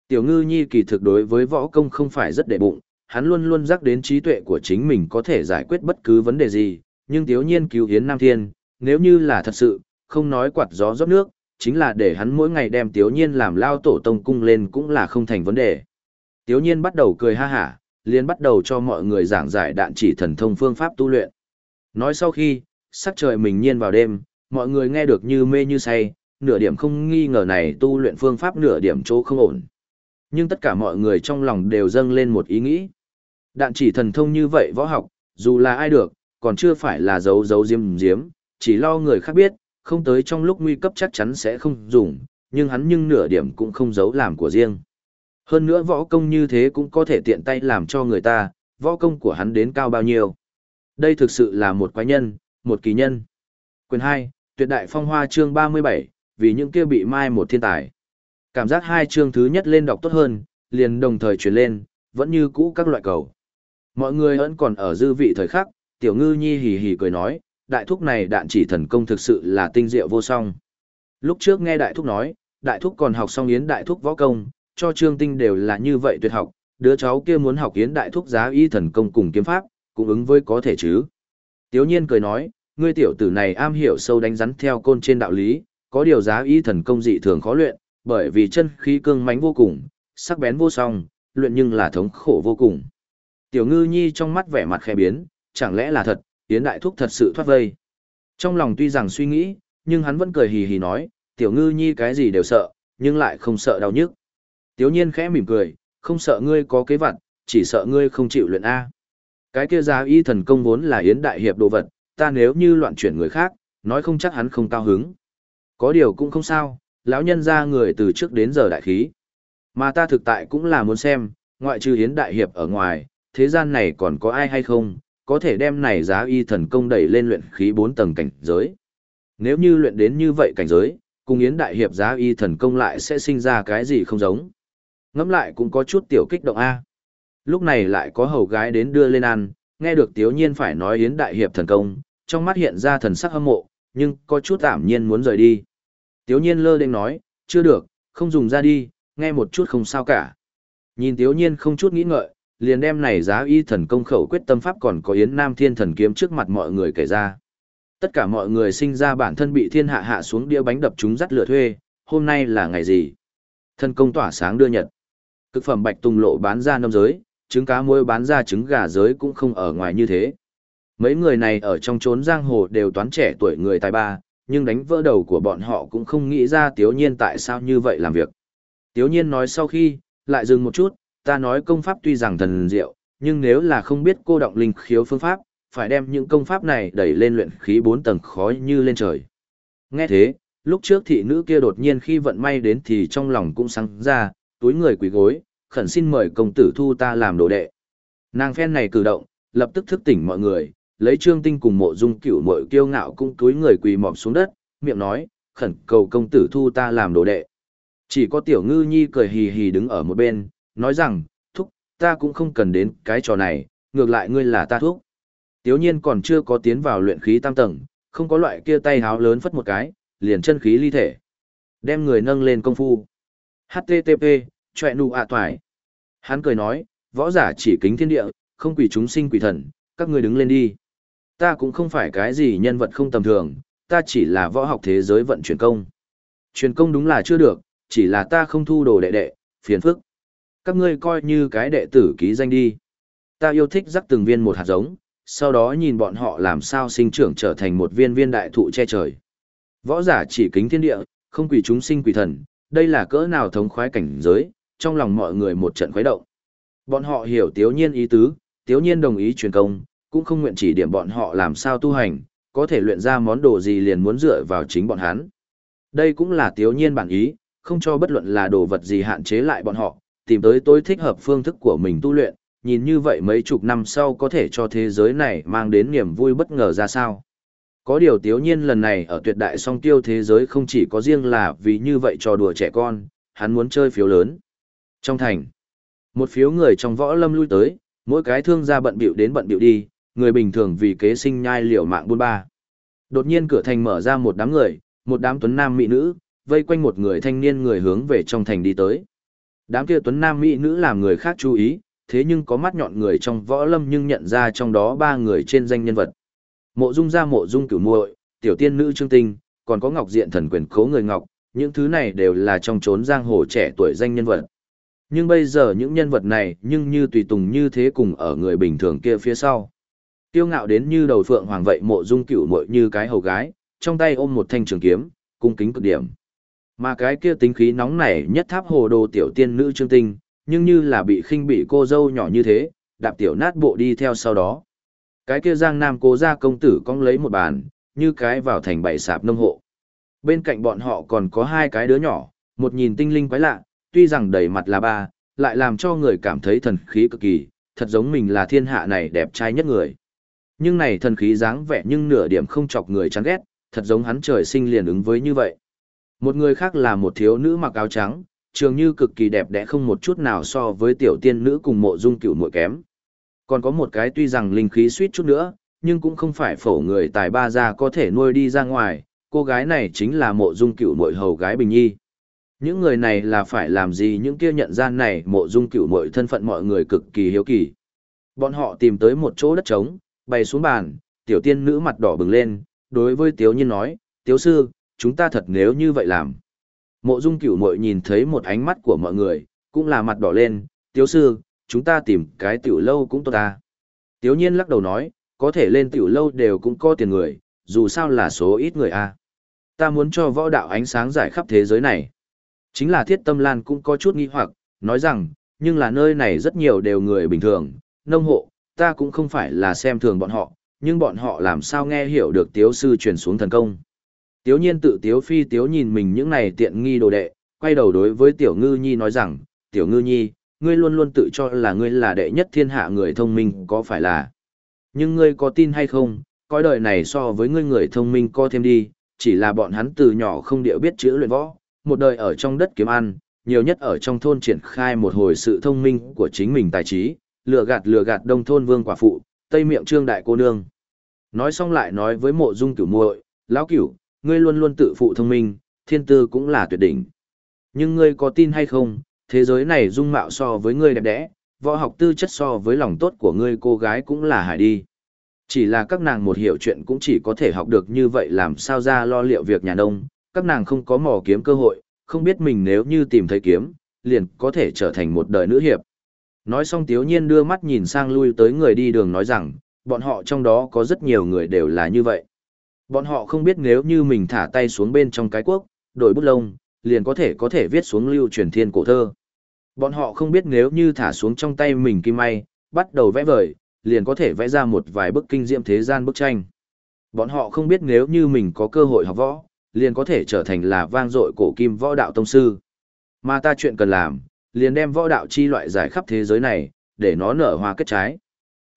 Tiểu ngư nhi kỳ thực đối với võ công không phải rất đệ bụng, hắn luôn luôn rắc đến trí tuệ của chính mình có thể giải quyết bất cứ vấn đề gì, nhưng tiểu nhiên cứu hiến nam thiên, nếu như là thật sự, không nói quạt gió rót nước, chính là để hắn mỗi ngày đem tiếu nhiên làm lao tổ tông cung lên cũng là không thành vấn đề. Tiếu nhiên bắt đầu cười ha hả, liền bắt đầu cho mọi người giảng giải đạn chỉ thần thông phương pháp tu luyện. Nói sau khi, sắc trời mình nhiên vào đêm, mọi người nghe được như mê như say, nửa điểm không nghi ngờ này tu luyện phương pháp nửa điểm chỗ không ổn. Nhưng tất cả mọi người trong lòng đều dâng lên một ý nghĩ. Đạn chỉ thần thông như vậy võ học, dù là ai được, còn chưa phải là giấu giấu diếm diếm, chỉ lo người khác biết, không tới trong lúc nguy cấp chắc chắn sẽ không dùng, nhưng hắn nhưng nửa điểm cũng không giấu làm của riêng. Hơn nữa võ công như thế cũng có thể tiện tay làm cho người ta, võ công của hắn đến cao bao nhiêu. Đây thực sự là một quái nhân, một kỳ nhân. Quyền 2, tuyệt đại phong hoa chương 37, vì những kia bị mai một thiên tài. Cảm giác hai chương thứ nhất lên đọc tốt hơn, liền đồng thời chuyển lên, vẫn như cũ các loại cầu. Mọi người vẫn còn ở dư vị thời khắc, tiểu ngư nhi hì hì cười nói, đại thúc này đạn chỉ thần công thực sự là tinh diệu vô song. Lúc trước nghe đại thúc nói, đại thúc còn học xong yến đại thúc võ công, cho Trương Tinh đều là như vậy tuyệt học, đứa cháu kia muốn học yến đại thúc giá y thần công cùng kiếm pháp, cũng ứng với có thể chứ. Tiếu nhiên cười nói, ngươi tiểu tử này am hiểu sâu đánh rắn theo côn trên đạo lý, có điều giá y thần công dị thường khó luyện, bởi vì chân khí cương mãnh vô cùng, sắc bén vô song, luyện nhưng là thống khổ vô cùng. Tiểu ngư nhi trong mắt vẻ mặt khẽ biến, chẳng lẽ là thật, yến đại thúc thật sự thoát vây. Trong lòng tuy rằng suy nghĩ, nhưng hắn vẫn cười hì hì nói, tiểu ngư nhi cái gì đều sợ, nhưng lại không sợ đau nhức. Tiếu nhiên khẽ mỉm cười, không sợ ngươi có kế vặt, chỉ sợ ngươi không chịu luyện A. Cái kia giá y thần công vốn là yến đại hiệp đồ vật, ta nếu như loạn chuyển người khác, nói không chắc hắn không cao hứng. Có điều cũng không sao, lão nhân ra người từ trước đến giờ đại khí. Mà ta thực tại cũng là muốn xem, ngoại trừ yến đại hiệp ở ngoài, thế gian này còn có ai hay không, có thể đem này giá y thần công đẩy lên luyện khí 4 tầng cảnh giới. Nếu như luyện đến như vậy cảnh giới, cùng yến đại hiệp giá y thần công lại sẽ sinh ra cái gì không giống ngẫm lại cũng có chút tiểu kích động a. Lúc này lại có hầu gái đến đưa lên ăn, nghe được Tiếu Nhiên phải nói Yến Đại Hiệp thần công, trong mắt hiện ra thần sắc hâm mộ, nhưng có chút ảm nhiên muốn rời đi. Tiếu Nhiên lơ lên nói, chưa được, không dùng ra đi, nghe một chút không sao cả. Nhìn Tiếu Nhiên không chút nghĩ ngợi, liền đem này giá y thần công khẩu quyết tâm pháp còn có Yến Nam Thiên thần kiếm trước mặt mọi người kể ra. Tất cả mọi người sinh ra bản thân bị thiên hạ hạ xuống đĩa bánh đập chúng dắt lửa thuê, hôm nay là ngày gì? Thần công tỏa sáng đưa nhật. Cực phẩm bạch tùng lộ bán ra nông giới, trứng cá muối bán ra trứng gà giới cũng không ở ngoài như thế. Mấy người này ở trong chốn giang hồ đều toán trẻ tuổi người tài ba, nhưng đánh vỡ đầu của bọn họ cũng không nghĩ ra Tiếu Nhiên tại sao như vậy làm việc. Tiếu Nhiên nói sau khi, lại dừng một chút, ta nói công pháp tuy rằng thần diệu, nhưng nếu là không biết cô động linh khiếu phương pháp, phải đem những công pháp này đẩy lên luyện khí 4 tầng khó như lên trời. Nghe thế, lúc trước thị nữ kia đột nhiên khi vận may đến thì trong lòng cũng sáng ra, túi người quỳ gối, khẩn xin mời công tử thu ta làm đồ đệ. Nàng phen này cử động, lập tức thức tỉnh mọi người, lấy trương tinh cùng mộ dung cửu mội kiêu ngạo cũng túi người quỳ mọp xuống đất, miệng nói, khẩn cầu công tử thu ta làm đồ đệ. Chỉ có tiểu ngư nhi cười hì hì đứng ở một bên, nói rằng, thúc, ta cũng không cần đến cái trò này, ngược lại ngươi là ta thúc. Tiếu nhiên còn chưa có tiến vào luyện khí tam tầng, không có loại kia tay háo lớn phất một cái, liền chân khí ly thể. Đem người nâng lên công phu. HTTP, chọe nụ ạ toài. Hắn cười nói, võ giả chỉ kính thiên địa, không quỷ chúng sinh quỷ thần, các ngươi đứng lên đi. Ta cũng không phải cái gì nhân vật không tầm thường, ta chỉ là võ học thế giới vận chuyển công. Truyền công đúng là chưa được, chỉ là ta không thu đồ đệ đệ, phiền phức. Các ngươi coi như cái đệ tử ký danh đi. Ta yêu thích rắc từng viên một hạt giống, sau đó nhìn bọn họ làm sao sinh trưởng trở thành một viên viên đại thụ che trời. Võ giả chỉ kính thiên địa, không quỷ chúng sinh quỷ thần, đây là cỡ nào thống khoái cảnh giới, trong lòng mọi người một trận khuấy động. Bọn họ hiểu tiếu nhiên ý tứ, tiếu nhiên đồng ý truyền công, cũng không nguyện chỉ điểm bọn họ làm sao tu hành, có thể luyện ra món đồ gì liền muốn dựa vào chính bọn hắn. Đây cũng là tiếu nhiên bản ý, không cho bất luận là đồ vật gì hạn chế lại bọn họ, tìm tới tối thích hợp phương thức của mình tu luyện, nhìn như vậy mấy chục năm sau có thể cho thế giới này mang đến niềm vui bất ngờ ra sao. Có điều tiếu nhiên lần này ở tuyệt đại song tiêu thế giới không chỉ có riêng là vì như vậy trò đùa trẻ con, hắn muốn chơi phiếu lớn. Trong thành, một phiếu người trong võ lâm lui tới, mỗi cái thương gia bận bịu đến bận bịu đi, người bình thường vì kế sinh nhai liều mạng buôn ba. Đột nhiên cửa thành mở ra một đám người, một đám tuấn nam mỹ nữ, vây quanh một người thanh niên người hướng về trong thành đi tới. Đám kia tuấn nam mỹ nữ làm người khác chú ý, thế nhưng có mắt nhọn người trong võ lâm nhưng nhận ra trong đó ba người trên danh nhân vật. Mộ Dung gia mộ Dung Cửu Muội, tiểu tiên nữ Trương Tinh, còn có Ngọc Diện thần quyền khố người Ngọc, những thứ này đều là trong chốn giang hồ trẻ tuổi danh nhân vật. Nhưng bây giờ những nhân vật này nhưng như tùy tùng như thế cùng ở người bình thường kia phía sau. Tiêu ngạo đến như đầu phượng hoàng vậy mộ dung cửu muội như cái hầu gái, trong tay ôm một thanh trường kiếm, cung kính cực điểm. Mà cái kia tính khí nóng nảy nhất tháp hồ đồ tiểu tiên nữ trương tinh, nhưng như là bị khinh bị cô dâu nhỏ như thế, đạp tiểu nát bộ đi theo sau đó. Cái kia giang nam cố gia công tử cong lấy một bàn, như cái vào thành bảy sạp nông hộ. Bên cạnh bọn họ còn có hai cái đứa nhỏ, một nhìn tinh linh quái lạ, tuy rằng đầy mặt là ba, lại làm cho người cảm thấy thần khí cực kỳ, thật giống mình là thiên hạ này đẹp trai nhất người. Nhưng này thần khí dáng vẻ nhưng nửa điểm không chọc người chán ghét, thật giống hắn trời sinh liền ứng với như vậy. Một người khác là một thiếu nữ mặc áo trắng, trường như cực kỳ đẹp đẽ không một chút nào so với tiểu tiên nữ cùng mộ dung cửu muội kém. Còn có một cái tuy rằng linh khí suýt chút nữa, nhưng cũng không phải phổ người tài ba gia có thể nuôi đi ra ngoài, cô gái này chính là mộ dung cửu muội hầu gái Bình Nhi. Những người này là phải làm gì những kia nhận ra này mộ dung cửu muội thân phận mọi người cực kỳ hiếu kỳ. Bọn họ tìm tới một chỗ đất trống, bày xuống bàn, tiểu tiên nữ mặt đỏ bừng lên, đối với tiếu nhiên nói, tiếu sư, chúng ta thật nếu như vậy làm. Mộ dung cửu muội nhìn thấy một ánh mắt của mọi người, cũng là mặt đỏ lên, tiếu sư, chúng ta tìm cái tiểu lâu cũng tốt ta. Tiếu nhiên lắc đầu nói, có thể lên tiểu lâu đều cũng có tiền người, dù sao là số ít người a. Ta muốn cho võ đạo ánh sáng giải khắp thế giới này. Chính là thiết tâm lan cũng có chút nghi hoặc, nói rằng, nhưng là nơi này rất nhiều đều người bình thường, nông hộ, ta cũng không phải là xem thường bọn họ, nhưng bọn họ làm sao nghe hiểu được tiếu sư truyền xuống thần công. Tiếu nhiên tự tiếu phi tiếu nhìn mình những này tiện nghi đồ đệ, quay đầu đối với tiểu ngư nhi nói rằng, tiểu ngư nhi, ngươi luôn luôn tự cho là ngươi là đệ nhất thiên hạ người thông minh có phải là. Nhưng ngươi có tin hay không, coi đời này so với ngươi người thông minh co thêm đi, chỉ là bọn hắn từ nhỏ không điệu biết chữ luyện võ, một đời ở trong đất kiếm ăn, nhiều nhất ở trong thôn triển khai một hồi sự thông minh của chính mình tài trí, lừa gạt lừa gạt đông thôn vương quả phụ, tây miệng trương đại cô nương. Nói xong lại nói với mộ dung cửu muội, lão cửu, ngươi luôn luôn tự phụ thông minh, thiên tư cũng là tuyệt đỉnh. Nhưng ngươi có tin hay không, thế giới này dung mạo so với ngươi đẹp đẽ, võ học tư chất so với lòng tốt của ngươi cô gái cũng là hải đi. Chỉ là các nàng một hiểu chuyện cũng chỉ có thể học được như vậy làm sao ra lo liệu việc nhà nông, các nàng không có mò kiếm cơ hội, không biết mình nếu như tìm thấy kiếm, liền có thể trở thành một đời nữ hiệp. Nói xong tiếu nhiên đưa mắt nhìn sang lui tới người đi đường nói rằng, Bọn họ trong đó có rất nhiều người đều là như vậy. Bọn họ không biết nếu như mình thả tay xuống bên trong cái quốc, đổi bút lông, liền có thể có thể viết xuống lưu truyền thiên cổ thơ. Bọn họ không biết nếu như thả xuống trong tay mình kim may, bắt đầu vẽ vời, liền có thể vẽ ra một vài bức kinh diệm thế gian bức tranh. Bọn họ không biết nếu như mình có cơ hội học võ, liền có thể trở thành là vang dội cổ kim võ đạo tông sư. Mà ta chuyện cần làm, liền đem võ đạo chi loại giải khắp thế giới này, để nó nở hoa kết trái.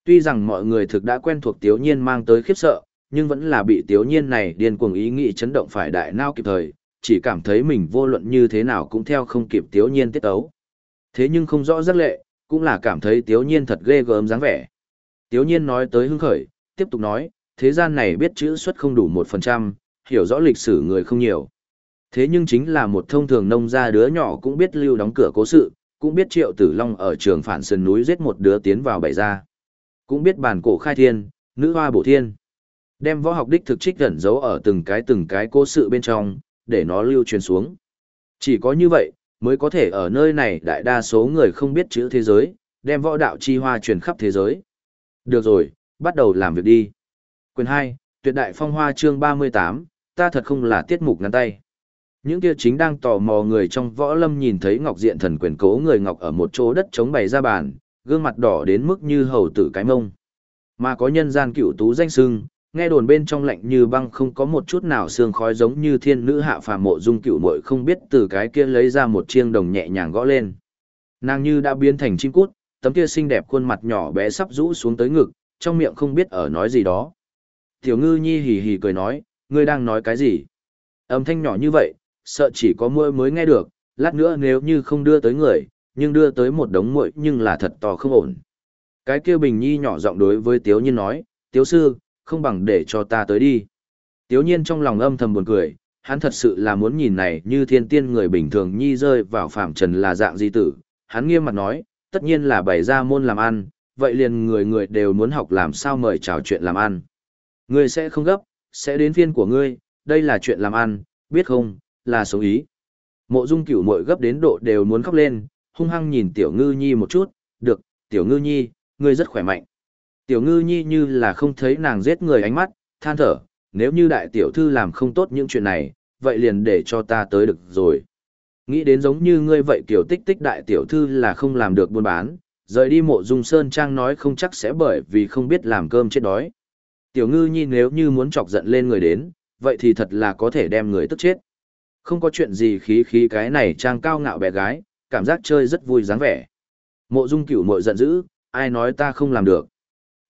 Tuy rằng mọi người thực đã quen thuộc Tiếu Nhiên mang tới khiếp sợ, nhưng vẫn là bị Tiếu Nhiên này điên cuồng ý nghĩ chấn động phải đại nao kịp thời, chỉ cảm thấy mình vô luận như thế nào cũng theo không kịp Tiếu Nhiên tiết tấu. Thế nhưng không rõ rất lệ, cũng là cảm thấy Tiếu Nhiên thật ghê gớm dáng vẻ. Tiếu Nhiên nói tới hưng khởi, tiếp tục nói, thế gian này biết chữ xuất không đủ một phần trăm, hiểu rõ lịch sử người không nhiều. Thế nhưng chính là một thông thường nông gia đứa nhỏ cũng biết lưu đóng cửa cố sự, cũng biết triệu tử long ở trường phản sơn núi giết một đứa tiến vào bảy gia. Cũng biết bản cổ khai thiên, nữ hoa bổ thiên. Đem võ học đích thực trích gần giấu ở từng cái từng cái cố sự bên trong, để nó lưu truyền xuống. Chỉ có như vậy, mới có thể ở nơi này đại đa số người không biết chữ thế giới, đem võ đạo chi hoa truyền khắp thế giới. Được rồi, bắt đầu làm việc đi. Quyền 2, Tuyệt đại phong hoa chương 38, ta thật không là tiết mục ngắn tay. Những kia chính đang tò mò người trong võ lâm nhìn thấy Ngọc Diện thần quyền cố người Ngọc ở một chỗ đất chống bày ra bàn, gương mặt đỏ đến mức như hầu tử cái mông. Mà có nhân gian cựu tú danh sưng, nghe đồn bên trong lạnh như băng không có một chút nào sương khói giống như thiên nữ hạ phàm mộ dung cựu muội không biết từ cái kia lấy ra một chiêng đồng nhẹ nhàng gõ lên. Nàng như đã biến thành chim cút, tấm kia xinh đẹp khuôn mặt nhỏ bé sắp rũ xuống tới ngực, trong miệng không biết ở nói gì đó. Tiểu ngư nhi hì hì cười nói, ngươi đang nói cái gì? Âm thanh nhỏ như vậy, sợ chỉ có muội mới nghe được, lát nữa nếu như không đưa tới người, nhưng đưa tới một đống muội nhưng là thật to không ổn. Cái kia bình nhi nhỏ giọng đối với tiếu nhiên nói, tiếu sư, không bằng để cho ta tới đi. Tiếu nhiên trong lòng âm thầm buồn cười, hắn thật sự là muốn nhìn này như thiên tiên người bình thường nhi rơi vào phạm trần là dạng di tử. Hắn nghiêm mặt nói, tất nhiên là bày ra môn làm ăn, vậy liền người người đều muốn học làm sao mời chào chuyện làm ăn. Ngươi sẽ không gấp, sẽ đến phiên của ngươi, đây là chuyện làm ăn, biết không, là số ý. Mộ dung cửu mội gấp đến độ đều muốn khóc lên, hung hăng nhìn tiểu ngư nhi một chút, được, tiểu ngư nhi, ngươi rất khỏe mạnh. Tiểu ngư nhi như là không thấy nàng giết người ánh mắt, than thở, nếu như đại tiểu thư làm không tốt những chuyện này, vậy liền để cho ta tới được rồi. Nghĩ đến giống như ngươi vậy kiểu tích tích đại tiểu thư là không làm được buôn bán, rời đi mộ dung sơn trang nói không chắc sẽ bởi vì không biết làm cơm chết đói. Tiểu ngư nhi nếu như muốn chọc giận lên người đến, vậy thì thật là có thể đem người tức chết. Không có chuyện gì khí khí cái này trang cao ngạo bé gái, cảm giác chơi rất vui dáng vẻ. Mộ dung cửu mội giận dữ, ai nói ta không làm được.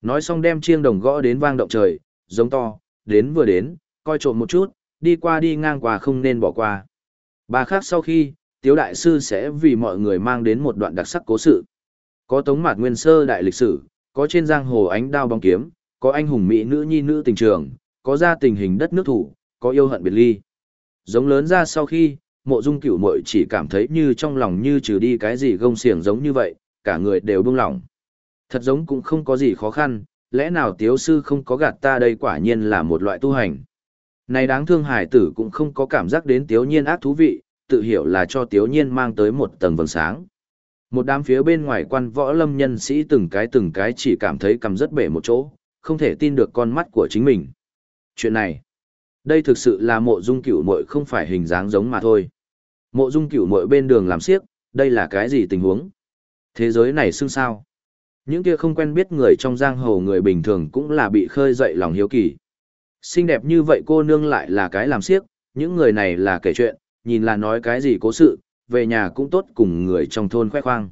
Nói xong đem chiêng đồng gõ đến vang động trời, giống to, đến vừa đến, coi trộm một chút, đi qua đi ngang qua không nên bỏ qua. Bà khác sau khi, Tiếu Đại Sư sẽ vì mọi người mang đến một đoạn đặc sắc cố sự. Có tống mạt nguyên sơ đại lịch sử, có trên giang hồ ánh đao bóng kiếm, có anh hùng mỹ nữ nhi nữ tình trường, có ra tình hình đất nước thủ, có yêu hận biệt ly. Giống lớn ra sau khi, mộ dung cửu mội chỉ cảm thấy như trong lòng như trừ đi cái gì gông xiềng giống như vậy, cả người đều buông lỏng. Thật giống cũng không có gì khó khăn, lẽ nào tiếu sư không có gạt ta đây quả nhiên là một loại tu hành. Này đáng thương hải tử cũng không có cảm giác đến tiếu nhiên ác thú vị, tự hiểu là cho tiếu nhiên mang tới một tầng vầng sáng. Một đám phía bên ngoài quan võ lâm nhân sĩ từng cái từng cái chỉ cảm thấy cầm rất bể một chỗ, không thể tin được con mắt của chính mình. Chuyện này, đây thực sự là mộ dung cửu muội không phải hình dáng giống mà thôi. Mộ dung cửu muội bên đường làm siếc, đây là cái gì tình huống? Thế giới này xưng sao? Những kia không quen biết người trong giang hồ người bình thường cũng là bị khơi dậy lòng hiếu kỳ. Xinh đẹp như vậy cô nương lại là cái làm siếc, những người này là kể chuyện, nhìn là nói cái gì cố sự, về nhà cũng tốt cùng người trong thôn khoe khoang.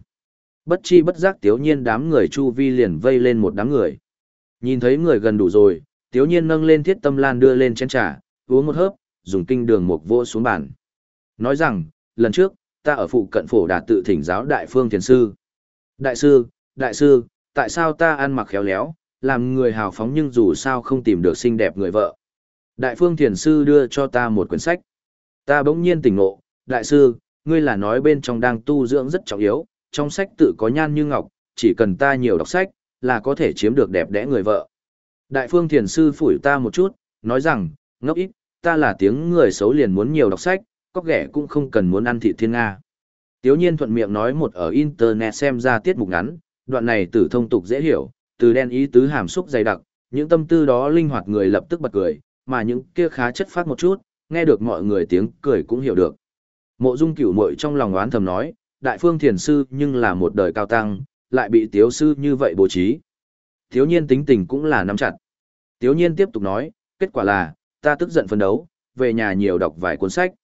Bất chi bất giác tiếu nhiên đám người chu vi liền vây lên một đám người. Nhìn thấy người gần đủ rồi, tiếu nhiên nâng lên thiết tâm lan đưa lên chén trà, uống một hớp, dùng kinh đường một vô xuống bàn. Nói rằng, lần trước, ta ở phụ cận phổ đạt tự thỉnh giáo đại phương thiền sư. Đại sư, đại sư, tại sao ta ăn mặc khéo léo, làm người hào phóng nhưng dù sao không tìm được xinh đẹp người vợ. Đại phương thiền sư đưa cho ta một quyển sách. Ta bỗng nhiên tỉnh ngộ, đại sư, ngươi là nói bên trong đang tu dưỡng rất trọng yếu, trong sách tự có nhan như ngọc, chỉ cần ta nhiều đọc sách, là có thể chiếm được đẹp đẽ người vợ. Đại phương thiền sư phủi ta một chút, nói rằng, ngốc ít, ta là tiếng người xấu liền muốn nhiều đọc sách, có ghẻ cũng không cần muốn ăn thị thiên Nga. Tiếu nhiên thuận miệng nói một ở internet xem ra tiết mục ngắn, đoạn này tử thông tục dễ hiểu, từ đen ý tứ hàm xúc dày đặc, những tâm tư đó linh hoạt người lập tức bật cười, mà những kia khá chất phát một chút, nghe được mọi người tiếng cười cũng hiểu được. Mộ Dung Cửu muội trong lòng oán thầm nói, đại phương thiền sư nhưng là một đời cao tăng, lại bị tiếu sư như vậy bố trí. thiếu nhiên tính tình cũng là nắm chặt. Tiếu nhiên tiếp tục nói, kết quả là, ta tức giận phấn đấu, về nhà nhiều đọc vài cuốn sách.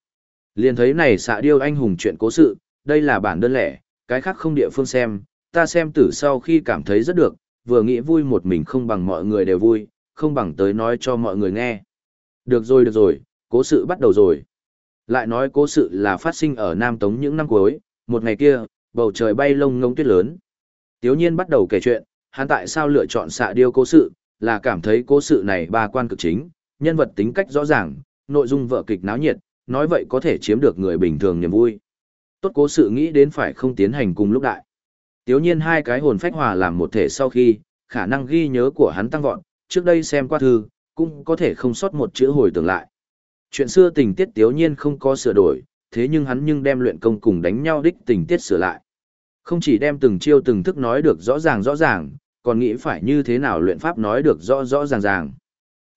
Liền thấy này xạ điêu anh hùng chuyện cố sự, đây là bản đơn lẻ, cái khác không địa phương xem, ta xem tử sau khi cảm thấy rất được, vừa nghĩ vui một mình không bằng mọi người đều vui, không bằng tới nói cho mọi người nghe. Được rồi được rồi, cố sự bắt đầu rồi. Lại nói cố sự là phát sinh ở Nam Tống những năm cuối, một ngày kia, bầu trời bay lông ngông tuyết lớn. Tiếu nhiên bắt đầu kể chuyện, hắn tại sao lựa chọn xạ điêu cố sự, là cảm thấy cố sự này ba quan cực chính, nhân vật tính cách rõ ràng, nội dung vở kịch náo nhiệt, nói vậy có thể chiếm được người bình thường niềm vui. Tốt cố sự nghĩ đến phải không tiến hành cùng lúc đại. Tiếu nhiên hai cái hồn phách hòa làm một thể sau khi, khả năng ghi nhớ của hắn tăng vọt, trước đây xem qua thư, cũng có thể không sót một chữ hồi tưởng lại. Chuyện xưa tình tiết tiếu nhiên không có sửa đổi, thế nhưng hắn nhưng đem luyện công cùng đánh nhau đích tình tiết sửa lại. Không chỉ đem từng chiêu từng thức nói được rõ ràng rõ ràng, còn nghĩ phải như thế nào luyện pháp nói được rõ rõ ràng ràng.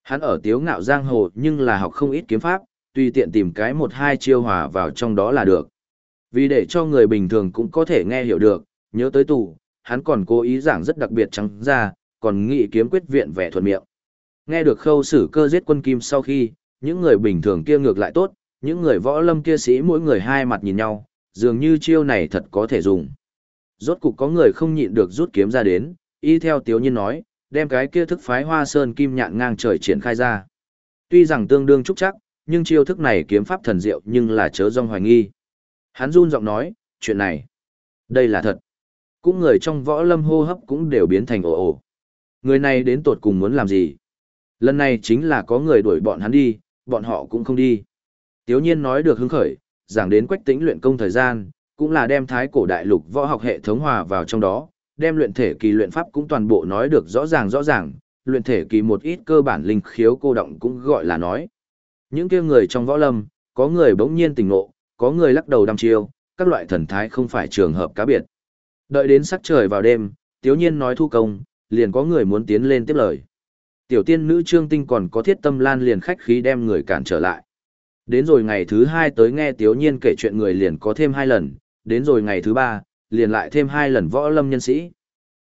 Hắn ở tiếu ngạo giang hồ nhưng là học không ít kiếm pháp, tùy tiện tìm cái một hai chiêu hòa vào trong đó là được. Vì để cho người bình thường cũng có thể nghe hiểu được, nhớ tới tù, hắn còn cố ý giảng rất đặc biệt trắng ra, còn nghĩ kiếm quyết viện vẻ thuận miệng. Nghe được khâu sử cơ giết quân kim sau khi, những người bình thường kia ngược lại tốt, những người võ lâm kia sĩ mỗi người hai mặt nhìn nhau, dường như chiêu này thật có thể dùng. Rốt cục có người không nhịn được rút kiếm ra đến, y theo tiếu nhiên nói, đem cái kia thức phái hoa sơn kim nhạn ngang trời triển khai ra. Tuy rằng tương đương trúc chắc, nhưng chiêu thức này kiếm pháp thần diệu nhưng là chớ rong hoài nghi. Hắn run giọng nói, chuyện này, đây là thật. Cũng người trong võ lâm hô hấp cũng đều biến thành ồ ồ. Người này đến tột cùng muốn làm gì? Lần này chính là có người đuổi bọn hắn đi, bọn họ cũng không đi. Tiếu nhiên nói được hứng khởi, giảng đến quách tĩnh luyện công thời gian, cũng là đem thái cổ đại lục võ học hệ thống hòa vào trong đó, đem luyện thể kỳ luyện pháp cũng toàn bộ nói được rõ ràng rõ ràng, luyện thể kỳ một ít cơ bản linh khiếu cô động cũng gọi là nói. Những kia người trong võ lâm, có người bỗng nhiên tỉnh ngộ, có người lắc đầu đăm chiêu, các loại thần thái không phải trường hợp cá biệt. Đợi đến sắc trời vào đêm, tiếu nhiên nói thu công, liền có người muốn tiến lên tiếp lời. Tiểu tiên nữ trương tinh còn có thiết tâm lan liền khách khí đem người cản trở lại. Đến rồi ngày thứ hai tới nghe tiếu nhiên kể chuyện người liền có thêm hai lần, đến rồi ngày thứ ba, liền lại thêm hai lần võ lâm nhân sĩ.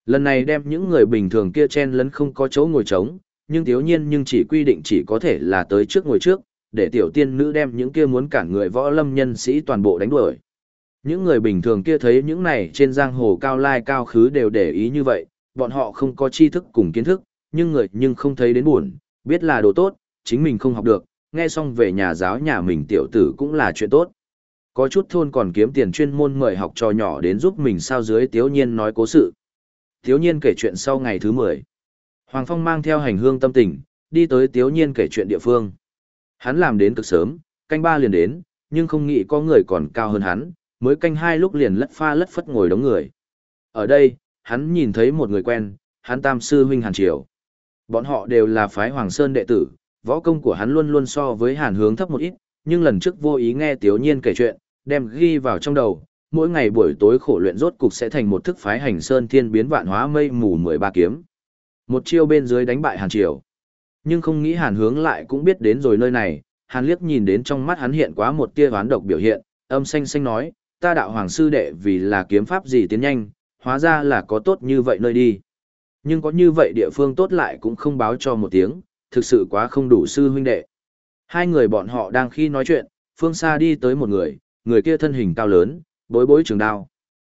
Lần này đem những người bình thường kia chen lấn không có chỗ ngồi trống, nhưng tiếu nhiên nhưng chỉ quy định chỉ có thể là tới trước ngồi trước, để tiểu tiên nữ đem những kia muốn cản người võ lâm nhân sĩ toàn bộ đánh đuổi. Những người bình thường kia thấy những này trên giang hồ cao lai cao khứ đều để ý như vậy, bọn họ không có tri thức cùng kiến thức, nhưng người nhưng không thấy đến buồn, biết là đồ tốt, chính mình không học được, nghe xong về nhà giáo nhà mình tiểu tử cũng là chuyện tốt. Có chút thôn còn kiếm tiền chuyên môn mời học trò nhỏ đến giúp mình sao dưới tiếu nhiên nói cố sự. Tiếu nhiên kể chuyện sau ngày thứ 10. Hoàng Phong mang theo hành hương tâm tình, đi tới tiếu nhiên kể chuyện địa phương. Hắn làm đến cực sớm, canh ba liền đến, nhưng không nghĩ có người còn cao hơn hắn, mới canh hai lúc liền lất pha lất phất ngồi đống người. Ở đây, hắn nhìn thấy một người quen, hắn tam sư huynh Hàn Triều. Bọn họ đều là phái Hoàng Sơn đệ tử, võ công của hắn luôn luôn so với Hàn Hướng thấp một ít, nhưng lần trước vô ý nghe Tiếu Nhiên kể chuyện, đem ghi vào trong đầu, mỗi ngày buổi tối khổ luyện rốt cục sẽ thành một thức phái hành sơn thiên biến vạn hóa mây mù 13 kiếm. Một chiêu bên dưới đánh bại Hàn Triều. Nhưng không nghĩ Hàn Hướng lại cũng biết đến rồi nơi này, Hàn liếc nhìn đến trong mắt hắn hiện quá một tia hoán độc biểu hiện, âm xanh xanh nói, ta đạo hoàng sư đệ vì là kiếm pháp gì tiến nhanh, hóa ra là có tốt như vậy nơi đi. Nhưng có như vậy địa phương tốt lại cũng không báo cho một tiếng, thực sự quá không đủ sư huynh đệ. Hai người bọn họ đang khi nói chuyện, phương xa đi tới một người, người kia thân hình cao lớn, bối bối trường đao.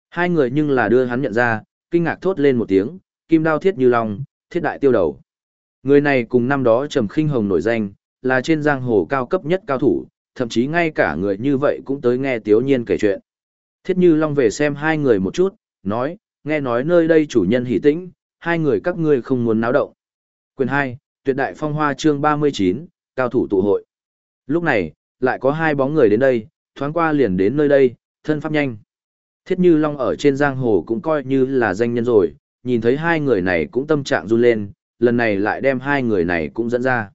Hai người nhưng là đưa hắn nhận ra, kinh ngạc thốt lên một tiếng, kim đao thiết như long, thiết đại tiêu đầu. Người này cùng năm đó Trầm Khinh Hồng nổi danh, là trên giang hồ cao cấp nhất cao thủ, thậm chí ngay cả người như vậy cũng tới nghe Tiếu Nhiên kể chuyện. Thiết Như Long về xem hai người một chút, nói, nghe nói nơi đây chủ nhân hỷ tĩnh, hai người các ngươi không muốn náo động. Quyền 2, Tuyệt đại phong hoa chương 39, cao thủ tụ hội. Lúc này, lại có hai bóng người đến đây, thoáng qua liền đến nơi đây, thân pháp nhanh. Thiết Như Long ở trên giang hồ cũng coi như là danh nhân rồi, nhìn thấy hai người này cũng tâm trạng run lên, lần này lại đem hai người này cũng dẫn ra.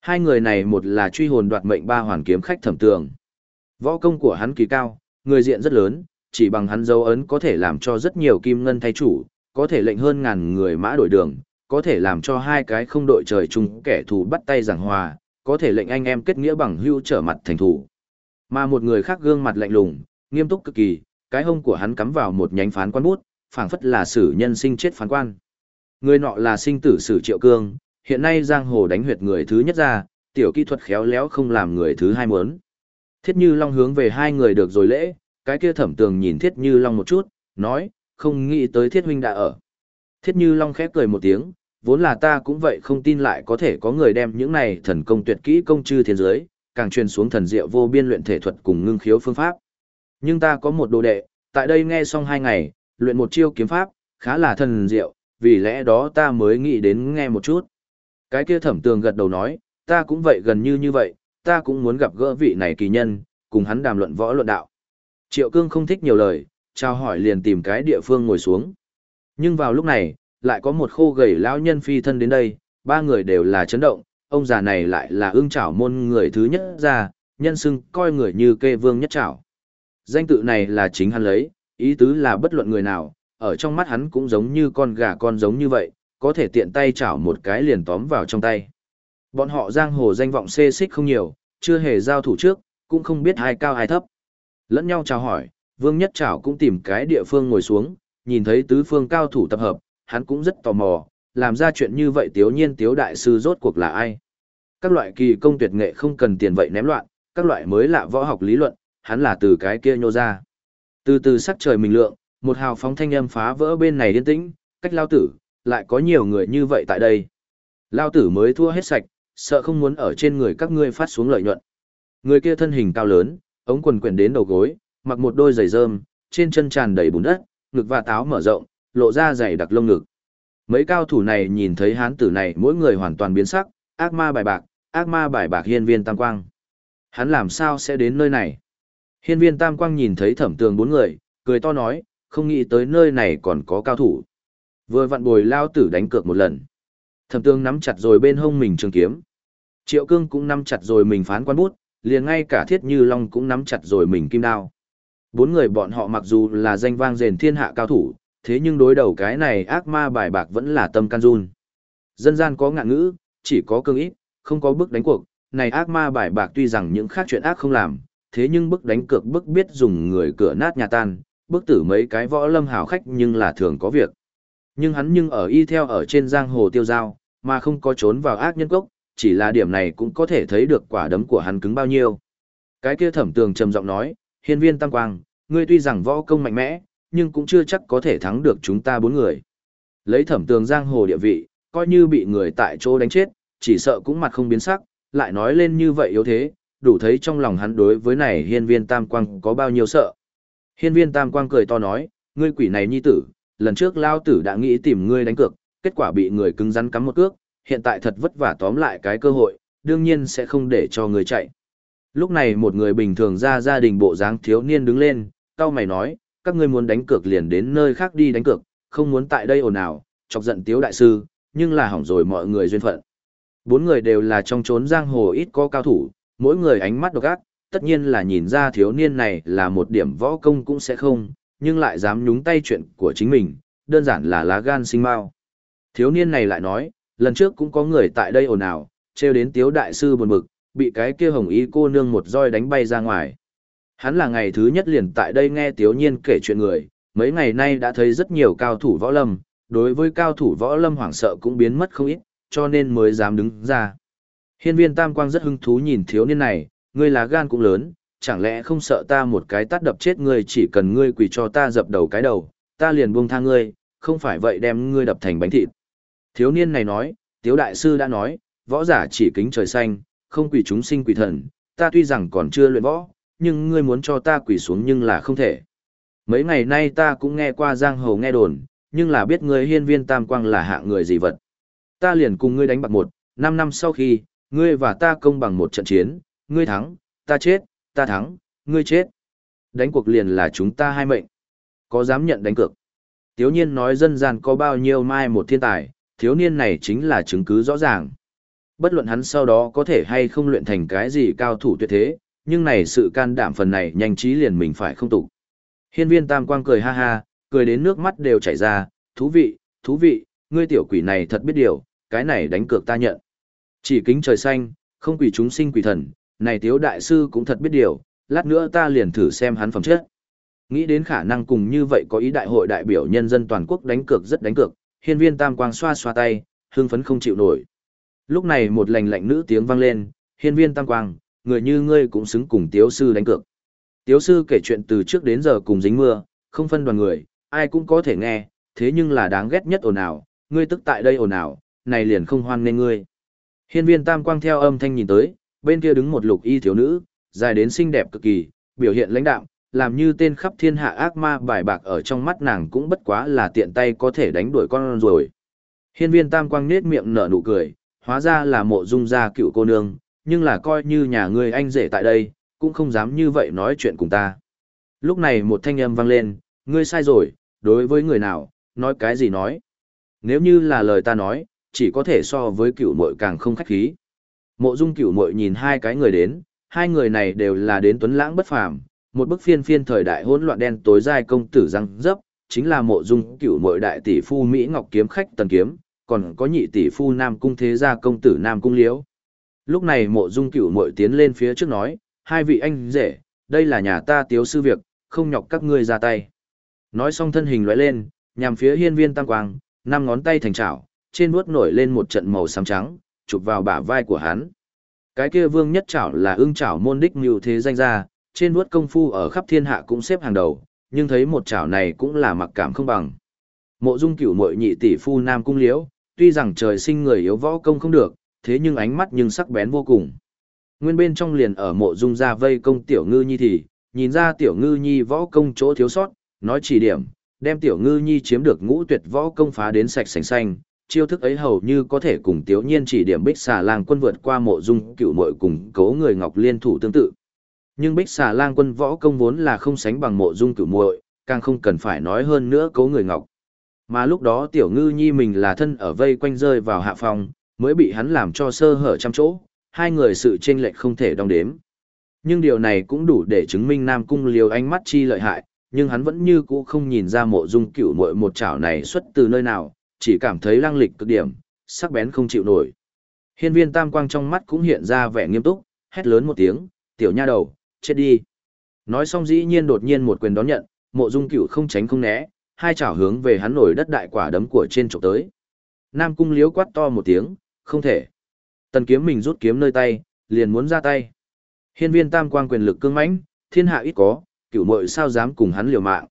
Hai người này một là truy hồn đoạt mệnh ba hoàn kiếm khách thẩm tường. Võ công của hắn kỳ cao, người diện rất lớn, chỉ bằng hắn dấu ấn có thể làm cho rất nhiều kim ngân thay chủ, có thể lệnh hơn ngàn người mã đổi đường, có thể làm cho hai cái không đội trời chung kẻ thù bắt tay giảng hòa, có thể lệnh anh em kết nghĩa bằng hưu trở mặt thành thủ. Mà một người khác gương mặt lạnh lùng, nghiêm túc cực kỳ, cái hông của hắn cắm vào một nhánh phán quan bút, phảng phất là sử nhân sinh chết phán quan. Người nọ là sinh tử sử triệu cương, hiện nay giang hồ đánh huyệt người thứ nhất ra, tiểu kỹ thuật khéo léo không làm người thứ hai muốn. Thiết Như Long hướng về hai người được rồi lễ, cái kia thẩm tường nhìn Thiết Như Long một chút, nói, không nghĩ tới Thiết huynh đã ở. Thiết Như Long khép cười một tiếng, vốn là ta cũng vậy không tin lại có thể có người đem những này thần công tuyệt kỹ công chư thiên giới, càng truyền xuống thần diệu vô biên luyện thể thuật cùng ngưng khiếu phương pháp. Nhưng ta có một đồ đệ, tại đây nghe xong hai ngày, luyện một chiêu kiếm pháp, khá là thần diệu, vì lẽ đó ta mới nghĩ đến nghe một chút. Cái kia thẩm tường gật đầu nói, ta cũng vậy gần như như vậy, ta cũng muốn gặp gỡ vị này kỳ nhân, cùng hắn đàm luận võ luận đạo. Triệu cương không thích nhiều lời, trao hỏi liền tìm cái địa phương ngồi xuống. Nhưng vào lúc này, lại có một khô gầy lão nhân phi thân đến đây, ba người đều là chấn động, ông già này lại là ương trảo môn người thứ nhất ra, nhân xưng coi người như kê vương nhất trảo. Danh tự này là chính hắn lấy, ý tứ là bất luận người nào, ở trong mắt hắn cũng giống như con gà con giống như vậy, có thể tiện tay chảo một cái liền tóm vào trong tay. Bọn họ giang hồ danh vọng xê xích không nhiều, chưa hề giao thủ trước, cũng không biết ai cao ai thấp. Lẫn nhau chào hỏi, Vương Nhất Trảo cũng tìm cái địa phương ngồi xuống, nhìn thấy tứ phương cao thủ tập hợp, hắn cũng rất tò mò, làm ra chuyện như vậy tiếu nhiên tiếu đại sư rốt cuộc là ai. Các loại kỳ công tuyệt nghệ không cần tiền vậy ném loạn, các loại mới lạ võ học lý luận, hắn là từ cái kia nhô ra. Từ từ sắc trời mình lượng, một hào phóng thanh âm phá vỡ bên này điên tĩnh, cách lao tử, lại có nhiều người như vậy tại đây. Lao tử mới thua hết sạch, sợ không muốn ở trên người các ngươi phát xuống lợi nhuận. Người kia thân hình cao lớn, ống quần quyển đến đầu gối, mặc một đôi giày rơm, trên chân tràn đầy bùn đất, ngực và táo mở rộng, lộ ra giày đặc lông ngực. Mấy cao thủ này nhìn thấy hán tử này mỗi người hoàn toàn biến sắc, ác ma bài bạc, ác ma bài bạc hiên viên tam quang. Hắn làm sao sẽ đến nơi này? Hiên viên tam quang nhìn thấy thẩm tường bốn người, cười to nói, không nghĩ tới nơi này còn có cao thủ. Vừa vặn bồi lao tử đánh cược một lần. Thẩm tường nắm chặt rồi bên hông mình trường kiếm. Triệu cương cũng nắm chặt rồi mình phán quan bút, liền ngay cả thiết như long cũng nắm chặt rồi mình kim đao. Bốn người bọn họ mặc dù là danh vang rền thiên hạ cao thủ, thế nhưng đối đầu cái này ác ma bài bạc vẫn là tâm can run. Dân gian có ngạn ngữ, chỉ có cương ít, không có bước đánh cuộc, này ác ma bài bạc tuy rằng những khác chuyện ác không làm, thế nhưng bức đánh cược bức biết dùng người cửa nát nhà tan, bức tử mấy cái võ lâm hào khách nhưng là thường có việc. Nhưng hắn nhưng ở y theo ở trên giang hồ tiêu giao, mà không có trốn vào ác nhân cốc, chỉ là điểm này cũng có thể thấy được quả đấm của hắn cứng bao nhiêu. Cái kia thẩm tường trầm giọng nói, hiên viên tam quang, ngươi tuy rằng võ công mạnh mẽ, nhưng cũng chưa chắc có thể thắng được chúng ta bốn người. Lấy thẩm tường giang hồ địa vị, coi như bị người tại chỗ đánh chết, chỉ sợ cũng mặt không biến sắc, lại nói lên như vậy yếu thế, đủ thấy trong lòng hắn đối với này hiên viên tam quang có bao nhiêu sợ. Hiên viên tam quang cười to nói, ngươi quỷ này nhi tử, lần trước lao tử đã nghĩ tìm ngươi đánh cược, kết quả bị người cứng rắn cắm một cước, hiện tại thật vất vả tóm lại cái cơ hội, đương nhiên sẽ không để cho người chạy. Lúc này một người bình thường ra gia đình bộ dáng thiếu niên đứng lên, cao mày nói, các ngươi muốn đánh cược liền đến nơi khác đi đánh cược, không muốn tại đây ồn ào, chọc giận tiếu đại sư, nhưng là hỏng rồi mọi người duyên phận. Bốn người đều là trong chốn giang hồ ít có cao thủ, mỗi người ánh mắt độc ác, tất nhiên là nhìn ra thiếu niên này là một điểm võ công cũng sẽ không, nhưng lại dám nhúng tay chuyện của chính mình, đơn giản là lá gan sinh mau. Thiếu niên này lại nói, lần trước cũng có người tại đây ồn ào, trêu đến tiếu đại sư buồn bực, bị cái kia hồng y cô nương một roi đánh bay ra ngoài. Hắn là ngày thứ nhất liền tại đây nghe tiếu nhiên kể chuyện người, mấy ngày nay đã thấy rất nhiều cao thủ võ lâm, đối với cao thủ võ lâm hoảng sợ cũng biến mất không ít, cho nên mới dám đứng ra. Hiên viên tam quang rất hứng thú nhìn thiếu niên này, ngươi là gan cũng lớn, chẳng lẽ không sợ ta một cái tát đập chết ngươi chỉ cần ngươi quỳ cho ta dập đầu cái đầu, ta liền buông tha ngươi, không phải vậy đem ngươi đập thành bánh thịt. Thiếu niên này nói, tiếu đại sư đã nói, võ giả chỉ kính trời xanh, không quỳ chúng sinh quỳ thần, ta tuy rằng còn chưa luyện võ, nhưng ngươi muốn cho ta quỳ xuống nhưng là không thể. Mấy ngày nay ta cũng nghe qua giang hồ nghe đồn, nhưng là biết ngươi hiên viên tam quang là hạ người gì vật. Ta liền cùng ngươi đánh bạc một, năm năm sau khi, ngươi và ta công bằng một trận chiến, ngươi thắng, ta chết, ta thắng, ngươi chết. Đánh cuộc liền là chúng ta hai mệnh. Có dám nhận đánh cược? Tiếu nhiên nói dân gian có bao nhiêu mai một thiên tài, thiếu niên này chính là chứng cứ rõ ràng. Bất luận hắn sau đó có thể hay không luyện thành cái gì cao thủ tuyệt thế, nhưng này sự can đảm phần này nhanh trí liền mình phải không tụ. Hiên viên tam quang cười ha ha, cười đến nước mắt đều chảy ra, Thú vị, thú vị, ngươi tiểu quỷ này thật biết điều, cái này đánh cược ta nhận. Chỉ kính trời xanh, không quỷ chúng sinh quỷ thần, này tiếu đại sư cũng thật biết điều, lát nữa ta liền thử xem hắn phẩm chất. Nghĩ đến khả năng cùng như vậy có ý đại hội đại biểu nhân dân toàn quốc đánh cược rất đánh cược, hiên viên tam quang xoa xoa tay, hưng phấn không chịu nổi. Lúc này một lành lạnh nữ tiếng vang lên, hiên viên tam quang, người như ngươi cũng xứng cùng tiếu sư đánh cược. Tiếu sư kể chuyện từ trước đến giờ cùng dính mưa, không phân đoàn người, ai cũng có thể nghe, thế nhưng là đáng ghét nhất ồn ào, ngươi tức tại đây ồn ào, này liền không hoan nên ngươi. Hiên viên tam quang theo âm thanh nhìn tới, bên kia đứng một lục y thiếu nữ, dài đến xinh đẹp cực kỳ, biểu hiện lãnh đạm, làm như tên khắp thiên hạ ác ma bài bạc ở trong mắt nàng cũng bất quá là tiện tay có thể đánh đuổi con rồi. Hiên viên tam quang nết miệng nở nụ cười, hóa ra là mộ dung gia cựu cô nương, nhưng là coi như nhà ngươi anh rể tại đây, cũng không dám như vậy nói chuyện cùng ta. Lúc này một thanh âm vang lên, ngươi sai rồi, đối với người nào, nói cái gì nói. Nếu như là lời ta nói, chỉ có thể so với cựu muội càng không khách khí. Mộ dung cựu muội nhìn hai cái người đến, hai người này đều là đến tuấn lãng bất phàm, một bức phiên phiên thời đại hỗn loạn đen tối dài công tử răng dấp, chính là mộ dung cựu muội đại tỷ phu Mỹ Ngọc kiếm khách tần kiếm, còn có nhị tỷ phu Nam cung thế gia công tử Nam cung liễu. Lúc này mộ dung cựu muội tiến lên phía trước nói, hai vị anh rể, đây là nhà ta tiếu sư việc, không nhọc các ngươi ra tay. Nói xong thân hình lóe lên, nhằm phía hiên viên tăng quang, năm ngón tay thành chảo, trên vuốt nổi lên một trận màu xám trắng, chụp vào bả vai của hắn. Cái kia vương nhất chảo là ưng chảo môn đích mưu thế danh ra, trên vuốt công phu ở khắp thiên hạ cũng xếp hàng đầu, nhưng thấy một chảo này cũng là mặc cảm không bằng. Mộ dung cửu muội nhị tỷ phu nam cung liễu, tuy rằng trời sinh người yếu võ công không được, thế nhưng ánh mắt nhưng sắc bén vô cùng. Nguyên bên trong liền ở mộ dung ra vây công tiểu ngư nhi thì, nhìn ra tiểu ngư nhi võ công chỗ thiếu sót, nói chỉ điểm, đem tiểu ngư nhi chiếm được ngũ tuyệt võ công phá đến sạch sành xanh, chiêu thức ấy hầu như có thể cùng tiểu nhiên chỉ điểm bích xà lang quân vượt qua mộ dung cựu muội cùng cấu người ngọc liên thủ tương tự. Nhưng bích xà lang quân võ công vốn là không sánh bằng mộ dung cửu muội càng không cần phải nói hơn nữa cấu người ngọc. Mà lúc đó tiểu ngư nhi mình là thân ở vây quanh rơi vào hạ phòng, mới bị hắn làm cho sơ hở trăm chỗ, hai người sự chênh lệch không thể đong đếm. Nhưng điều này cũng đủ để chứng minh Nam Cung liều ánh mắt chi lợi hại, nhưng hắn vẫn như cũ không nhìn ra mộ dung cửu muội một chảo này xuất từ nơi nào, chỉ cảm thấy lang lịch cực điểm, sắc bén không chịu nổi. Hiên viên tam quang trong mắt cũng hiện ra vẻ nghiêm túc, hét lớn một tiếng, tiểu nha đầu, chết đi. Nói xong dĩ nhiên đột nhiên một quyền đón nhận, mộ dung cửu không tránh không né, hai chảo hướng về hắn nổi đất đại quả đấm của trên trộm tới. Nam cung liếu quát to một tiếng, không thể. Tần kiếm mình rút kiếm nơi tay, liền muốn ra tay. Hiên viên tam quang quyền lực cương mãnh, thiên hạ ít có, cửu muội sao dám cùng hắn liều mạng.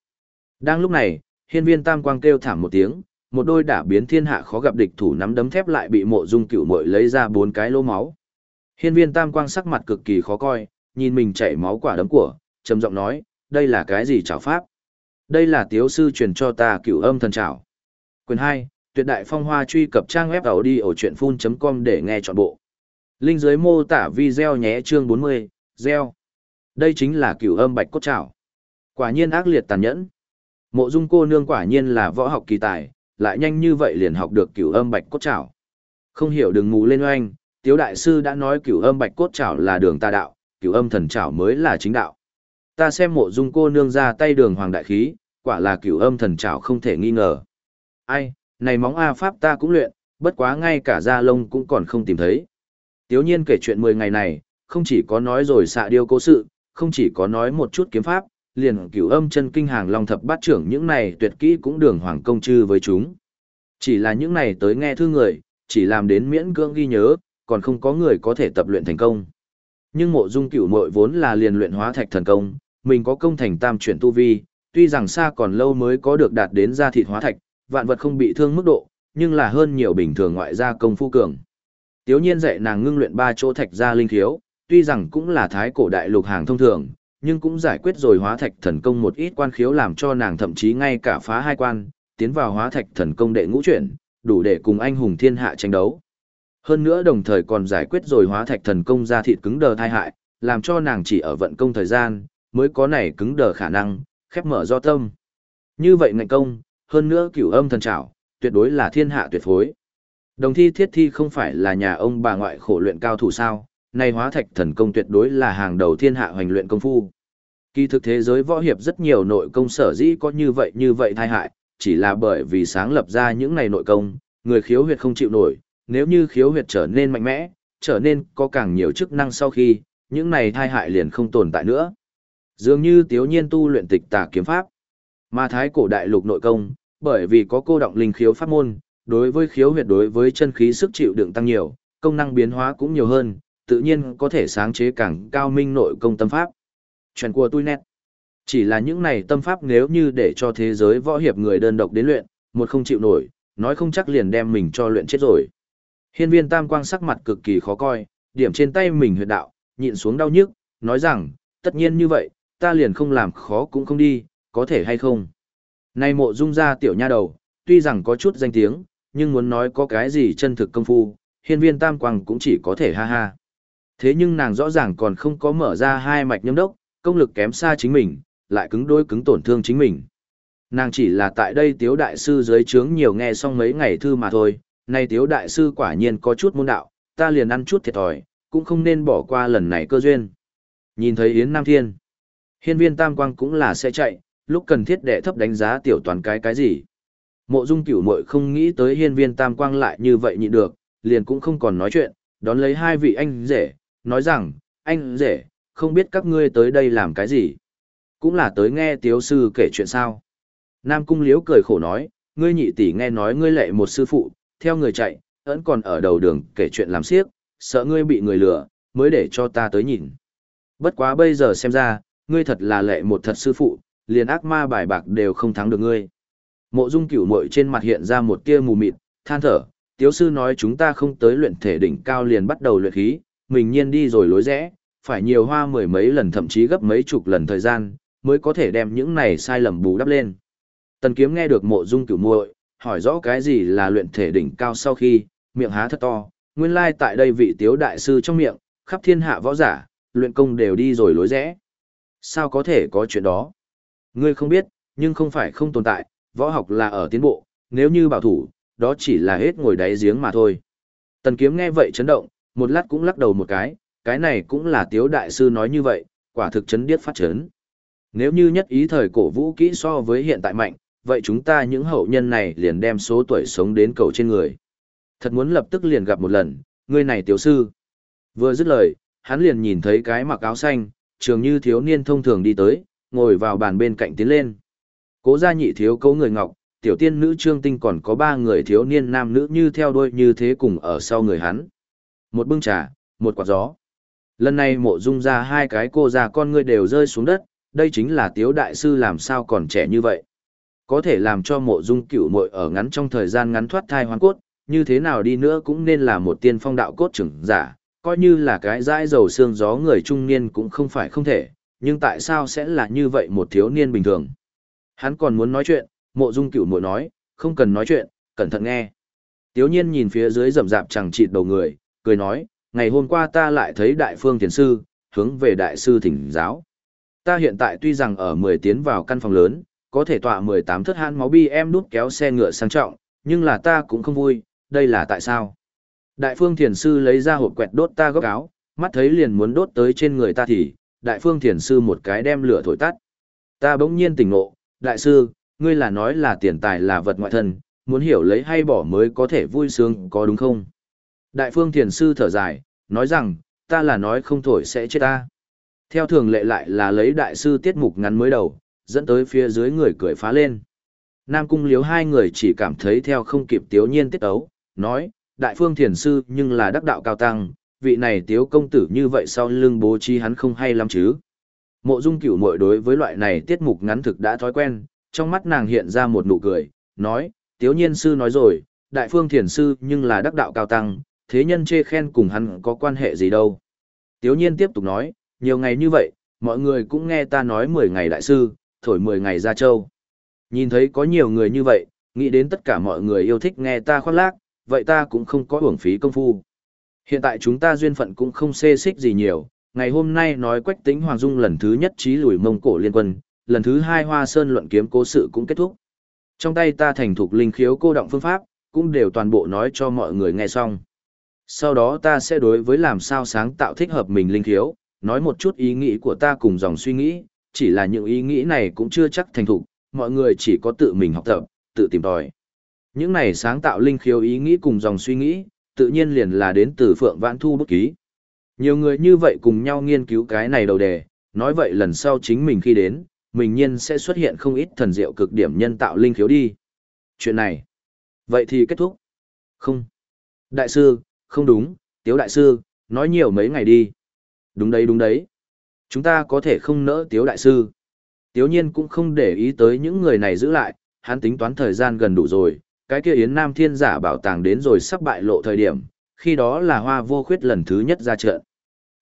Đang lúc này, hiên viên tam quang kêu thảm một tiếng, một đôi đả biến thiên hạ khó gặp địch thủ nắm đấm thép lại bị mộ dung cửu muội lấy ra bốn cái lỗ máu. Hiên viên tam quang sắc mặt cực kỳ khó coi, nhìn mình chảy máu quả đấm của, trầm giọng nói, đây là cái gì trảo pháp? Đây là tiếu sư truyền cho ta cửu âm thần trảo. Quyền 2, tuyệt đại phong hoa truy cập trang web đầu đi ở chuyện full.com để nghe trọn bộ. Linh dưới mô tả video nhé chương 40, gieo. Đây chính là cửu âm bạch cốt trảo. Quả nhiên ác liệt tàn nhẫn. Mộ dung cô nương quả nhiên là võ học kỳ tài, lại nhanh như vậy liền học được cửu âm bạch cốt trảo. Không hiểu đừng mù lên oanh, tiếu đại sư đã nói cửu âm bạch cốt trảo là đường tà đạo, cửu âm thần trảo mới là chính đạo. Ta xem mộ dung cô nương ra tay đường hoàng đại khí, quả là cửu âm thần trảo không thể nghi ngờ. Ai, này móng A Pháp ta cũng luyện, bất quá ngay cả da lông cũng còn không tìm thấy. Tiếu nhiên kể chuyện 10 ngày này, không chỉ có nói rồi xạ điêu cố sự, không chỉ có nói một chút kiếm pháp, liền cửu âm chân kinh hàng long thập bát trưởng những này tuyệt kỹ cũng đường hoàng công chư với chúng. Chỉ là những này tới nghe thư người, chỉ làm đến miễn cưỡng ghi nhớ, còn không có người có thể tập luyện thành công. Nhưng mộ dung cửu mội vốn là liền luyện hóa thạch thần công, mình có công thành tam chuyển tu vi, tuy rằng xa còn lâu mới có được đạt đến gia thịt hóa thạch, vạn vật không bị thương mức độ, nhưng là hơn nhiều bình thường ngoại gia công phu cường. Tiếu nhiên dạy nàng ngưng luyện ba chỗ thạch gia linh thiếu, tuy rằng cũng là thái cổ đại lục hàng thông thường, nhưng cũng giải quyết rồi hóa thạch thần công một ít quan khiếu làm cho nàng thậm chí ngay cả phá hai quan, tiến vào hóa thạch thần công đệ ngũ chuyển, đủ để cùng anh hùng thiên hạ tranh đấu. Hơn nữa đồng thời còn giải quyết rồi hóa thạch thần công ra thịt cứng đờ thai hại, làm cho nàng chỉ ở vận công thời gian, mới có này cứng đờ khả năng, khép mở do tâm. Như vậy ngạnh công, hơn nữa cửu âm thần trảo, tuyệt đối là thiên hạ tuyệt phối. Đồng thi thiết thi không phải là nhà ông bà ngoại khổ luyện cao thủ sao, này hóa thạch thần công tuyệt đối là hàng đầu thiên hạ hoành luyện công phu. Kỳ thực thế giới võ hiệp rất nhiều nội công sở dĩ có như vậy như vậy thai hại, chỉ là bởi vì sáng lập ra những này nội công, người khiếu huyệt không chịu nổi, nếu như khiếu huyệt trở nên mạnh mẽ, trở nên có càng nhiều chức năng sau khi, những này thai hại liền không tồn tại nữa. Dường như tiếu nhiên tu luyện tịch tà kiếm pháp, mà thái cổ đại lục nội công, bởi vì có cô động linh khiếu pháp môn, đối với khiếu huyệt đối với chân khí sức chịu đựng tăng nhiều, công năng biến hóa cũng nhiều hơn, tự nhiên có thể sáng chế càng cao minh nội công tâm pháp. Chuyện của tôi nét. Chỉ là những này tâm pháp nếu như để cho thế giới võ hiệp người đơn độc đến luyện, một không chịu nổi, nói không chắc liền đem mình cho luyện chết rồi. Hiên viên tam quang sắc mặt cực kỳ khó coi, điểm trên tay mình huyệt đạo, nhịn xuống đau nhức, nói rằng, tất nhiên như vậy, ta liền không làm khó cũng không đi, có thể hay không. Nay mộ dung ra tiểu nha đầu, tuy rằng có chút danh tiếng, nhưng muốn nói có cái gì chân thực công phu, hiên viên tam quang cũng chỉ có thể ha ha. Thế nhưng nàng rõ ràng còn không có mở ra hai mạch nhâm đốc, công lực kém xa chính mình, lại cứng đôi cứng tổn thương chính mình. Nàng chỉ là tại đây tiếu đại sư dưới trướng nhiều nghe xong mấy ngày thư mà thôi, nay tiếu đại sư quả nhiên có chút môn đạo, ta liền ăn chút thiệt thòi, cũng không nên bỏ qua lần này cơ duyên. Nhìn thấy Yến Nam Thiên, hiên viên tam quang cũng là sẽ chạy, lúc cần thiết đệ thấp đánh giá tiểu toàn cái cái gì. Mộ dung cửu muội không nghĩ tới hiên viên tam quang lại như vậy nhịn được, liền cũng không còn nói chuyện, đón lấy hai vị anh rể, nói rằng, anh rể, không biết các ngươi tới đây làm cái gì. Cũng là tới nghe tiếu sư kể chuyện sao. Nam cung liếu cười khổ nói, ngươi nhị tỷ nghe nói ngươi lệ một sư phụ, theo người chạy, vẫn còn ở đầu đường kể chuyện làm siếc, sợ ngươi bị người lừa, mới để cho ta tới nhìn. Bất quá bây giờ xem ra, ngươi thật là lệ một thật sư phụ, liền ác ma bài bạc đều không thắng được ngươi. Mộ dung cửu muội trên mặt hiện ra một tia mù mịt, than thở, tiếu sư nói chúng ta không tới luyện thể đỉnh cao liền bắt đầu luyện khí, mình nhiên đi rồi lối rẽ, phải nhiều hoa mười mấy lần thậm chí gấp mấy chục lần thời gian, mới có thể đem những này sai lầm bù đắp lên. Tần kiếm nghe được mộ dung cửu muội hỏi rõ cái gì là luyện thể đỉnh cao sau khi, miệng há thật to, nguyên lai tại đây vị tiếu đại sư trong miệng, khắp thiên hạ võ giả, luyện công đều đi rồi lối rẽ. Sao có thể có chuyện đó? Ngươi không biết, nhưng không phải không tồn tại, võ học là ở tiến bộ, nếu như bảo thủ, đó chỉ là hết ngồi đáy giếng mà thôi. Tần kiếm nghe vậy chấn động, một lát cũng lắc đầu một cái, cái này cũng là tiếu đại sư nói như vậy, quả thực chấn điếc phát chấn. Nếu như nhất ý thời cổ vũ kỹ so với hiện tại mạnh, vậy chúng ta những hậu nhân này liền đem số tuổi sống đến cầu trên người. Thật muốn lập tức liền gặp một lần, người này tiểu sư. Vừa dứt lời, hắn liền nhìn thấy cái mặc áo xanh, trường như thiếu niên thông thường đi tới, ngồi vào bàn bên cạnh tiến lên. Cố gia nhị thiếu cấu người ngọc, tiểu tiên nữ trương tinh còn có ba người thiếu niên nam nữ như theo đuôi như thế cùng ở sau người hắn. Một bưng trà, một quạt gió. Lần này mộ dung ra hai cái cô già con người đều rơi xuống đất, đây chính là tiếu đại sư làm sao còn trẻ như vậy. Có thể làm cho mộ dung cửu muội ở ngắn trong thời gian ngắn thoát thai hoàn cốt, như thế nào đi nữa cũng nên là một tiên phong đạo cốt trưởng giả, coi như là cái dãi dầu xương gió người trung niên cũng không phải không thể, nhưng tại sao sẽ là như vậy một thiếu niên bình thường. Hắn còn muốn nói chuyện, mộ dung cửu muội nói, không cần nói chuyện, cẩn thận nghe. Tiếu nhiên nhìn phía dưới rậm rạp chẳng chịt đầu người, cười nói, ngày hôm qua ta lại thấy đại phương thiền sư, hướng về đại sư thỉnh giáo. Ta hiện tại tuy rằng ở 10 tiến vào căn phòng lớn, có thể tọa 18 thất hãn máu bi em đút kéo xe ngựa sang trọng, nhưng là ta cũng không vui, đây là tại sao? Đại phương thiền sư lấy ra hộp quẹt đốt ta góc áo, mắt thấy liền muốn đốt tới trên người ta thì, đại phương thiền sư một cái đem lửa thổi tắt. Ta bỗng nhiên tỉnh ngộ, đại sư, ngươi là nói là tiền tài là vật ngoại thân, muốn hiểu lấy hay bỏ mới có thể vui sướng có đúng không? Đại phương thiền sư thở dài, nói rằng, ta là nói không thổi sẽ chết ta. Theo thường lệ lại là lấy đại sư tiết mục ngắn mới đầu, dẫn tới phía dưới người cười phá lên. Nam cung liếu hai người chỉ cảm thấy theo không kịp tiếu nhiên tiết ấu, nói, đại phương thiền sư nhưng là đắc đạo cao tăng, vị này tiếu công tử như vậy sau lưng bố trí hắn không hay lắm chứ. Mộ dung cửu mội đối với loại này tiết mục ngắn thực đã thói quen, trong mắt nàng hiện ra một nụ cười, nói, tiếu nhiên sư nói rồi, đại phương thiền sư nhưng là đắc đạo cao tăng, thế nhân chê khen cùng hắn có quan hệ gì đâu. Tiếu nhiên tiếp tục nói, nhiều ngày như vậy, mọi người cũng nghe ta nói 10 ngày đại sư, thổi 10 ngày ra châu. Nhìn thấy có nhiều người như vậy, nghĩ đến tất cả mọi người yêu thích nghe ta khoác lác, vậy ta cũng không có uổng phí công phu. Hiện tại chúng ta duyên phận cũng không xê xích gì nhiều, ngày hôm nay nói quách tính Hoàng Dung lần thứ nhất trí lùi mông cổ liên quân, lần thứ hai hoa sơn luận kiếm cố sự cũng kết thúc. Trong tay ta thành thục linh khiếu cô động phương pháp, cũng đều toàn bộ nói cho mọi người nghe xong. Sau đó ta sẽ đối với làm sao sáng tạo thích hợp mình linh khiếu, nói một chút ý nghĩ của ta cùng dòng suy nghĩ, chỉ là những ý nghĩ này cũng chưa chắc thành thục, mọi người chỉ có tự mình học tập, tự tìm tòi. Những này sáng tạo linh khiếu ý nghĩ cùng dòng suy nghĩ, tự nhiên liền là đến từ Phượng Vãn Thu bút ký. Nhiều người như vậy cùng nhau nghiên cứu cái này đầu đề, nói vậy lần sau chính mình khi đến, mình nhiên sẽ xuất hiện không ít thần diệu cực điểm nhân tạo linh khiếu đi. Chuyện này, vậy thì kết thúc. Không. Đại sư, không đúng, tiếu đại sư, nói nhiều mấy ngày đi. Đúng đấy đúng đấy. Chúng ta có thể không nỡ tiếu đại sư. Tiếu nhiên cũng không để ý tới những người này giữ lại, hắn tính toán thời gian gần đủ rồi, cái kia Yến Nam Thiên giả bảo tàng đến rồi sắp bại lộ thời điểm, khi đó là hoa vô khuyết lần thứ nhất ra trận.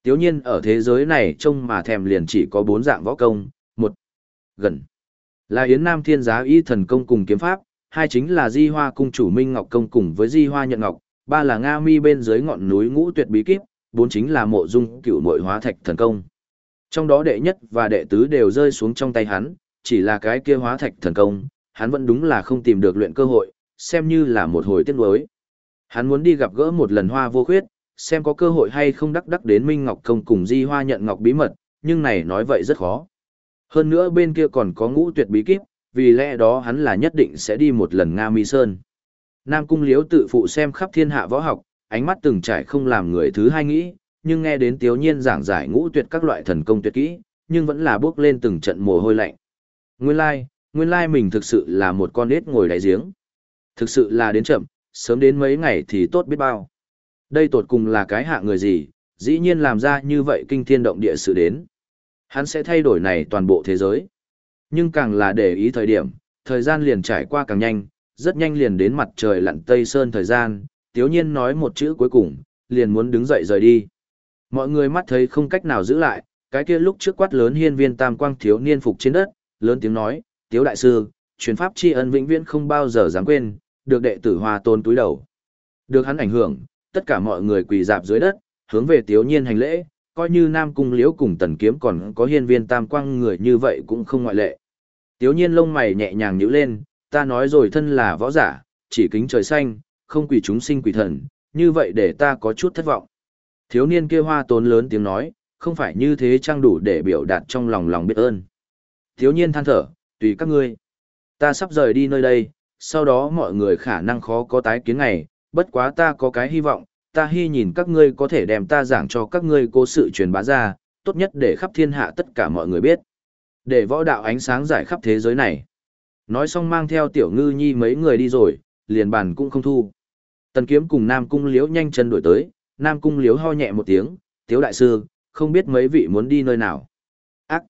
Tiếu nhiên ở thế giới này trông mà thèm liền chỉ có bốn dạng võ công, một, gần, là Yến Nam Thiên giá y thần công cùng kiếm pháp, hai chính là di hoa cung chủ Minh Ngọc Công cùng với di hoa nhận ngọc, ba là Nga mi bên dưới ngọn núi ngũ tuyệt bí kíp, bốn chính là mộ dung cựu nội hóa thạch thần công. Trong đó đệ nhất và đệ tứ đều rơi xuống trong tay hắn, chỉ là cái kia hóa thạch thần công, hắn vẫn đúng là không tìm được luyện cơ hội, xem như là một hồi tiếc nuối. Hắn muốn đi gặp gỡ một lần hoa vô khuyết, xem có cơ hội hay không đắc đắc đến Minh Ngọc Công cùng Di Hoa nhận ngọc bí mật, nhưng này nói vậy rất khó. Hơn nữa bên kia còn có ngũ tuyệt bí kíp, vì lẽ đó hắn là nhất định sẽ đi một lần Nga Mi Sơn. Nam Cung Liếu tự phụ xem khắp thiên hạ võ học, ánh mắt từng trải không làm người thứ hai nghĩ, nhưng nghe đến Tiếu Nhiên giảng giải ngũ tuyệt các loại thần công tuyệt kỹ, nhưng vẫn là bước lên từng trận mồ hôi lạnh. Nguyên lai, nguyên lai mình thực sự là một con nết ngồi đáy giếng. Thực sự là đến chậm, sớm đến mấy ngày thì tốt biết bao. Đây tột cùng là cái hạ người gì, dĩ nhiên làm ra như vậy kinh thiên động địa sự đến. Hắn sẽ thay đổi này toàn bộ thế giới. Nhưng càng là để ý thời điểm, thời gian liền trải qua càng nhanh, rất nhanh liền đến mặt trời lặn tây sơn thời gian, tiếu nhiên nói một chữ cuối cùng, liền muốn đứng dậy rời đi. Mọi người mắt thấy không cách nào giữ lại, cái kia lúc trước quát lớn hiên viên tam quang thiếu niên phục trên đất, lớn tiếng nói, tiếu đại sư, truyền pháp tri ân vĩnh viễn không bao giờ dám quên, được đệ tử hoa tôn túi đầu. Được hắn ảnh hưởng, tất cả mọi người quỳ dạp dưới đất, hướng về tiếu nhiên hành lễ, coi như Nam Cung Liễu cùng Tần Kiếm còn có hiên viên tam quang người như vậy cũng không ngoại lệ. Tiếu nhiên lông mày nhẹ nhàng nhíu lên, ta nói rồi thân là võ giả, chỉ kính trời xanh, không quỷ chúng sinh quỷ thần, như vậy để ta có chút thất vọng. Thiếu niên kia hoa tốn lớn tiếng nói, không phải như thế trang đủ để biểu đạt trong lòng lòng biết ơn. Thiếu niên than thở, tùy các ngươi. Ta sắp rời đi nơi đây, sau đó mọi người khả năng khó có tái kiến ngày, bất quá ta có cái hy vọng, ta hy nhìn các ngươi có thể đem ta giảng cho các ngươi cố sự truyền bá ra, tốt nhất để khắp thiên hạ tất cả mọi người biết. Để võ đạo ánh sáng giải khắp thế giới này. Nói xong mang theo tiểu ngư nhi mấy người đi rồi, liền bàn cũng không thu. Tần kiếm cùng Nam Cung Liễu nhanh chân đổi tới, Nam Cung liếu ho nhẹ một tiếng, tiếu đại sư, không biết mấy vị muốn đi nơi nào. Ác!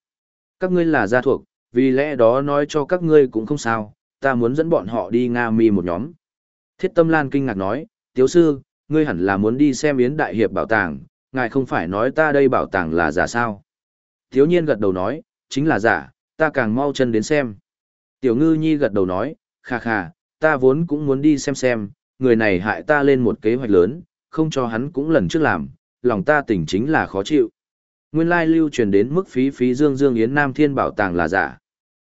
Các ngươi là gia thuộc, vì lẽ đó nói cho các ngươi cũng không sao, ta muốn dẫn bọn họ đi Nga mi một nhóm. Thiết Tâm Lan kinh ngạc nói, tiếu sư, ngươi hẳn là muốn đi xem Yến Đại Hiệp bảo tàng, ngài không phải nói ta đây bảo tàng là giả sao. Thiếu nhiên gật đầu nói, chính là giả, ta càng mau chân đến xem. Tiểu ngư nhi gật đầu nói, kha kha, ta vốn cũng muốn đi xem xem, người này hại ta lên một kế hoạch lớn, không cho hắn cũng lần trước làm, lòng ta tỉnh chính là khó chịu. Nguyên lai lưu truyền đến mức phí phí dương dương yến Nam Thiên bảo tàng là giả.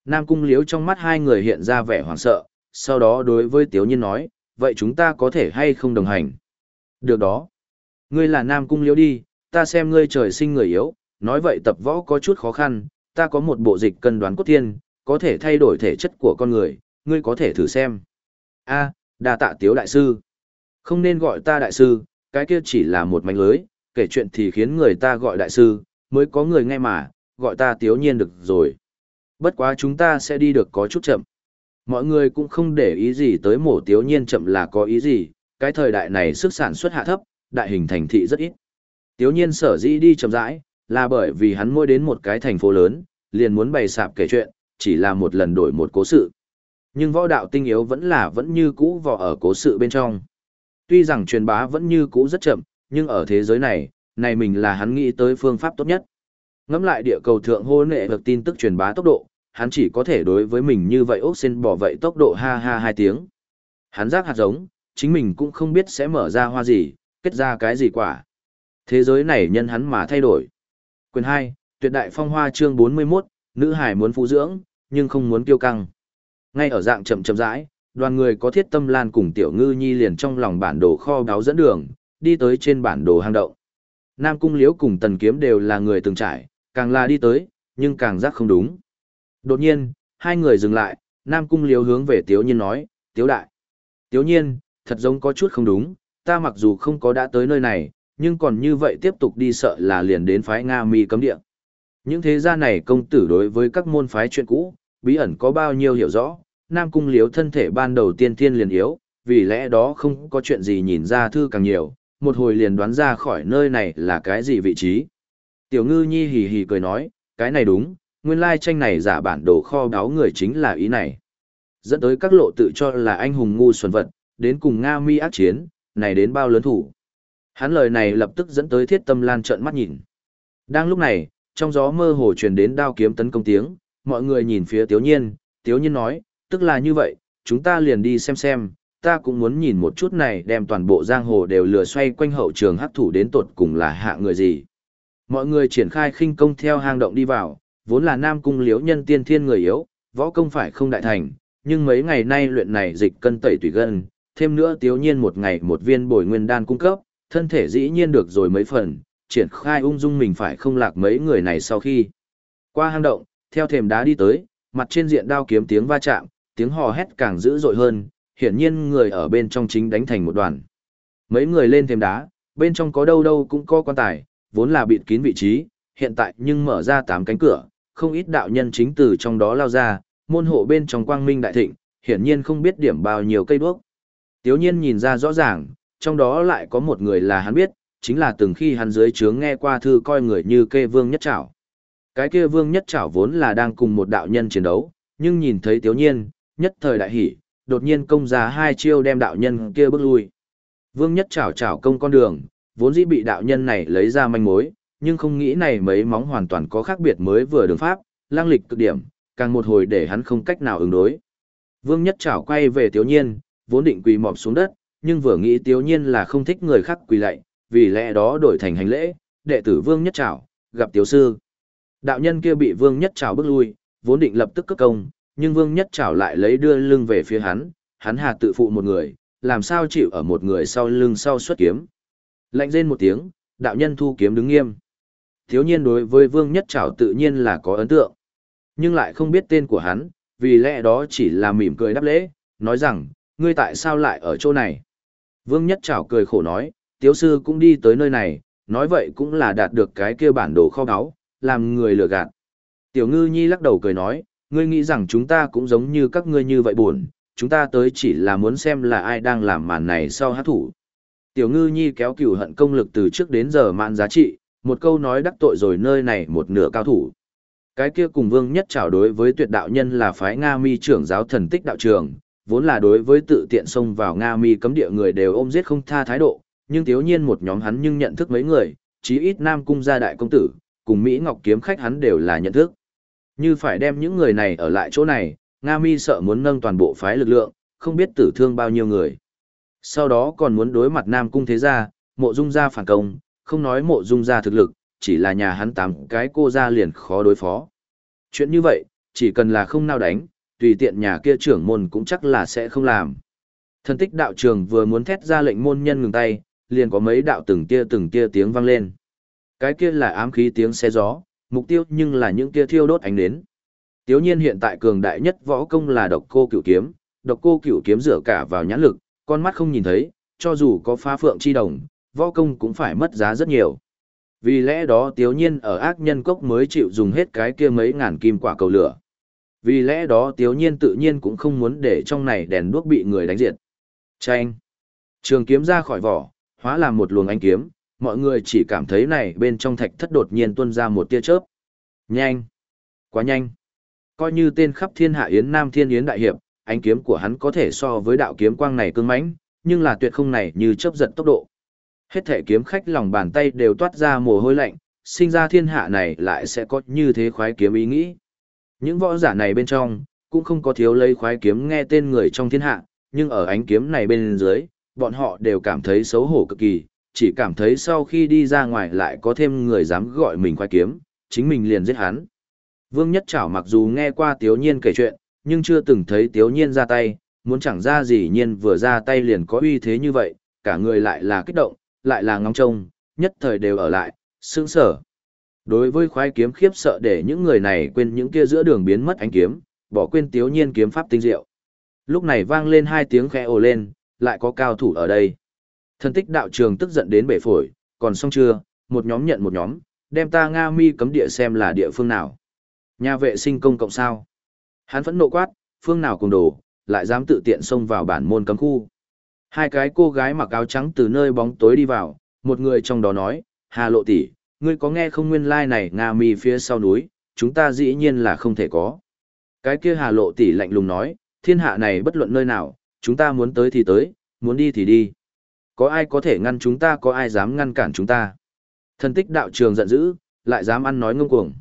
Nam Cung Liếu trong mắt hai người hiện ra vẻ hoảng sợ, sau đó đối với Tiếu Nhiên nói, vậy chúng ta có thể hay không đồng hành? Được đó. Ngươi là Nam Cung Liếu đi, ta xem ngươi trời sinh người yếu, nói vậy tập võ có chút khó khăn, ta có một bộ dịch cân đoán cốt thiên, có thể thay đổi thể chất của con người, ngươi có thể thử xem. A, đa tạ Tiếu Đại Sư. Không nên gọi ta Đại Sư, cái kia chỉ là một mảnh lưới, kể chuyện thì khiến người ta gọi Đại Sư, mới có người nghe mà, gọi ta Tiếu Nhiên được rồi. Bất quá chúng ta sẽ đi được có chút chậm. Mọi người cũng không để ý gì tới mổ tiếu nhiên chậm là có ý gì, cái thời đại này sức sản xuất hạ thấp, đại hình thành thị rất ít. Tiếu nhiên sở dĩ đi chậm rãi, là bởi vì hắn mỗi đến một cái thành phố lớn, liền muốn bày sạp kể chuyện, chỉ là một lần đổi một cố sự. Nhưng võ đạo tinh yếu vẫn là vẫn như cũ vò ở cố sự bên trong. Tuy rằng truyền bá vẫn như cũ rất chậm, nhưng ở thế giới này, này mình là hắn nghĩ tới phương pháp tốt nhất. Ngắm lại địa cầu thượng hô nệ được tin tức truyền bá tốc độ, hắn chỉ có thể đối với mình như vậy ốc xin bỏ vậy tốc độ ha ha hai tiếng. Hắn rác hạt giống, chính mình cũng không biết sẽ mở ra hoa gì, kết ra cái gì quả. Thế giới này nhân hắn mà thay đổi. Quyền 2, tuyệt đại phong hoa chương 41, nữ hải muốn phụ dưỡng, nhưng không muốn kiêu căng. Ngay ở dạng chậm chậm rãi, đoàn người có thiết tâm lan cùng tiểu ngư nhi liền trong lòng bản đồ kho đáo dẫn đường, đi tới trên bản đồ hang động. Nam cung liễu cùng tần kiếm đều là người từng trải, càng là đi tới, nhưng càng giác không đúng. Đột nhiên, hai người dừng lại, Nam Cung Liếu hướng về Tiếu Nhiên nói, Tiếu Đại. Tiếu Nhiên, thật giống có chút không đúng, ta mặc dù không có đã tới nơi này, nhưng còn như vậy tiếp tục đi sợ là liền đến phái Nga mi cấm địa. Những thế gia này công tử đối với các môn phái chuyện cũ, bí ẩn có bao nhiêu hiểu rõ, Nam Cung Liếu thân thể ban đầu tiên thiên liền yếu, vì lẽ đó không có chuyện gì nhìn ra thư càng nhiều, một hồi liền đoán ra khỏi nơi này là cái gì vị trí. Tiểu ngư nhi hì hì cười nói, cái này đúng, nguyên lai tranh này giả bản đồ kho báo người chính là ý này. Dẫn tới các lộ tự cho là anh hùng ngu xuẩn vật, đến cùng Nga mi ác chiến, này đến bao lớn thủ. Hắn lời này lập tức dẫn tới thiết tâm lan trợn mắt nhìn. Đang lúc này, trong gió mơ hồ truyền đến đao kiếm tấn công tiếng, mọi người nhìn phía Tiếu Nhiên, Tiếu Nhiên nói, tức là như vậy, chúng ta liền đi xem xem, ta cũng muốn nhìn một chút này đem toàn bộ giang hồ đều lừa xoay quanh hậu trường hắc thủ đến tột cùng là hạ người gì. Mọi người triển khai khinh công theo hang động đi vào, vốn là nam cung liếu nhân tiên thiên người yếu, võ công phải không đại thành, nhưng mấy ngày nay luyện này dịch cân tẩy tùy gân, thêm nữa tiếu nhiên một ngày một viên bồi nguyên đan cung cấp, thân thể dĩ nhiên được rồi mấy phần, triển khai ung dung mình phải không lạc mấy người này sau khi. Qua hang động, theo thềm đá đi tới, mặt trên diện đao kiếm tiếng va chạm, tiếng hò hét càng dữ dội hơn, hiển nhiên người ở bên trong chính đánh thành một đoàn. Mấy người lên thêm đá, bên trong có đâu đâu cũng có quan tài, vốn là bịt kín vị trí, hiện tại nhưng mở ra tám cánh cửa, không ít đạo nhân chính từ trong đó lao ra, môn hộ bên trong quang minh đại thịnh, hiển nhiên không biết điểm bao nhiêu cây đuốc. Tiếu nhiên nhìn ra rõ ràng, trong đó lại có một người là hắn biết, chính là từng khi hắn dưới trướng nghe qua thư coi người như kê vương nhất trảo. Cái kia vương nhất trảo vốn là đang cùng một đạo nhân chiến đấu, nhưng nhìn thấy tiếu nhiên, nhất thời đại hỉ, đột nhiên công ra hai chiêu đem đạo nhân kia bước lui. Vương nhất chảo chảo công con đường, vốn dĩ bị đạo nhân này lấy ra manh mối, nhưng không nghĩ này mấy móng hoàn toàn có khác biệt mới vừa đường pháp, lang lịch cực điểm, càng một hồi để hắn không cách nào ứng đối. Vương nhất chảo quay về tiếu nhiên, vốn định quỳ mọp xuống đất, nhưng vừa nghĩ tiếu nhiên là không thích người khác quỳ lạy, vì lẽ đó đổi thành hành lễ, đệ tử vương nhất chảo gặp tiếu sư. Đạo nhân kia bị vương nhất chảo bước lui, vốn định lập tức cất công, nhưng vương nhất trảo lại lấy đưa lưng về phía hắn, hắn hà tự phụ một người, làm sao chịu ở một người sau lưng sau xuất kiếm. Lạnh rên một tiếng, đạo nhân thu kiếm đứng nghiêm. Thiếu nhiên đối với vương nhất trảo tự nhiên là có ấn tượng, nhưng lại không biết tên của hắn, vì lẽ đó chỉ là mỉm cười đáp lễ, nói rằng, ngươi tại sao lại ở chỗ này? Vương nhất trảo cười khổ nói, tiếu sư cũng đi tới nơi này, nói vậy cũng là đạt được cái kia bản đồ kho báu, làm người lừa gạt. Tiểu ngư nhi lắc đầu cười nói, ngươi nghĩ rằng chúng ta cũng giống như các ngươi như vậy buồn, chúng ta tới chỉ là muốn xem là ai đang làm màn này sau hát thủ. Tiểu ngư nhi kéo cửu hận công lực từ trước đến giờ mạn giá trị, một câu nói đắc tội rồi nơi này một nửa cao thủ. Cái kia cùng vương nhất trảo đối với tuyệt đạo nhân là phái Nga mi trưởng giáo thần tích đạo trường, vốn là đối với tự tiện xông vào Nga mi cấm địa người đều ôm giết không tha thái độ, nhưng thiếu nhiên một nhóm hắn nhưng nhận thức mấy người, chí ít nam cung gia đại công tử, cùng Mỹ Ngọc kiếm khách hắn đều là nhận thức. Như phải đem những người này ở lại chỗ này, Nga mi sợ muốn nâng toàn bộ phái lực lượng, không biết tử thương bao nhiêu người. Sau đó còn muốn đối mặt Nam Cung Thế Gia, mộ dung gia phản công, không nói mộ dung gia thực lực, chỉ là nhà hắn tám cái cô gia liền khó đối phó. Chuyện như vậy, chỉ cần là không nào đánh, tùy tiện nhà kia trưởng môn cũng chắc là sẽ không làm. Thần tích đạo trường vừa muốn thét ra lệnh môn nhân ngừng tay, liền có mấy đạo từng kia từng kia tiếng vang lên. Cái kia là ám khí tiếng xe gió, mục tiêu nhưng là những kia thiêu đốt ánh đến. Tiếu nhiên hiện tại cường đại nhất võ công là độc cô cửu kiếm, độc cô cửu kiếm rửa cả vào nhãn lực, con mắt không nhìn thấy, cho dù có phá phượng chi đồng, võ công cũng phải mất giá rất nhiều. Vì lẽ đó tiếu nhiên ở ác nhân cốc mới chịu dùng hết cái kia mấy ngàn kim quả cầu lửa. Vì lẽ đó tiếu nhiên tự nhiên cũng không muốn để trong này đèn đuốc bị người đánh diệt. Chanh! Trường kiếm ra khỏi vỏ, hóa làm một luồng ánh kiếm, mọi người chỉ cảm thấy này bên trong thạch thất đột nhiên tuôn ra một tia chớp. Nhanh! Quá nhanh! Coi như tên khắp thiên hạ yến nam thiên yến đại hiệp, ánh kiếm của hắn có thể so với đạo kiếm quang này cương mãnh, nhưng là tuyệt không này như chớp giật tốc độ. Hết thể kiếm khách lòng bàn tay đều toát ra mồ hôi lạnh, sinh ra thiên hạ này lại sẽ có như thế khoái kiếm ý nghĩ. Những võ giả này bên trong, cũng không có thiếu lấy khoái kiếm nghe tên người trong thiên hạ, nhưng ở ánh kiếm này bên dưới, bọn họ đều cảm thấy xấu hổ cực kỳ, chỉ cảm thấy sau khi đi ra ngoài lại có thêm người dám gọi mình khoai kiếm, chính mình liền giết hắn. Vương Nhất Trảo mặc dù nghe qua Tiếu Nhiên kể chuyện, nhưng chưa từng thấy Tiếu Nhiên ra tay, muốn chẳng ra gì nhiên vừa ra tay liền có uy thế như vậy, cả người lại là kích động, lại là ngóng trông, nhất thời đều ở lại, sững sở. Đối với khoái kiếm khiếp sợ để những người này quên những kia giữa đường biến mất ánh kiếm, bỏ quên tiếu nhiên kiếm pháp tinh diệu. Lúc này vang lên hai tiếng khẽ ồ lên, lại có cao thủ ở đây. Thần tích đạo trường tức giận đến bể phổi, còn xong chưa, một nhóm nhận một nhóm, đem ta Nga mi cấm địa xem là địa phương nào. Nhà vệ sinh công cộng sao? Hắn phẫn nộ quát, phương nào cùng đồ, lại dám tự tiện xông vào bản môn cấm khu. Hai cái cô gái mặc áo trắng từ nơi bóng tối đi vào, một người trong đó nói, Hà lộ tỷ, ngươi có nghe không nguyên lai like này Nga mi phía sau núi, chúng ta dĩ nhiên là không thể có. Cái kia Hà lộ tỷ lạnh lùng nói, thiên hạ này bất luận nơi nào, chúng ta muốn tới thì tới, muốn đi thì đi. Có ai có thể ngăn chúng ta, có ai dám ngăn cản chúng ta. Thần tích đạo trường giận dữ, lại dám ăn nói ngông cuồng.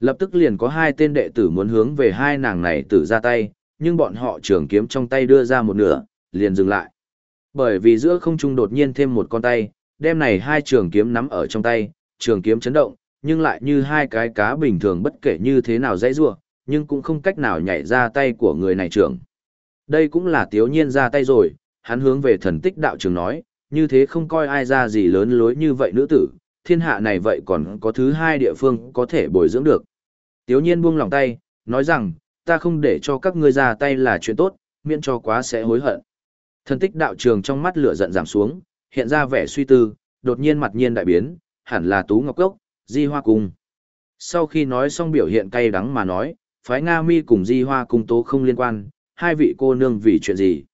Lập tức liền có hai tên đệ tử muốn hướng về hai nàng này tử ra tay, nhưng bọn họ trường kiếm trong tay đưa ra một nửa, liền dừng lại. Bởi vì giữa không trung đột nhiên thêm một con tay, đem này hai trường kiếm nắm ở trong tay, trường kiếm chấn động, nhưng lại như hai cái cá bình thường bất kể như thế nào dãy rua, nhưng cũng không cách nào nhảy ra tay của người này trưởng. Đây cũng là tiếu nhiên ra tay rồi, hắn hướng về thần tích đạo trường nói, như thế không coi ai ra gì lớn lối như vậy nữ tử, thiên hạ này vậy còn có thứ hai địa phương có thể bồi dưỡng được. Tiếu nhiên buông lòng tay, nói rằng, ta không để cho các ngươi ra tay là chuyện tốt, miễn cho quá sẽ hối hận. Thần tích đạo trường trong mắt lửa giận giảm xuống, hiện ra vẻ suy tư, đột nhiên mặt nhiên đại biến, hẳn là Tú Ngọc Cốc, Di Hoa Cung. Sau khi nói xong biểu hiện cay đắng mà nói, phái Nga Mi cùng Di Hoa Cung tố không liên quan, hai vị cô nương vì chuyện gì.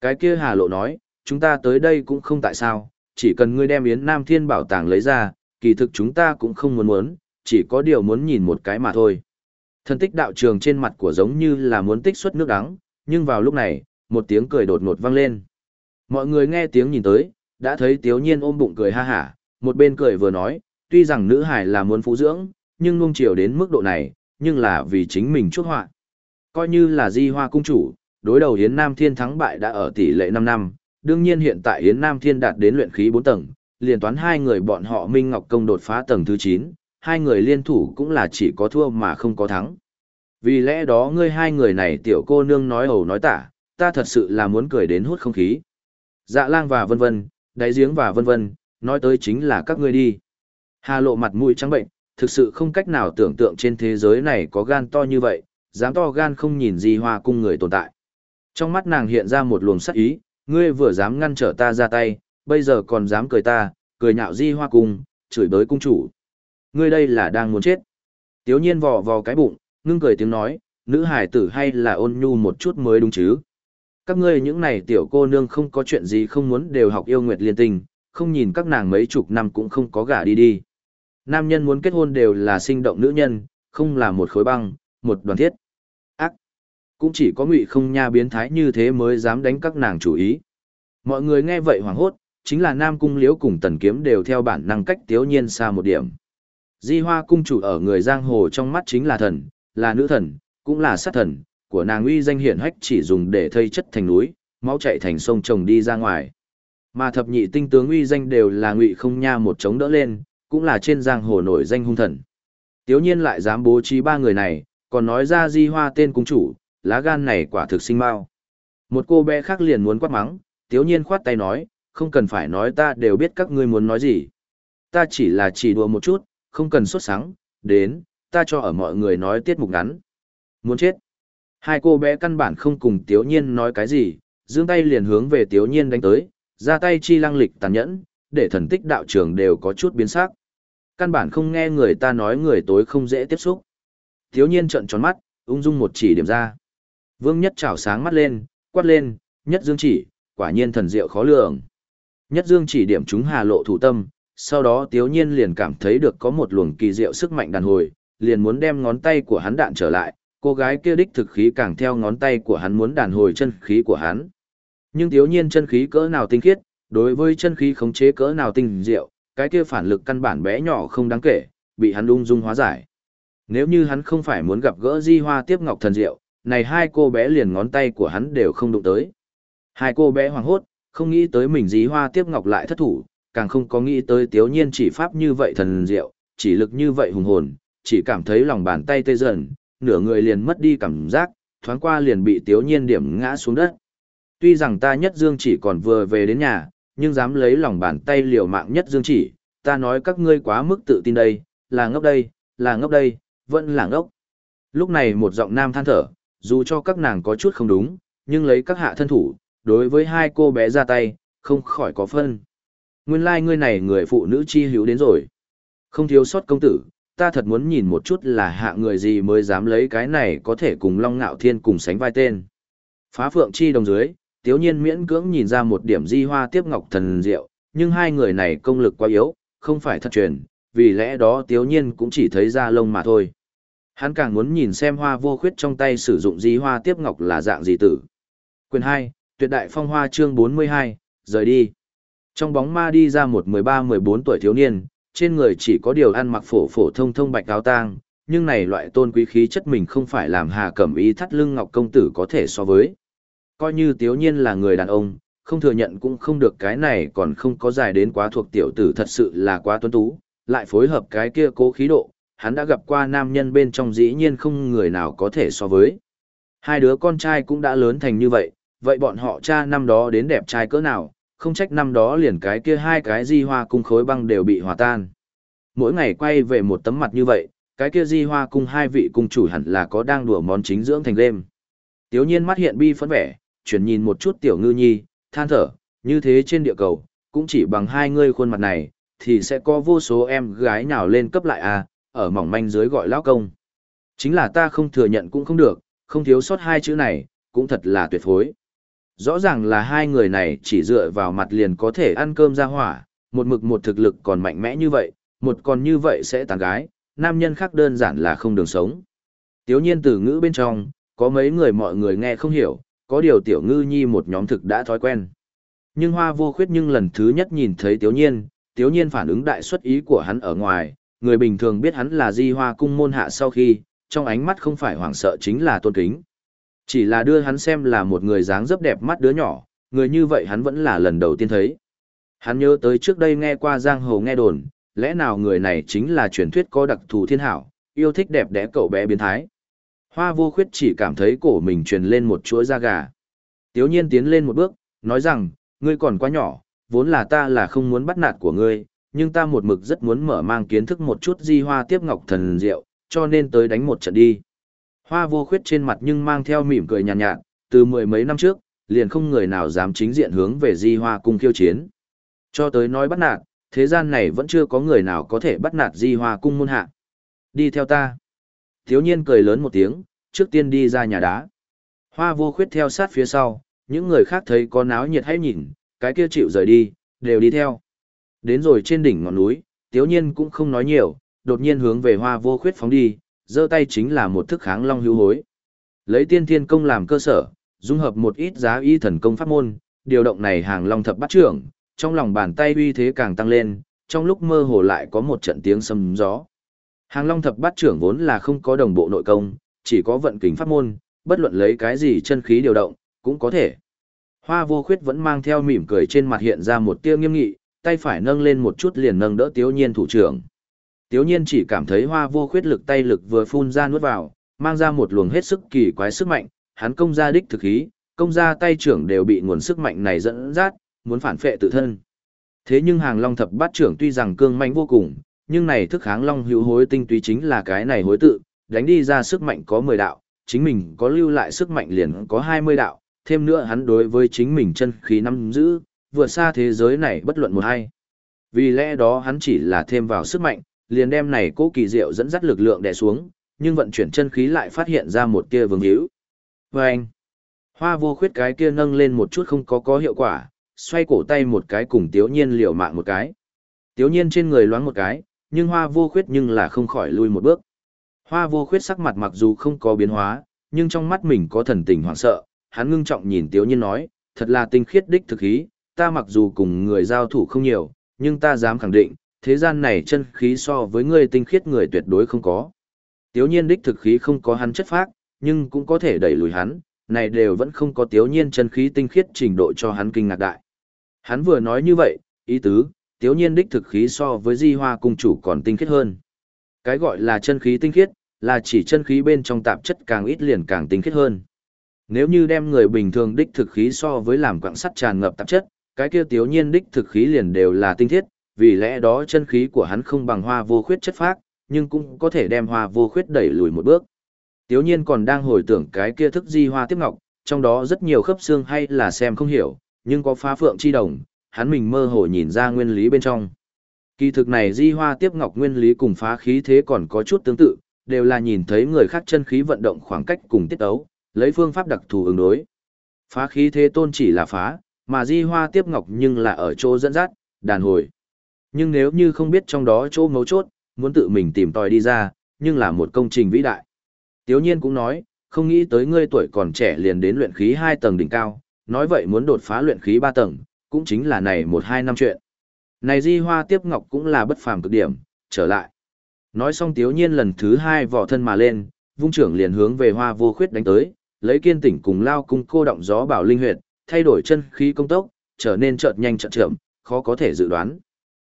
Cái kia Hà Lộ nói, chúng ta tới đây cũng không tại sao, chỉ cần ngươi đem Yến Nam Thiên bảo tàng lấy ra, kỳ thực chúng ta cũng không muốn muốn, chỉ có điều muốn nhìn một cái mà thôi. Thần tích đạo trường trên mặt của giống như là muốn tích xuất nước đắng, nhưng vào lúc này, một tiếng cười đột ngột vang lên. Mọi người nghe tiếng nhìn tới, đã thấy Tiếu Nhiên ôm bụng cười ha hả, một bên cười vừa nói, tuy rằng nữ hải là muốn phú dưỡng, nhưng nuông chiều đến mức độ này, nhưng là vì chính mình chuốc họa. Coi như là di hoa cung chủ, đối đầu Yến Nam Thiên thắng bại đã ở tỷ lệ 5 năm, đương nhiên hiện tại Yến Nam Thiên đạt đến luyện khí 4 tầng, liền toán hai người bọn họ Minh Ngọc Công đột phá tầng thứ 9, hai người liên thủ cũng là chỉ có thua mà không có thắng. Vì lẽ đó ngươi hai người này tiểu cô nương nói ẩu nói tả, ta thật sự là muốn cười đến hút không khí. Dạ lang và vân vân, đáy giếng và vân vân, nói tới chính là các ngươi đi. Hà lộ mặt mũi trắng bệnh, thực sự không cách nào tưởng tượng trên thế giới này có gan to như vậy, dám to gan không nhìn gì hoa cung người tồn tại. Trong mắt nàng hiện ra một luồng sắc ý, ngươi vừa dám ngăn trở ta ra tay, bây giờ còn dám cười ta, cười nhạo di hoa cung, chửi bới cung chủ. Ngươi đây là đang muốn chết. Tiếu nhiên vò vò cái bụng, ngưng cười tiếng nói, nữ hải tử hay là ôn nhu một chút mới đúng chứ. Các ngươi những này tiểu cô nương không có chuyện gì không muốn đều học yêu nguyệt liên tình, không nhìn các nàng mấy chục năm cũng không có gả đi đi. Nam nhân muốn kết hôn đều là sinh động nữ nhân, không là một khối băng, một đoàn thiết. Cũng chỉ có ngụy không nha biến thái như thế mới dám đánh các nàng chủ ý. Mọi người nghe vậy hoảng hốt, chính là Nam Cung Liễu cùng Tần Kiếm đều theo bản năng cách tiếu nhiên xa một điểm. Di Hoa Cung chủ ở người giang hồ trong mắt chính là thần, là nữ thần, cũng là sát thần, của nàng uy danh hiển hách chỉ dùng để thây chất thành núi, máu chạy thành sông trồng đi ra ngoài. Mà thập nhị tinh tướng uy danh đều là ngụy không nha một chống đỡ lên, cũng là trên giang hồ nổi danh hung thần. Tiếu nhiên lại dám bố trí ba người này, còn nói ra di hoa tên cung chủ, lá gan này quả thực sinh mau. Một cô bé khác liền muốn quát mắng, tiếu nhiên khoát tay nói, không cần phải nói ta đều biết các ngươi muốn nói gì. Ta chỉ là chỉ đùa một chút, không cần xuất sáng, đến, ta cho ở mọi người nói tiết mục ngắn. Muốn chết. Hai cô bé căn bản không cùng tiếu nhiên nói cái gì, dương tay liền hướng về tiếu nhiên đánh tới, ra tay chi lăng lịch tàn nhẫn, để thần tích đạo trường đều có chút biến sắc. Căn bản không nghe người ta nói người tối không dễ tiếp xúc. Tiếu nhiên trợn tròn mắt, ung dung một chỉ điểm ra. Vương Nhất chảo sáng mắt lên, quát lên, Nhất Dương chỉ, quả nhiên thần diệu khó lường. Nhất Dương chỉ điểm chúng hà lộ thủ tâm, sau đó Tiếu nhiên liền cảm thấy được có một luồng kỳ diệu sức mạnh đàn hồi, liền muốn đem ngón tay của hắn đạn trở lại, cô gái kia đích thực khí càng theo ngón tay của hắn muốn đàn hồi chân khí của hắn. Nhưng Tiếu nhiên chân khí cỡ nào tinh khiết, đối với chân khí khống chế cỡ nào tinh diệu, cái kia phản lực căn bản bé nhỏ không đáng kể, bị hắn ung dung hóa giải. Nếu như hắn không phải muốn gặp gỡ di hoa tiếp ngọc thần diệu, này hai cô bé liền ngón tay của hắn đều không đụng tới. Hai cô bé hoàng hốt, không nghĩ tới mình dí hoa tiếp ngọc lại thất thủ, càng không có nghĩ tới tiếu nhiên chỉ pháp như vậy thần diệu, chỉ lực như vậy hùng hồn, chỉ cảm thấy lòng bàn tay tê dần, nửa người liền mất đi cảm giác, thoáng qua liền bị tiếu nhiên điểm ngã xuống đất. Tuy rằng ta nhất dương chỉ còn vừa về đến nhà, nhưng dám lấy lòng bàn tay liều mạng nhất dương chỉ, ta nói các ngươi quá mức tự tin đây, là ngốc đây, là ngốc đây, vẫn là ngốc. Lúc này một giọng nam than thở, dù cho các nàng có chút không đúng, nhưng lấy các hạ thân thủ, đối với hai cô bé ra tay, không khỏi có phân. Nguyên lai like ngươi này người phụ nữ chi hữu đến rồi. Không thiếu sót công tử, ta thật muốn nhìn một chút là hạ người gì mới dám lấy cái này có thể cùng Long Ngạo Thiên cùng sánh vai tên. Phá phượng chi đồng dưới, tiếu nhiên miễn cưỡng nhìn ra một điểm di hoa tiếp ngọc thần diệu, nhưng hai người này công lực quá yếu, không phải thật truyền, vì lẽ đó tiếu nhiên cũng chỉ thấy ra lông mà thôi. Hắn càng muốn nhìn xem hoa vô khuyết trong tay sử dụng di hoa tiếp ngọc là dạng gì tử. Quyền 2, tuyệt đại phong hoa chương 42, rời đi. Trong bóng ma đi ra một 13-14 tuổi thiếu niên, trên người chỉ có điều ăn mặc phổ phổ thông thông bạch áo tang, nhưng này loại tôn quý khí chất mình không phải làm hà cẩm ý thắt lưng ngọc công tử có thể so với. Coi như tiếu nhiên là người đàn ông, không thừa nhận cũng không được cái này còn không có dài đến quá thuộc tiểu tử thật sự là quá tuấn tú, lại phối hợp cái kia cố khí độ, hắn đã gặp qua nam nhân bên trong dĩ nhiên không người nào có thể so với. Hai đứa con trai cũng đã lớn thành như vậy, vậy bọn họ cha năm đó đến đẹp trai cỡ nào, không trách năm đó liền cái kia hai cái di hoa cung khối băng đều bị hòa tan. Mỗi ngày quay về một tấm mặt như vậy, cái kia di hoa cung hai vị cung chủ hẳn là có đang đùa món chính dưỡng thành đêm. Tiếu nhiên mắt hiện bi phấn vẻ, chuyển nhìn một chút tiểu ngư nhi, than thở, như thế trên địa cầu, cũng chỉ bằng hai ngươi khuôn mặt này, thì sẽ có vô số em gái nào lên cấp lại à, ở mỏng manh dưới gọi lão công. Chính là ta không thừa nhận cũng không được, không thiếu sót hai chữ này, cũng thật là tuyệt phối. Rõ ràng là hai người này chỉ dựa vào mặt liền có thể ăn cơm ra hỏa, một mực một thực lực còn mạnh mẽ như vậy, một còn như vậy sẽ tàn gái, nam nhân khác đơn giản là không đường sống. Tiếu nhiên từ ngữ bên trong, có mấy người mọi người nghe không hiểu, có điều tiểu ngư nhi một nhóm thực đã thói quen. Nhưng hoa vô khuyết nhưng lần thứ nhất nhìn thấy tiếu nhiên, tiếu nhiên phản ứng đại xuất ý của hắn ở ngoài, người bình thường biết hắn là di hoa cung môn hạ sau khi, trong ánh mắt không phải hoảng sợ chính là tôn kính. Chỉ là đưa hắn xem là một người dáng dấp đẹp mắt đứa nhỏ, người như vậy hắn vẫn là lần đầu tiên thấy. Hắn nhớ tới trước đây nghe qua giang hồ nghe đồn, lẽ nào người này chính là truyền thuyết có đặc thù thiên hảo, yêu thích đẹp đẽ cậu bé biến thái. Hoa vô khuyết chỉ cảm thấy cổ mình truyền lên một chuỗi da gà. Tiếu nhiên tiến lên một bước, nói rằng, ngươi còn quá nhỏ, vốn là ta là không muốn bắt nạt của ngươi, nhưng ta một mực rất muốn mở mang kiến thức một chút di hoa tiếp ngọc thần diệu, cho nên tới đánh một trận đi. Hoa vô khuyết trên mặt nhưng mang theo mỉm cười nhàn nhạt, nhạt, từ mười mấy năm trước, liền không người nào dám chính diện hướng về di hoa cung khiêu chiến. Cho tới nói bắt nạt, thế gian này vẫn chưa có người nào có thể bắt nạt di hoa cung môn hạ. Đi theo ta. Thiếu nhiên cười lớn một tiếng, trước tiên đi ra nhà đá. Hoa vô khuyết theo sát phía sau, những người khác thấy có náo nhiệt hay nhìn, cái kia chịu rời đi, đều đi theo. Đến rồi trên đỉnh ngọn núi, tiếu nhiên cũng không nói nhiều, đột nhiên hướng về hoa vô khuyết phóng đi, giơ tay chính là một thức kháng long hữu hối. Lấy tiên thiên công làm cơ sở, dung hợp một ít giá y thần công pháp môn, điều động này hàng long thập bắt trưởng, trong lòng bàn tay uy thế càng tăng lên, trong lúc mơ hồ lại có một trận tiếng sấm gió. Hàng long thập bát trưởng vốn là không có đồng bộ nội công, chỉ có vận kình pháp môn, bất luận lấy cái gì chân khí điều động, cũng có thể. Hoa vô khuyết vẫn mang theo mỉm cười trên mặt hiện ra một tia nghiêm nghị, tay phải nâng lên một chút liền nâng đỡ tiếu nhiên thủ trưởng. Tiếu nhiên chỉ cảm thấy hoa vô khuyết lực tay lực vừa phun ra nuốt vào, mang ra một luồng hết sức kỳ quái sức mạnh, hắn công ra đích thực khí, công ra tay trưởng đều bị nguồn sức mạnh này dẫn dắt, muốn phản phệ tự thân. Thế nhưng hàng long thập bát trưởng tuy rằng cương mạnh vô cùng, nhưng này thức kháng long hữu hối tinh túy chính là cái này hối tự, đánh đi ra sức mạnh có 10 đạo, chính mình có lưu lại sức mạnh liền có 20 đạo, thêm nữa hắn đối với chính mình chân khí nắm giữ, vượt xa thế giới này bất luận một hay. Vì lẽ đó hắn chỉ là thêm vào sức mạnh, liền đem này cố kỳ diệu dẫn dắt lực lượng đè xuống, nhưng vận chuyển chân khí lại phát hiện ra một tia vương hữu. Và anh, hoa vô khuyết cái kia nâng lên một chút không có có hiệu quả, xoay cổ tay một cái cùng tiếu nhiên liều mạng một cái. Tiếu nhiên trên người loáng một cái, nhưng hoa vô khuyết nhưng là không khỏi lui một bước. Hoa vô khuyết sắc mặt mặc dù không có biến hóa, nhưng trong mắt mình có thần tình hoảng sợ, hắn ngưng trọng nhìn tiếu nhiên nói, thật là tinh khiết đích thực ý, ta mặc dù cùng người giao thủ không nhiều, nhưng ta dám khẳng định, thế gian này chân khí so với người tinh khiết người tuyệt đối không có. Tiếu nhiên đích thực khí không có hắn chất phác, nhưng cũng có thể đẩy lùi hắn, này đều vẫn không có tiếu nhiên chân khí tinh khiết trình độ cho hắn kinh ngạc đại. Hắn vừa nói như vậy, ý tứ, tiếu nhiên đích thực khí so với di hoa cung chủ còn tinh khiết hơn. Cái gọi là chân khí tinh khiết, là chỉ chân khí bên trong tạp chất càng ít liền càng tinh khiết hơn. Nếu như đem người bình thường đích thực khí so với làm quặng sắt tràn ngập tạp chất, cái kia tiểu nhiên đích thực khí liền đều là tinh thiết, vì lẽ đó chân khí của hắn không bằng hoa vô khuyết chất phác, nhưng cũng có thể đem hoa vô khuyết đẩy lùi một bước. Tiểu nhiên còn đang hồi tưởng cái kia thức di hoa tiếp ngọc, trong đó rất nhiều khớp xương hay là xem không hiểu, nhưng có phá phượng chi đồng, hắn mình mơ hồ nhìn ra nguyên lý bên trong. Kỳ thực này di hoa tiếp ngọc nguyên lý cùng phá khí thế còn có chút tương tự, đều là nhìn thấy người khác chân khí vận động khoảng cách cùng tiết ấu, lấy phương pháp đặc thù ứng đối. Phá khí thế tôn chỉ là phá, mà di hoa tiếp ngọc nhưng là ở chỗ dẫn dắt, đàn hồi. Nhưng nếu như không biết trong đó chỗ mấu chốt, muốn tự mình tìm tòi đi ra, nhưng là một công trình vĩ đại. Tiếu nhiên cũng nói, không nghĩ tới ngươi tuổi còn trẻ liền đến luyện khí 2 tầng đỉnh cao, nói vậy muốn đột phá luyện khí 3 tầng, cũng chính là này 1-2 năm chuyện. Này di hoa tiếp ngọc cũng là bất phàm cực điểm, trở lại. Nói xong tiếu nhiên lần thứ hai vỏ thân mà lên, vung trưởng liền hướng về hoa vô khuyết đánh tới, lấy kiên tỉnh cùng lao cung cô động gió bảo linh huyệt, thay đổi chân khí công tốc, trở nên chợt nhanh chợt chậm, khó có thể dự đoán.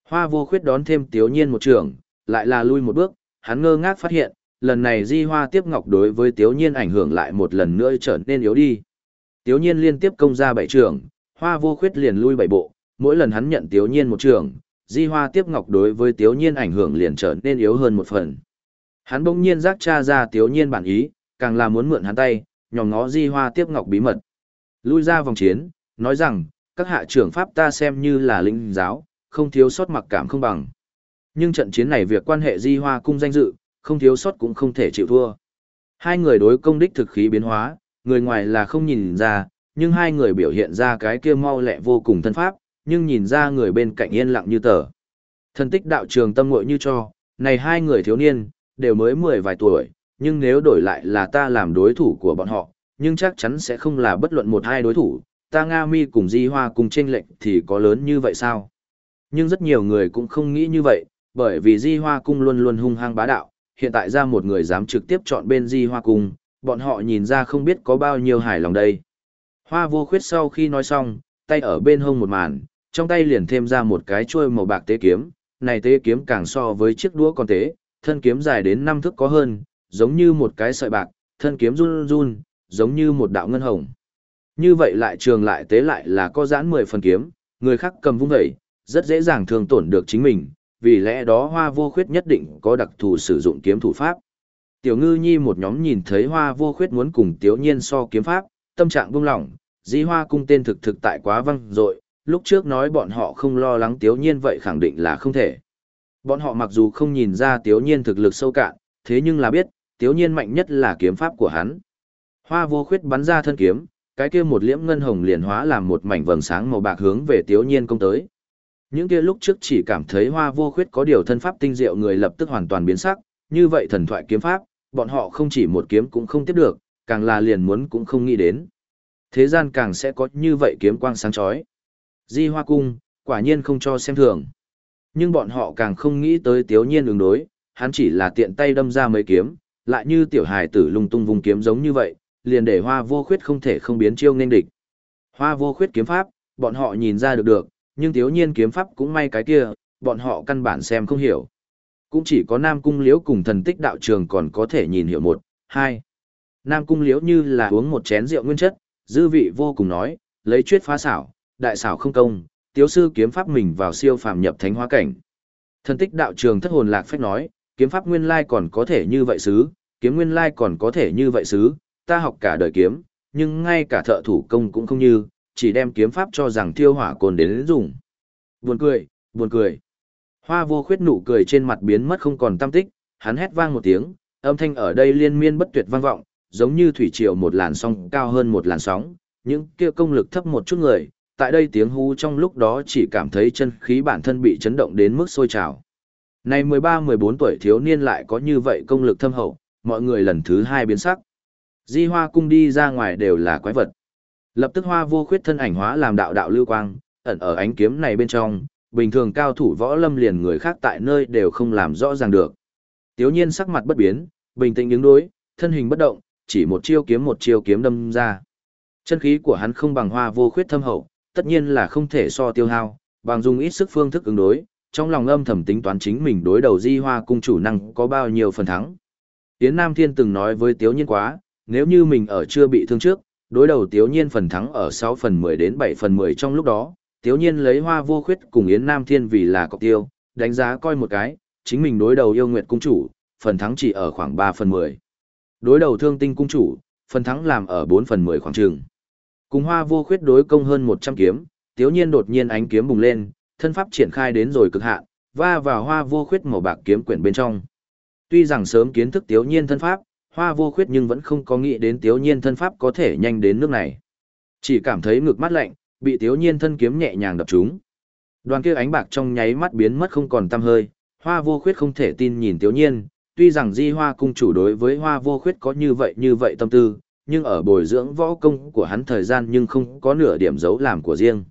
Hoa vô khuyết đón thêm tiếu nhiên một trường, lại là lui một bước, hắn ngơ ngác phát hiện, lần này di hoa tiếp ngọc đối với tiếu nhiên ảnh hưởng lại một lần nữa trở nên yếu đi. Tiếu nhiên liên tiếp công ra bảy trường, hoa vô khuyết liền lui bảy bộ, mỗi lần hắn nhận tiếu nhiên một trường, di hoa tiếp ngọc đối với tiếu nhiên ảnh hưởng liền trở nên yếu hơn một phần. Hắn bỗng nhiên giác tra ra tiếu nhiên bản ý, càng là muốn mượn hắn tay, nhòm ngó di hoa tiếp ngọc bí mật. Lui ra vòng chiến, nói rằng, các hạ trưởng pháp ta xem như là linh giáo, không thiếu sót mặc cảm không bằng. Nhưng trận chiến này việc quan hệ di hoa cung danh dự, không thiếu sót cũng không thể chịu thua. Hai người đối công đích thực khí biến hóa, người ngoài là không nhìn ra, nhưng hai người biểu hiện ra cái kia mau lẹ vô cùng thân pháp, nhưng nhìn ra người bên cạnh yên lặng như tờ. Thân tích đạo trường tâm ngội như cho, này hai người thiếu niên, đều mới mười vài tuổi, nhưng nếu đổi lại là ta làm đối thủ của bọn họ, nhưng chắc chắn sẽ không là bất luận một hai đối thủ, ta Nga Mi cùng Di Hoa cùng tranh lệnh thì có lớn như vậy sao? Nhưng rất nhiều người cũng không nghĩ như vậy, bởi vì Di Hoa cung luôn luôn hung hăng bá đạo, hiện tại ra một người dám trực tiếp chọn bên Di Hoa cung, bọn họ nhìn ra không biết có bao nhiêu hài lòng đây. Hoa vô khuyết sau khi nói xong, tay ở bên hông một màn, trong tay liền thêm ra một cái chuôi màu bạc tế kiếm, này tế kiếm càng so với chiếc đũa còn tế, thân kiếm dài đến năm thước có hơn, giống như một cái sợi bạc, thân kiếm run run, giống như một đạo ngân hồng. Như vậy lại trường lại tế lại là có giãn 10 phần kiếm, người khác cầm vung dậy, rất dễ dàng thường tổn được chính mình, vì lẽ đó hoa vô khuyết nhất định có đặc thù sử dụng kiếm thủ pháp. Tiểu ngư nhi một nhóm nhìn thấy hoa vô khuyết muốn cùng tiểu nhiên so kiếm pháp, tâm trạng buông lỏng, dĩ hoa cung tên thực thực tại quá văng rồi, lúc trước nói bọn họ không lo lắng tiểu nhiên vậy khẳng định là không thể. Bọn họ mặc dù không nhìn ra tiểu nhiên thực lực sâu cạn, thế nhưng là biết, tiểu nhiên mạnh nhất là kiếm pháp của hắn. Hoa vô khuyết bắn ra thân kiếm, cái kia một liễm ngân hồng liền hóa làm một mảnh vầng sáng màu bạc hướng về tiếu nhiên công tới. Những kia lúc trước chỉ cảm thấy hoa vô khuyết có điều thân pháp tinh diệu người lập tức hoàn toàn biến sắc, như vậy thần thoại kiếm pháp, bọn họ không chỉ một kiếm cũng không tiếp được, càng là liền muốn cũng không nghĩ đến. Thế gian càng sẽ có như vậy kiếm quang sáng chói. Di hoa cung, quả nhiên không cho xem thường. Nhưng bọn họ càng không nghĩ tới tiếu nhiên ứng đối, hắn chỉ là tiện tay đâm ra mấy kiếm, lại như tiểu hài tử lung tung vùng kiếm giống như vậy, liền để hoa vô khuyết không thể không biến chiêu nên địch. Hoa vô khuyết kiếm pháp, bọn họ nhìn ra được được, nhưng thiếu nhiên kiếm pháp cũng may cái kia, bọn họ căn bản xem không hiểu. Cũng chỉ có Nam Cung Liễu cùng thần tích đạo trường còn có thể nhìn hiểu một, hai. Nam Cung Liễu như là uống một chén rượu nguyên chất, dư vị vô cùng nói, lấy chuyết phá xảo, đại xảo không công, tiếu sư kiếm pháp mình vào siêu phàm nhập thánh hóa cảnh. Thần tích đạo trường thất hồn lạc phách nói, kiếm pháp nguyên lai còn có thể như vậy xứ, kiếm nguyên lai còn có thể như vậy xứ, ta học cả đời kiếm, nhưng ngay cả thợ thủ công cũng không như, chỉ đem kiếm pháp cho rằng thiêu hỏa cồn đến dùng. Buồn cười, buồn cười. Hoa vô khuyết nụ cười trên mặt biến mất không còn tâm tích, hắn hét vang một tiếng, âm thanh ở đây liên miên bất tuyệt vang vọng, giống như thủy triều một làn sóng cao hơn một làn sóng, những kia công lực thấp một chút người, tại đây tiếng hú trong lúc đó chỉ cảm thấy chân khí bản thân bị chấn động đến mức sôi trào. Này 13-14 tuổi thiếu niên lại có như vậy công lực thâm hậu, mọi người lần thứ hai biến sắc. Di hoa cung đi ra ngoài đều là quái vật. Lập tức hoa vô khuyết thân ảnh hóa làm đạo đạo lưu quang, ẩn ở ánh kiếm này bên trong, bình thường cao thủ võ lâm liền người khác tại nơi đều không làm rõ ràng được. Tiếu nhiên sắc mặt bất biến, bình tĩnh ứng đối, thân hình bất động, chỉ một chiêu kiếm một chiêu kiếm đâm ra. Chân khí của hắn không bằng hoa vô khuyết thâm hậu, tất nhiên là không thể so tiêu hao, bằng dùng ít sức phương thức ứng đối, trong lòng âm thầm tính toán chính mình đối đầu di hoa cung chủ năng có bao nhiêu phần thắng. Tiến Nam Thiên từng nói với Tiếu Nhiên quá, nếu như mình ở chưa bị thương trước, đối đầu Tiếu Nhiên phần thắng ở 6 phần 10 đến 7 phần 10 trong lúc đó, Tiếu Nhiên lấy hoa vô khuyết cùng Yến Nam Thiên vì là cọc tiêu, đánh giá coi một cái, chính mình đối đầu yêu nguyệt cung chủ, phần thắng chỉ ở khoảng 3 phần 10. Đối đầu thương tinh cung chủ, phần thắng làm ở 4 phần 10 khoảng trường. Cùng hoa vô khuyết đối công hơn 100 kiếm, tiếu nhiên đột nhiên ánh kiếm bùng lên, thân pháp triển khai đến rồi cực hạn, va vào hoa vô khuyết màu bạc kiếm quyển bên trong. Tuy rằng sớm kiến thức tiếu nhiên thân pháp, hoa vô khuyết nhưng vẫn không có nghĩ đến tiếu nhiên thân pháp có thể nhanh đến nước này. Chỉ cảm thấy ngực mắt lạnh, bị tiếu nhiên thân kiếm nhẹ nhàng đập chúng. Đoàn kia ánh bạc trong nháy mắt biến mất không còn tăm hơi, hoa vô khuyết không thể tin nhìn tiếu nhiên, tuy rằng di hoa cung chủ đối với hoa vô khuyết có như vậy như vậy tâm tư, nhưng ở bồi dưỡng võ công của hắn thời gian nhưng không có nửa điểm giấu làm của riêng.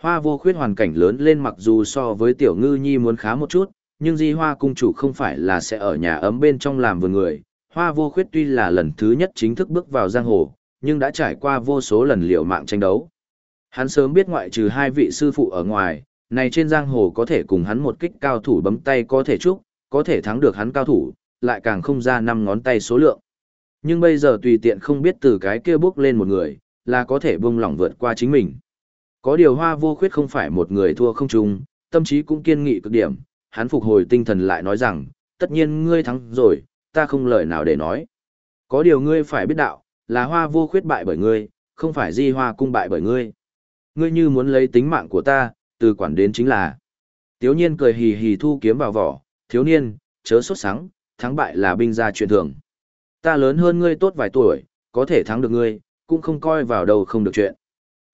Hoa vô khuyết hoàn cảnh lớn lên mặc dù so với tiểu ngư nhi muốn khá một chút, nhưng di hoa cung chủ không phải là sẽ ở nhà ấm bên trong làm vườn người. Hoa vô khuyết tuy là lần thứ nhất chính thức bước vào giang hồ, nhưng đã trải qua vô số lần liều mạng tranh đấu. Hắn sớm biết ngoại trừ hai vị sư phụ ở ngoài, này trên giang hồ có thể cùng hắn một kích cao thủ bấm tay có thể chúc, có thể thắng được hắn cao thủ, lại càng không ra năm ngón tay số lượng. Nhưng bây giờ tùy tiện không biết từ cái kia bước lên một người, là có thể bung lỏng vượt qua chính mình. Có điều hoa vô khuyết không phải một người thua không chung, tâm trí cũng kiên nghị cực điểm, hắn phục hồi tinh thần lại nói rằng, tất nhiên ngươi thắng rồi, ta không lời nào để nói. Có điều ngươi phải biết đạo, là hoa vô khuyết bại bởi ngươi, không phải di hoa cung bại bởi ngươi. Ngươi như muốn lấy tính mạng của ta, từ quản đến chính là. Tiếu nhiên cười hì hì thu kiếm vào vỏ, thiếu niên, chớ sốt sáng, thắng bại là binh gia chuyện thường. Ta lớn hơn ngươi tốt vài tuổi, có thể thắng được ngươi, cũng không coi vào đầu không được chuyện.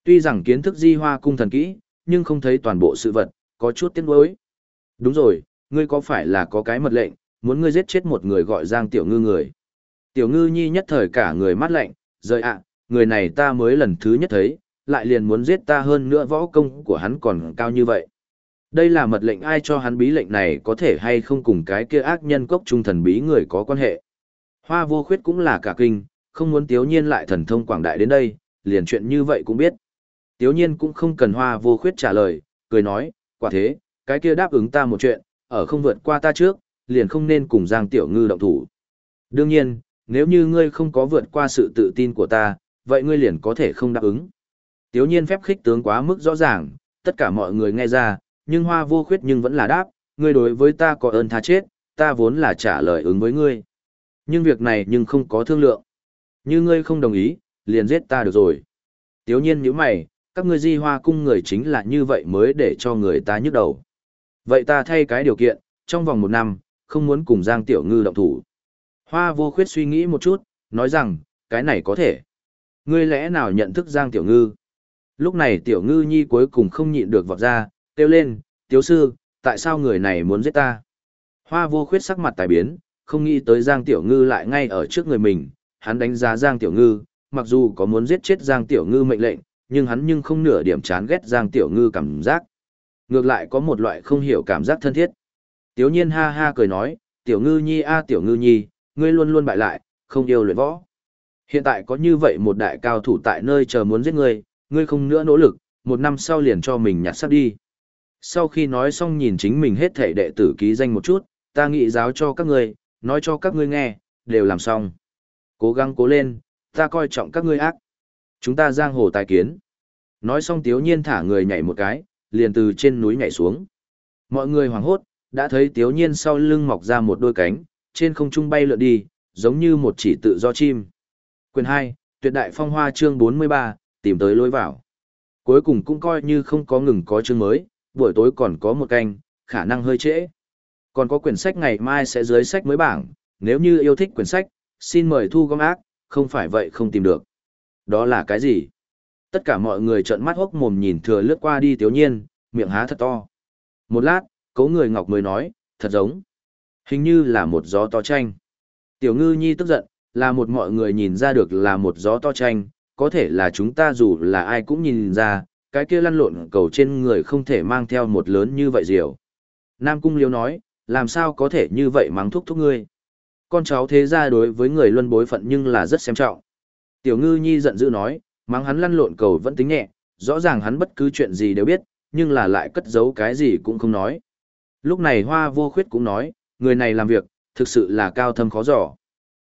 Tuy rằng kiến thức di hoa cung thần kỹ, nhưng không thấy toàn bộ sự vật, có chút tiếc nuối. Đúng rồi, ngươi có phải là có cái mật lệnh, muốn ngươi giết chết một người gọi Giang Tiểu Ngư người. Tiểu Ngư nhi nhất thời cả người mắt lạnh, rời ạ, người này ta mới lần thứ nhất thấy, lại liền muốn giết ta hơn nữa võ công của hắn còn cao như vậy. Đây là mật lệnh ai cho hắn bí lệnh này có thể hay không cùng cái kia ác nhân cốc trung thần bí người có quan hệ. Hoa vô khuyết cũng là cả kinh, không muốn tiếu nhiên lại thần thông quảng đại đến đây, liền chuyện như vậy cũng biết. Tiếu nhiên cũng không cần hoa vô khuyết trả lời, cười nói, quả thế, cái kia đáp ứng ta một chuyện, ở không vượt qua ta trước, liền không nên cùng Giang Tiểu Ngư động thủ. Đương nhiên, nếu như ngươi không có vượt qua sự tự tin của ta, vậy ngươi liền có thể không đáp ứng. Tiếu nhiên phép khích tướng quá mức rõ ràng, tất cả mọi người nghe ra, nhưng hoa vô khuyết nhưng vẫn là đáp, ngươi đối với ta có ơn tha chết, ta vốn là trả lời ứng với ngươi. Nhưng việc này nhưng không có thương lượng. Như ngươi không đồng ý, liền giết ta được rồi. Tiếu nhiên như mày, các ngươi di hoa cung người chính là như vậy mới để cho người ta nhức đầu. Vậy ta thay cái điều kiện, trong vòng một năm, không muốn cùng Giang Tiểu Ngư động thủ. Hoa vô khuyết suy nghĩ một chút, nói rằng, cái này có thể. Ngươi lẽ nào nhận thức Giang Tiểu Ngư? Lúc này Tiểu Ngư Nhi cuối cùng không nhịn được vọt ra, kêu lên, tiểu sư, tại sao người này muốn giết ta? Hoa vô khuyết sắc mặt tài biến, không nghĩ tới Giang Tiểu Ngư lại ngay ở trước người mình, hắn đánh giá Giang Tiểu Ngư, mặc dù có muốn giết chết Giang Tiểu Ngư mệnh lệnh, nhưng hắn nhưng không nửa điểm chán ghét Giang Tiểu Ngư cảm giác. Ngược lại có một loại không hiểu cảm giác thân thiết. Tiểu nhiên ha ha cười nói, Tiểu Ngư Nhi a Tiểu Ngư Nhi, ngươi luôn luôn bại lại, không yêu luyện võ. Hiện tại có như vậy một đại cao thủ tại nơi chờ muốn giết ngươi, ngươi không nữa nỗ lực, một năm sau liền cho mình nhặt sắp đi. Sau khi nói xong nhìn chính mình hết thể đệ tử ký danh một chút, ta nghĩ giáo cho các ngươi, nói cho các ngươi nghe, đều làm xong. Cố gắng cố lên, ta coi trọng các ngươi ác. Chúng ta giang hồ tài kiến. Nói xong tiếu nhiên thả người nhảy một cái, liền từ trên núi nhảy xuống. Mọi người hoảng hốt, đã thấy tiếu nhiên sau lưng mọc ra một đôi cánh, trên không trung bay lượn đi, giống như một chỉ tự do chim. Quyền 2, tuyệt đại phong hoa chương 43, tìm tới lối vào. Cuối cùng cũng coi như không có ngừng có chương mới, buổi tối còn có một canh, khả năng hơi trễ. Còn có quyển sách ngày mai sẽ dưới sách mới bảng, nếu như yêu thích quyển sách, xin mời thu gom ác, không phải vậy không tìm được. Đó là cái gì? Tất cả mọi người trợn mắt hốc mồm nhìn thừa lướt qua đi tiểu nhiên, miệng há thật to. Một lát, cố người ngọc mới nói, thật giống. Hình như là một gió to tranh. Tiểu ngư nhi tức giận, là một mọi người nhìn ra được là một gió to tranh, có thể là chúng ta dù là ai cũng nhìn ra, cái kia lăn lộn cầu trên người không thể mang theo một lớn như vậy diều. Nam Cung Liêu nói, làm sao có thể như vậy mắng thúc thúc ngươi. Con cháu thế ra đối với người luân bối phận nhưng là rất xem trọng. Tiểu ngư nhi giận dữ nói, mắng hắn lăn lộn cầu vẫn tính nhẹ, rõ ràng hắn bất cứ chuyện gì đều biết, nhưng là lại cất giấu cái gì cũng không nói. Lúc này hoa vô khuyết cũng nói, người này làm việc, thực sự là cao thâm khó dò.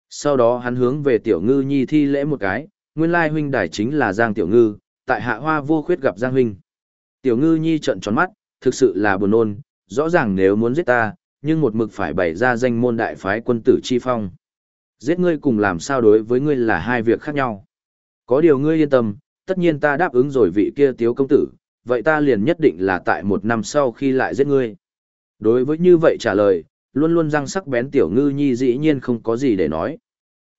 Sau đó hắn hướng về tiểu ngư nhi thi lễ một cái, nguyên lai huynh đài chính là Giang Tiểu Ngư, tại hạ hoa vô khuyết gặp Giang huynh. Tiểu Ngư nhi trận tròn mắt, thực sự là buồn nôn, rõ ràng nếu muốn giết ta, nhưng một mực phải bày ra danh môn đại phái quân tử chi phong. Giết ngươi cùng làm sao đối với ngươi là hai việc khác nhau. Có điều ngươi yên tâm, tất nhiên ta đáp ứng rồi vị kia tiếu công tử, vậy ta liền nhất định là tại một năm sau khi lại giết ngươi. Đối với như vậy trả lời, luôn luôn răng sắc bén tiểu ngư nhi dĩ nhiên không có gì để nói.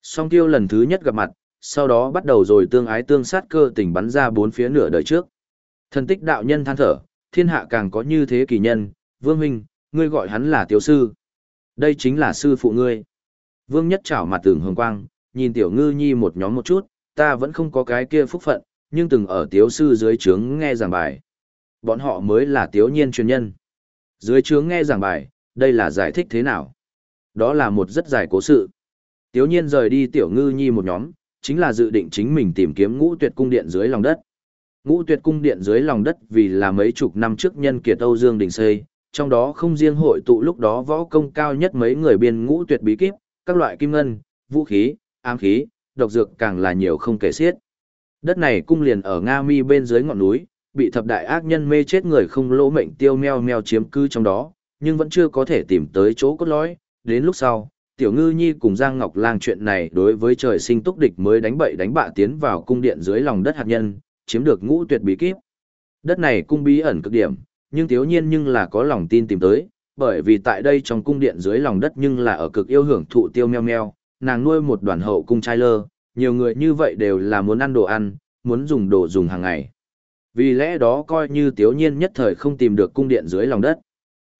Song tiêu lần thứ nhất gặp mặt, sau đó bắt đầu rồi tương ái tương sát cơ tình bắn ra bốn phía nửa đời trước. Thần tích đạo nhân than thở, thiên hạ càng có như thế kỳ nhân, vương huynh, ngươi gọi hắn là tiểu sư. Đây chính là sư phụ ngươi. Vương nhất trảo mặt tường hồng quang, nhìn tiểu ngư nhi một nhóm một chút, ta vẫn không có cái kia phúc phận, nhưng từng ở tiếu sư dưới trướng nghe giảng bài. Bọn họ mới là tiếu nhiên truyền nhân. Dưới trướng nghe giảng bài, đây là giải thích thế nào? Đó là một rất dài cố sự. Tiếu nhiên rời đi tiểu ngư nhi một nhóm, chính là dự định chính mình tìm kiếm ngũ tuyệt cung điện dưới lòng đất. Ngũ tuyệt cung điện dưới lòng đất vì là mấy chục năm trước nhân kiệt Âu Dương Đình xây, trong đó không riêng hội tụ lúc đó võ công cao nhất mấy người biên ngũ tuyệt bí kíp, các loại kim ngân, vũ khí, ám khí, độc dược càng là nhiều không kể xiết. Đất này cung liền ở Nga Mi bên dưới ngọn núi, bị thập đại ác nhân mê chết người không lỗ mệnh tiêu meo meo chiếm cư trong đó, nhưng vẫn chưa có thể tìm tới chỗ cốt lõi. Đến lúc sau, Tiểu Ngư Nhi cùng Giang Ngọc Lang chuyện này đối với trời sinh túc địch mới đánh bậy đánh bạ tiến vào cung điện dưới lòng đất hạt nhân, chiếm được ngũ tuyệt bí kíp. Đất này cung bí ẩn cực điểm, nhưng thiếu nhiên nhưng là có lòng tin tìm tới, bởi vì tại đây trong cung điện dưới lòng đất nhưng là ở cực yêu hưởng thụ tiêu meo meo, nàng nuôi một đoàn hậu cung trai lơ, nhiều người như vậy đều là muốn ăn đồ ăn, muốn dùng đồ dùng hàng ngày. Vì lẽ đó coi như tiếu nhiên nhất thời không tìm được cung điện dưới lòng đất,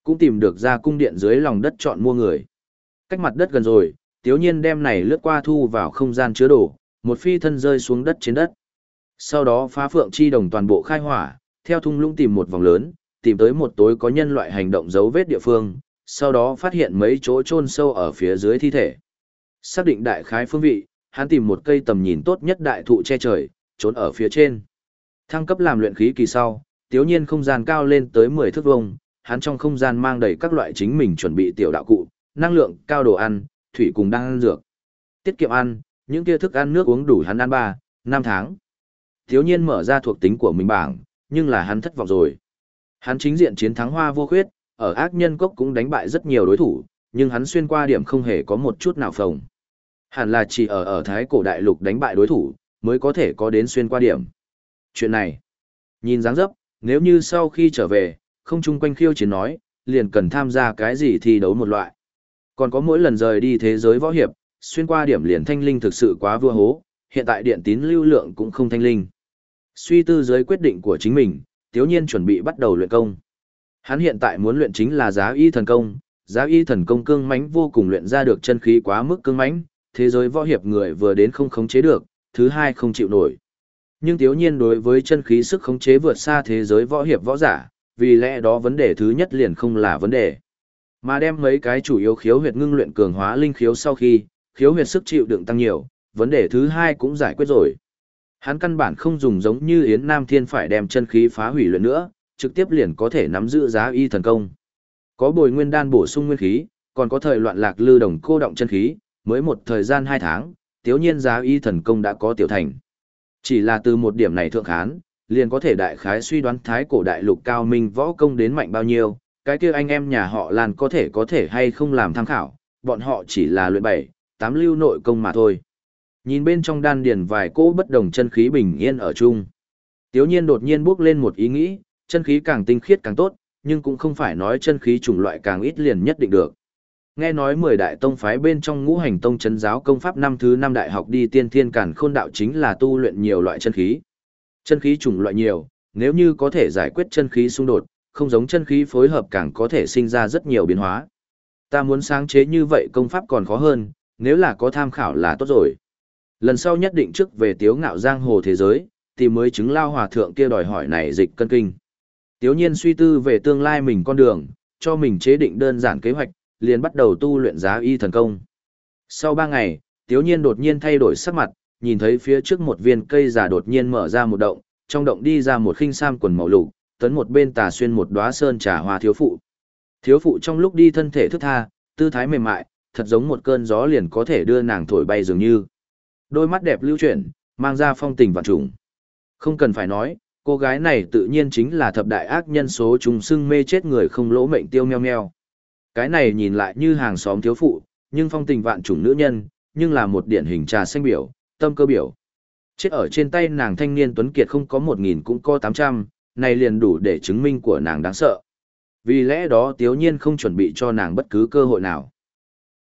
cũng tìm được ra cung điện dưới lòng đất chọn mua người. Cách mặt đất gần rồi, tiếu nhiên đem này lướt qua thu vào không gian chứa đồ, một phi thân rơi xuống đất trên đất. Sau đó phá phượng chi đồng toàn bộ khai hỏa, theo thung lũng tìm một vòng lớn, tìm tới một tối có nhân loại hành động dấu vết địa phương, sau đó phát hiện mấy chỗ chôn sâu ở phía dưới thi thể. Xác định đại khái phương vị, hắn tìm một cây tầm nhìn tốt nhất đại thụ che trời, trốn ở phía trên. Thăng cấp làm luyện khí kỳ sau, tiếu nhiên không gian cao lên tới 10 thước vuông, hắn trong không gian mang đầy các loại chính mình chuẩn bị tiểu đạo cụ, năng lượng, cao đồ ăn, thủy cùng đang ăn dược. Tiết kiệm ăn, những kia thức ăn nước uống đủ hắn ăn 3, 5 tháng. Tiếu nhiên mở ra thuộc tính của mình bảng, nhưng là hắn thất vọng rồi. Hắn chính diện chiến thắng hoa vô khuyết, ở ác nhân cốc cũng đánh bại rất nhiều đối thủ, nhưng hắn xuyên qua điểm không hề có một chút nào phồng. Hẳn là chỉ ở ở Thái cổ đại lục đánh bại đối thủ, mới có thể có đến xuyên qua điểm. Chuyện này, nhìn dáng dấp, nếu như sau khi trở về, không chung quanh khiêu chiến nói, liền cần tham gia cái gì thi đấu một loại. Còn có mỗi lần rời đi thế giới võ hiệp, xuyên qua điểm liền thanh linh thực sự quá vua hố, hiện tại điện tín lưu lượng cũng không thanh linh. Suy tư dưới quyết định của chính mình, Tiếu Nhiên chuẩn bị bắt đầu luyện công. Hắn hiện tại muốn luyện chính là giá y thần công, giá y thần công cương mãnh vô cùng luyện ra được chân khí quá mức cương mãnh, thế giới võ hiệp người vừa đến không khống chế được, thứ hai không chịu nổi. Nhưng thiếu Nhiên đối với chân khí sức khống chế vượt xa thế giới võ hiệp võ giả, vì lẽ đó vấn đề thứ nhất liền không là vấn đề. Mà đem mấy cái chủ yếu khiếu huyệt ngưng luyện cường hóa linh khiếu sau khi, khiếu huyệt sức chịu đựng tăng nhiều, vấn đề thứ hai cũng giải quyết rồi. Hắn căn bản không dùng giống như Yến Nam Thiên phải đem chân khí phá hủy luyện nữa, trực tiếp liền có thể nắm giữ giá y thần công. Có bồi nguyên đan bổ sung nguyên khí, còn có thời loạn lạc lưu đồng cô động chân khí, mới một thời gian hai tháng, tiếu nhiên giá y thần công đã có tiểu thành. Chỉ là từ một điểm này thượng khán, liền có thể đại khái suy đoán thái cổ đại lục cao minh võ công đến mạnh bao nhiêu, cái kia anh em nhà họ Lan có thể có thể hay không làm tham khảo, bọn họ chỉ là luyện bảy, tám lưu nội công mà thôi. Nhìn bên trong đan điền vài cỗ bất đồng chân khí bình yên ở chung. Tiếu nhiên đột nhiên bước lên một ý nghĩ, chân khí càng tinh khiết càng tốt, nhưng cũng không phải nói chân khí chủng loại càng ít liền nhất định được. Nghe nói 10 đại tông phái bên trong ngũ hành tông chấn giáo công pháp năm thứ 5 đại học đi tiên thiên cản khôn đạo chính là tu luyện nhiều loại chân khí. Chân khí chủng loại nhiều, nếu như có thể giải quyết chân khí xung đột, không giống chân khí phối hợp càng có thể sinh ra rất nhiều biến hóa. Ta muốn sáng chế như vậy công pháp còn khó hơn, nếu là có tham khảo là tốt rồi. Lần sau nhất định trước về tiếu ngạo giang hồ thế giới, thì mới chứng lao hòa thượng kia đòi hỏi này dịch cân kinh. Tiếu nhiên suy tư về tương lai mình con đường, cho mình chế định đơn giản kế hoạch, liền bắt đầu tu luyện giá y thần công. Sau ba ngày, Tiếu nhiên đột nhiên thay đổi sắc mặt, nhìn thấy phía trước một viên cây giả đột nhiên mở ra một động, trong động đi ra một khinh sam quần màu lục, tấn một bên tà xuyên một đóa sơn trà hoa thiếu phụ. Thiếu phụ trong lúc đi thân thể thức tha, tư thái mềm mại, thật giống một cơn gió liền có thể đưa nàng thổi bay dường như. Đôi mắt đẹp lưu chuyển, mang ra phong tình vạn trùng. Không cần phải nói, cô gái này tự nhiên chính là thập đại ác nhân số trùng sưng mê chết người không lỗ mệnh tiêu meo meo. Cái này nhìn lại như hàng xóm thiếu phụ, nhưng phong tình vạn trùng nữ nhân, nhưng là một điển hình trà xanh biểu, tâm cơ biểu. Chết ở trên tay nàng thanh niên Tuấn Kiệt không có một nghìn cũng có tám trăm, này liền đủ để chứng minh của nàng đáng sợ. Vì lẽ đó Tiếu Nhiên không chuẩn bị cho nàng bất cứ cơ hội nào.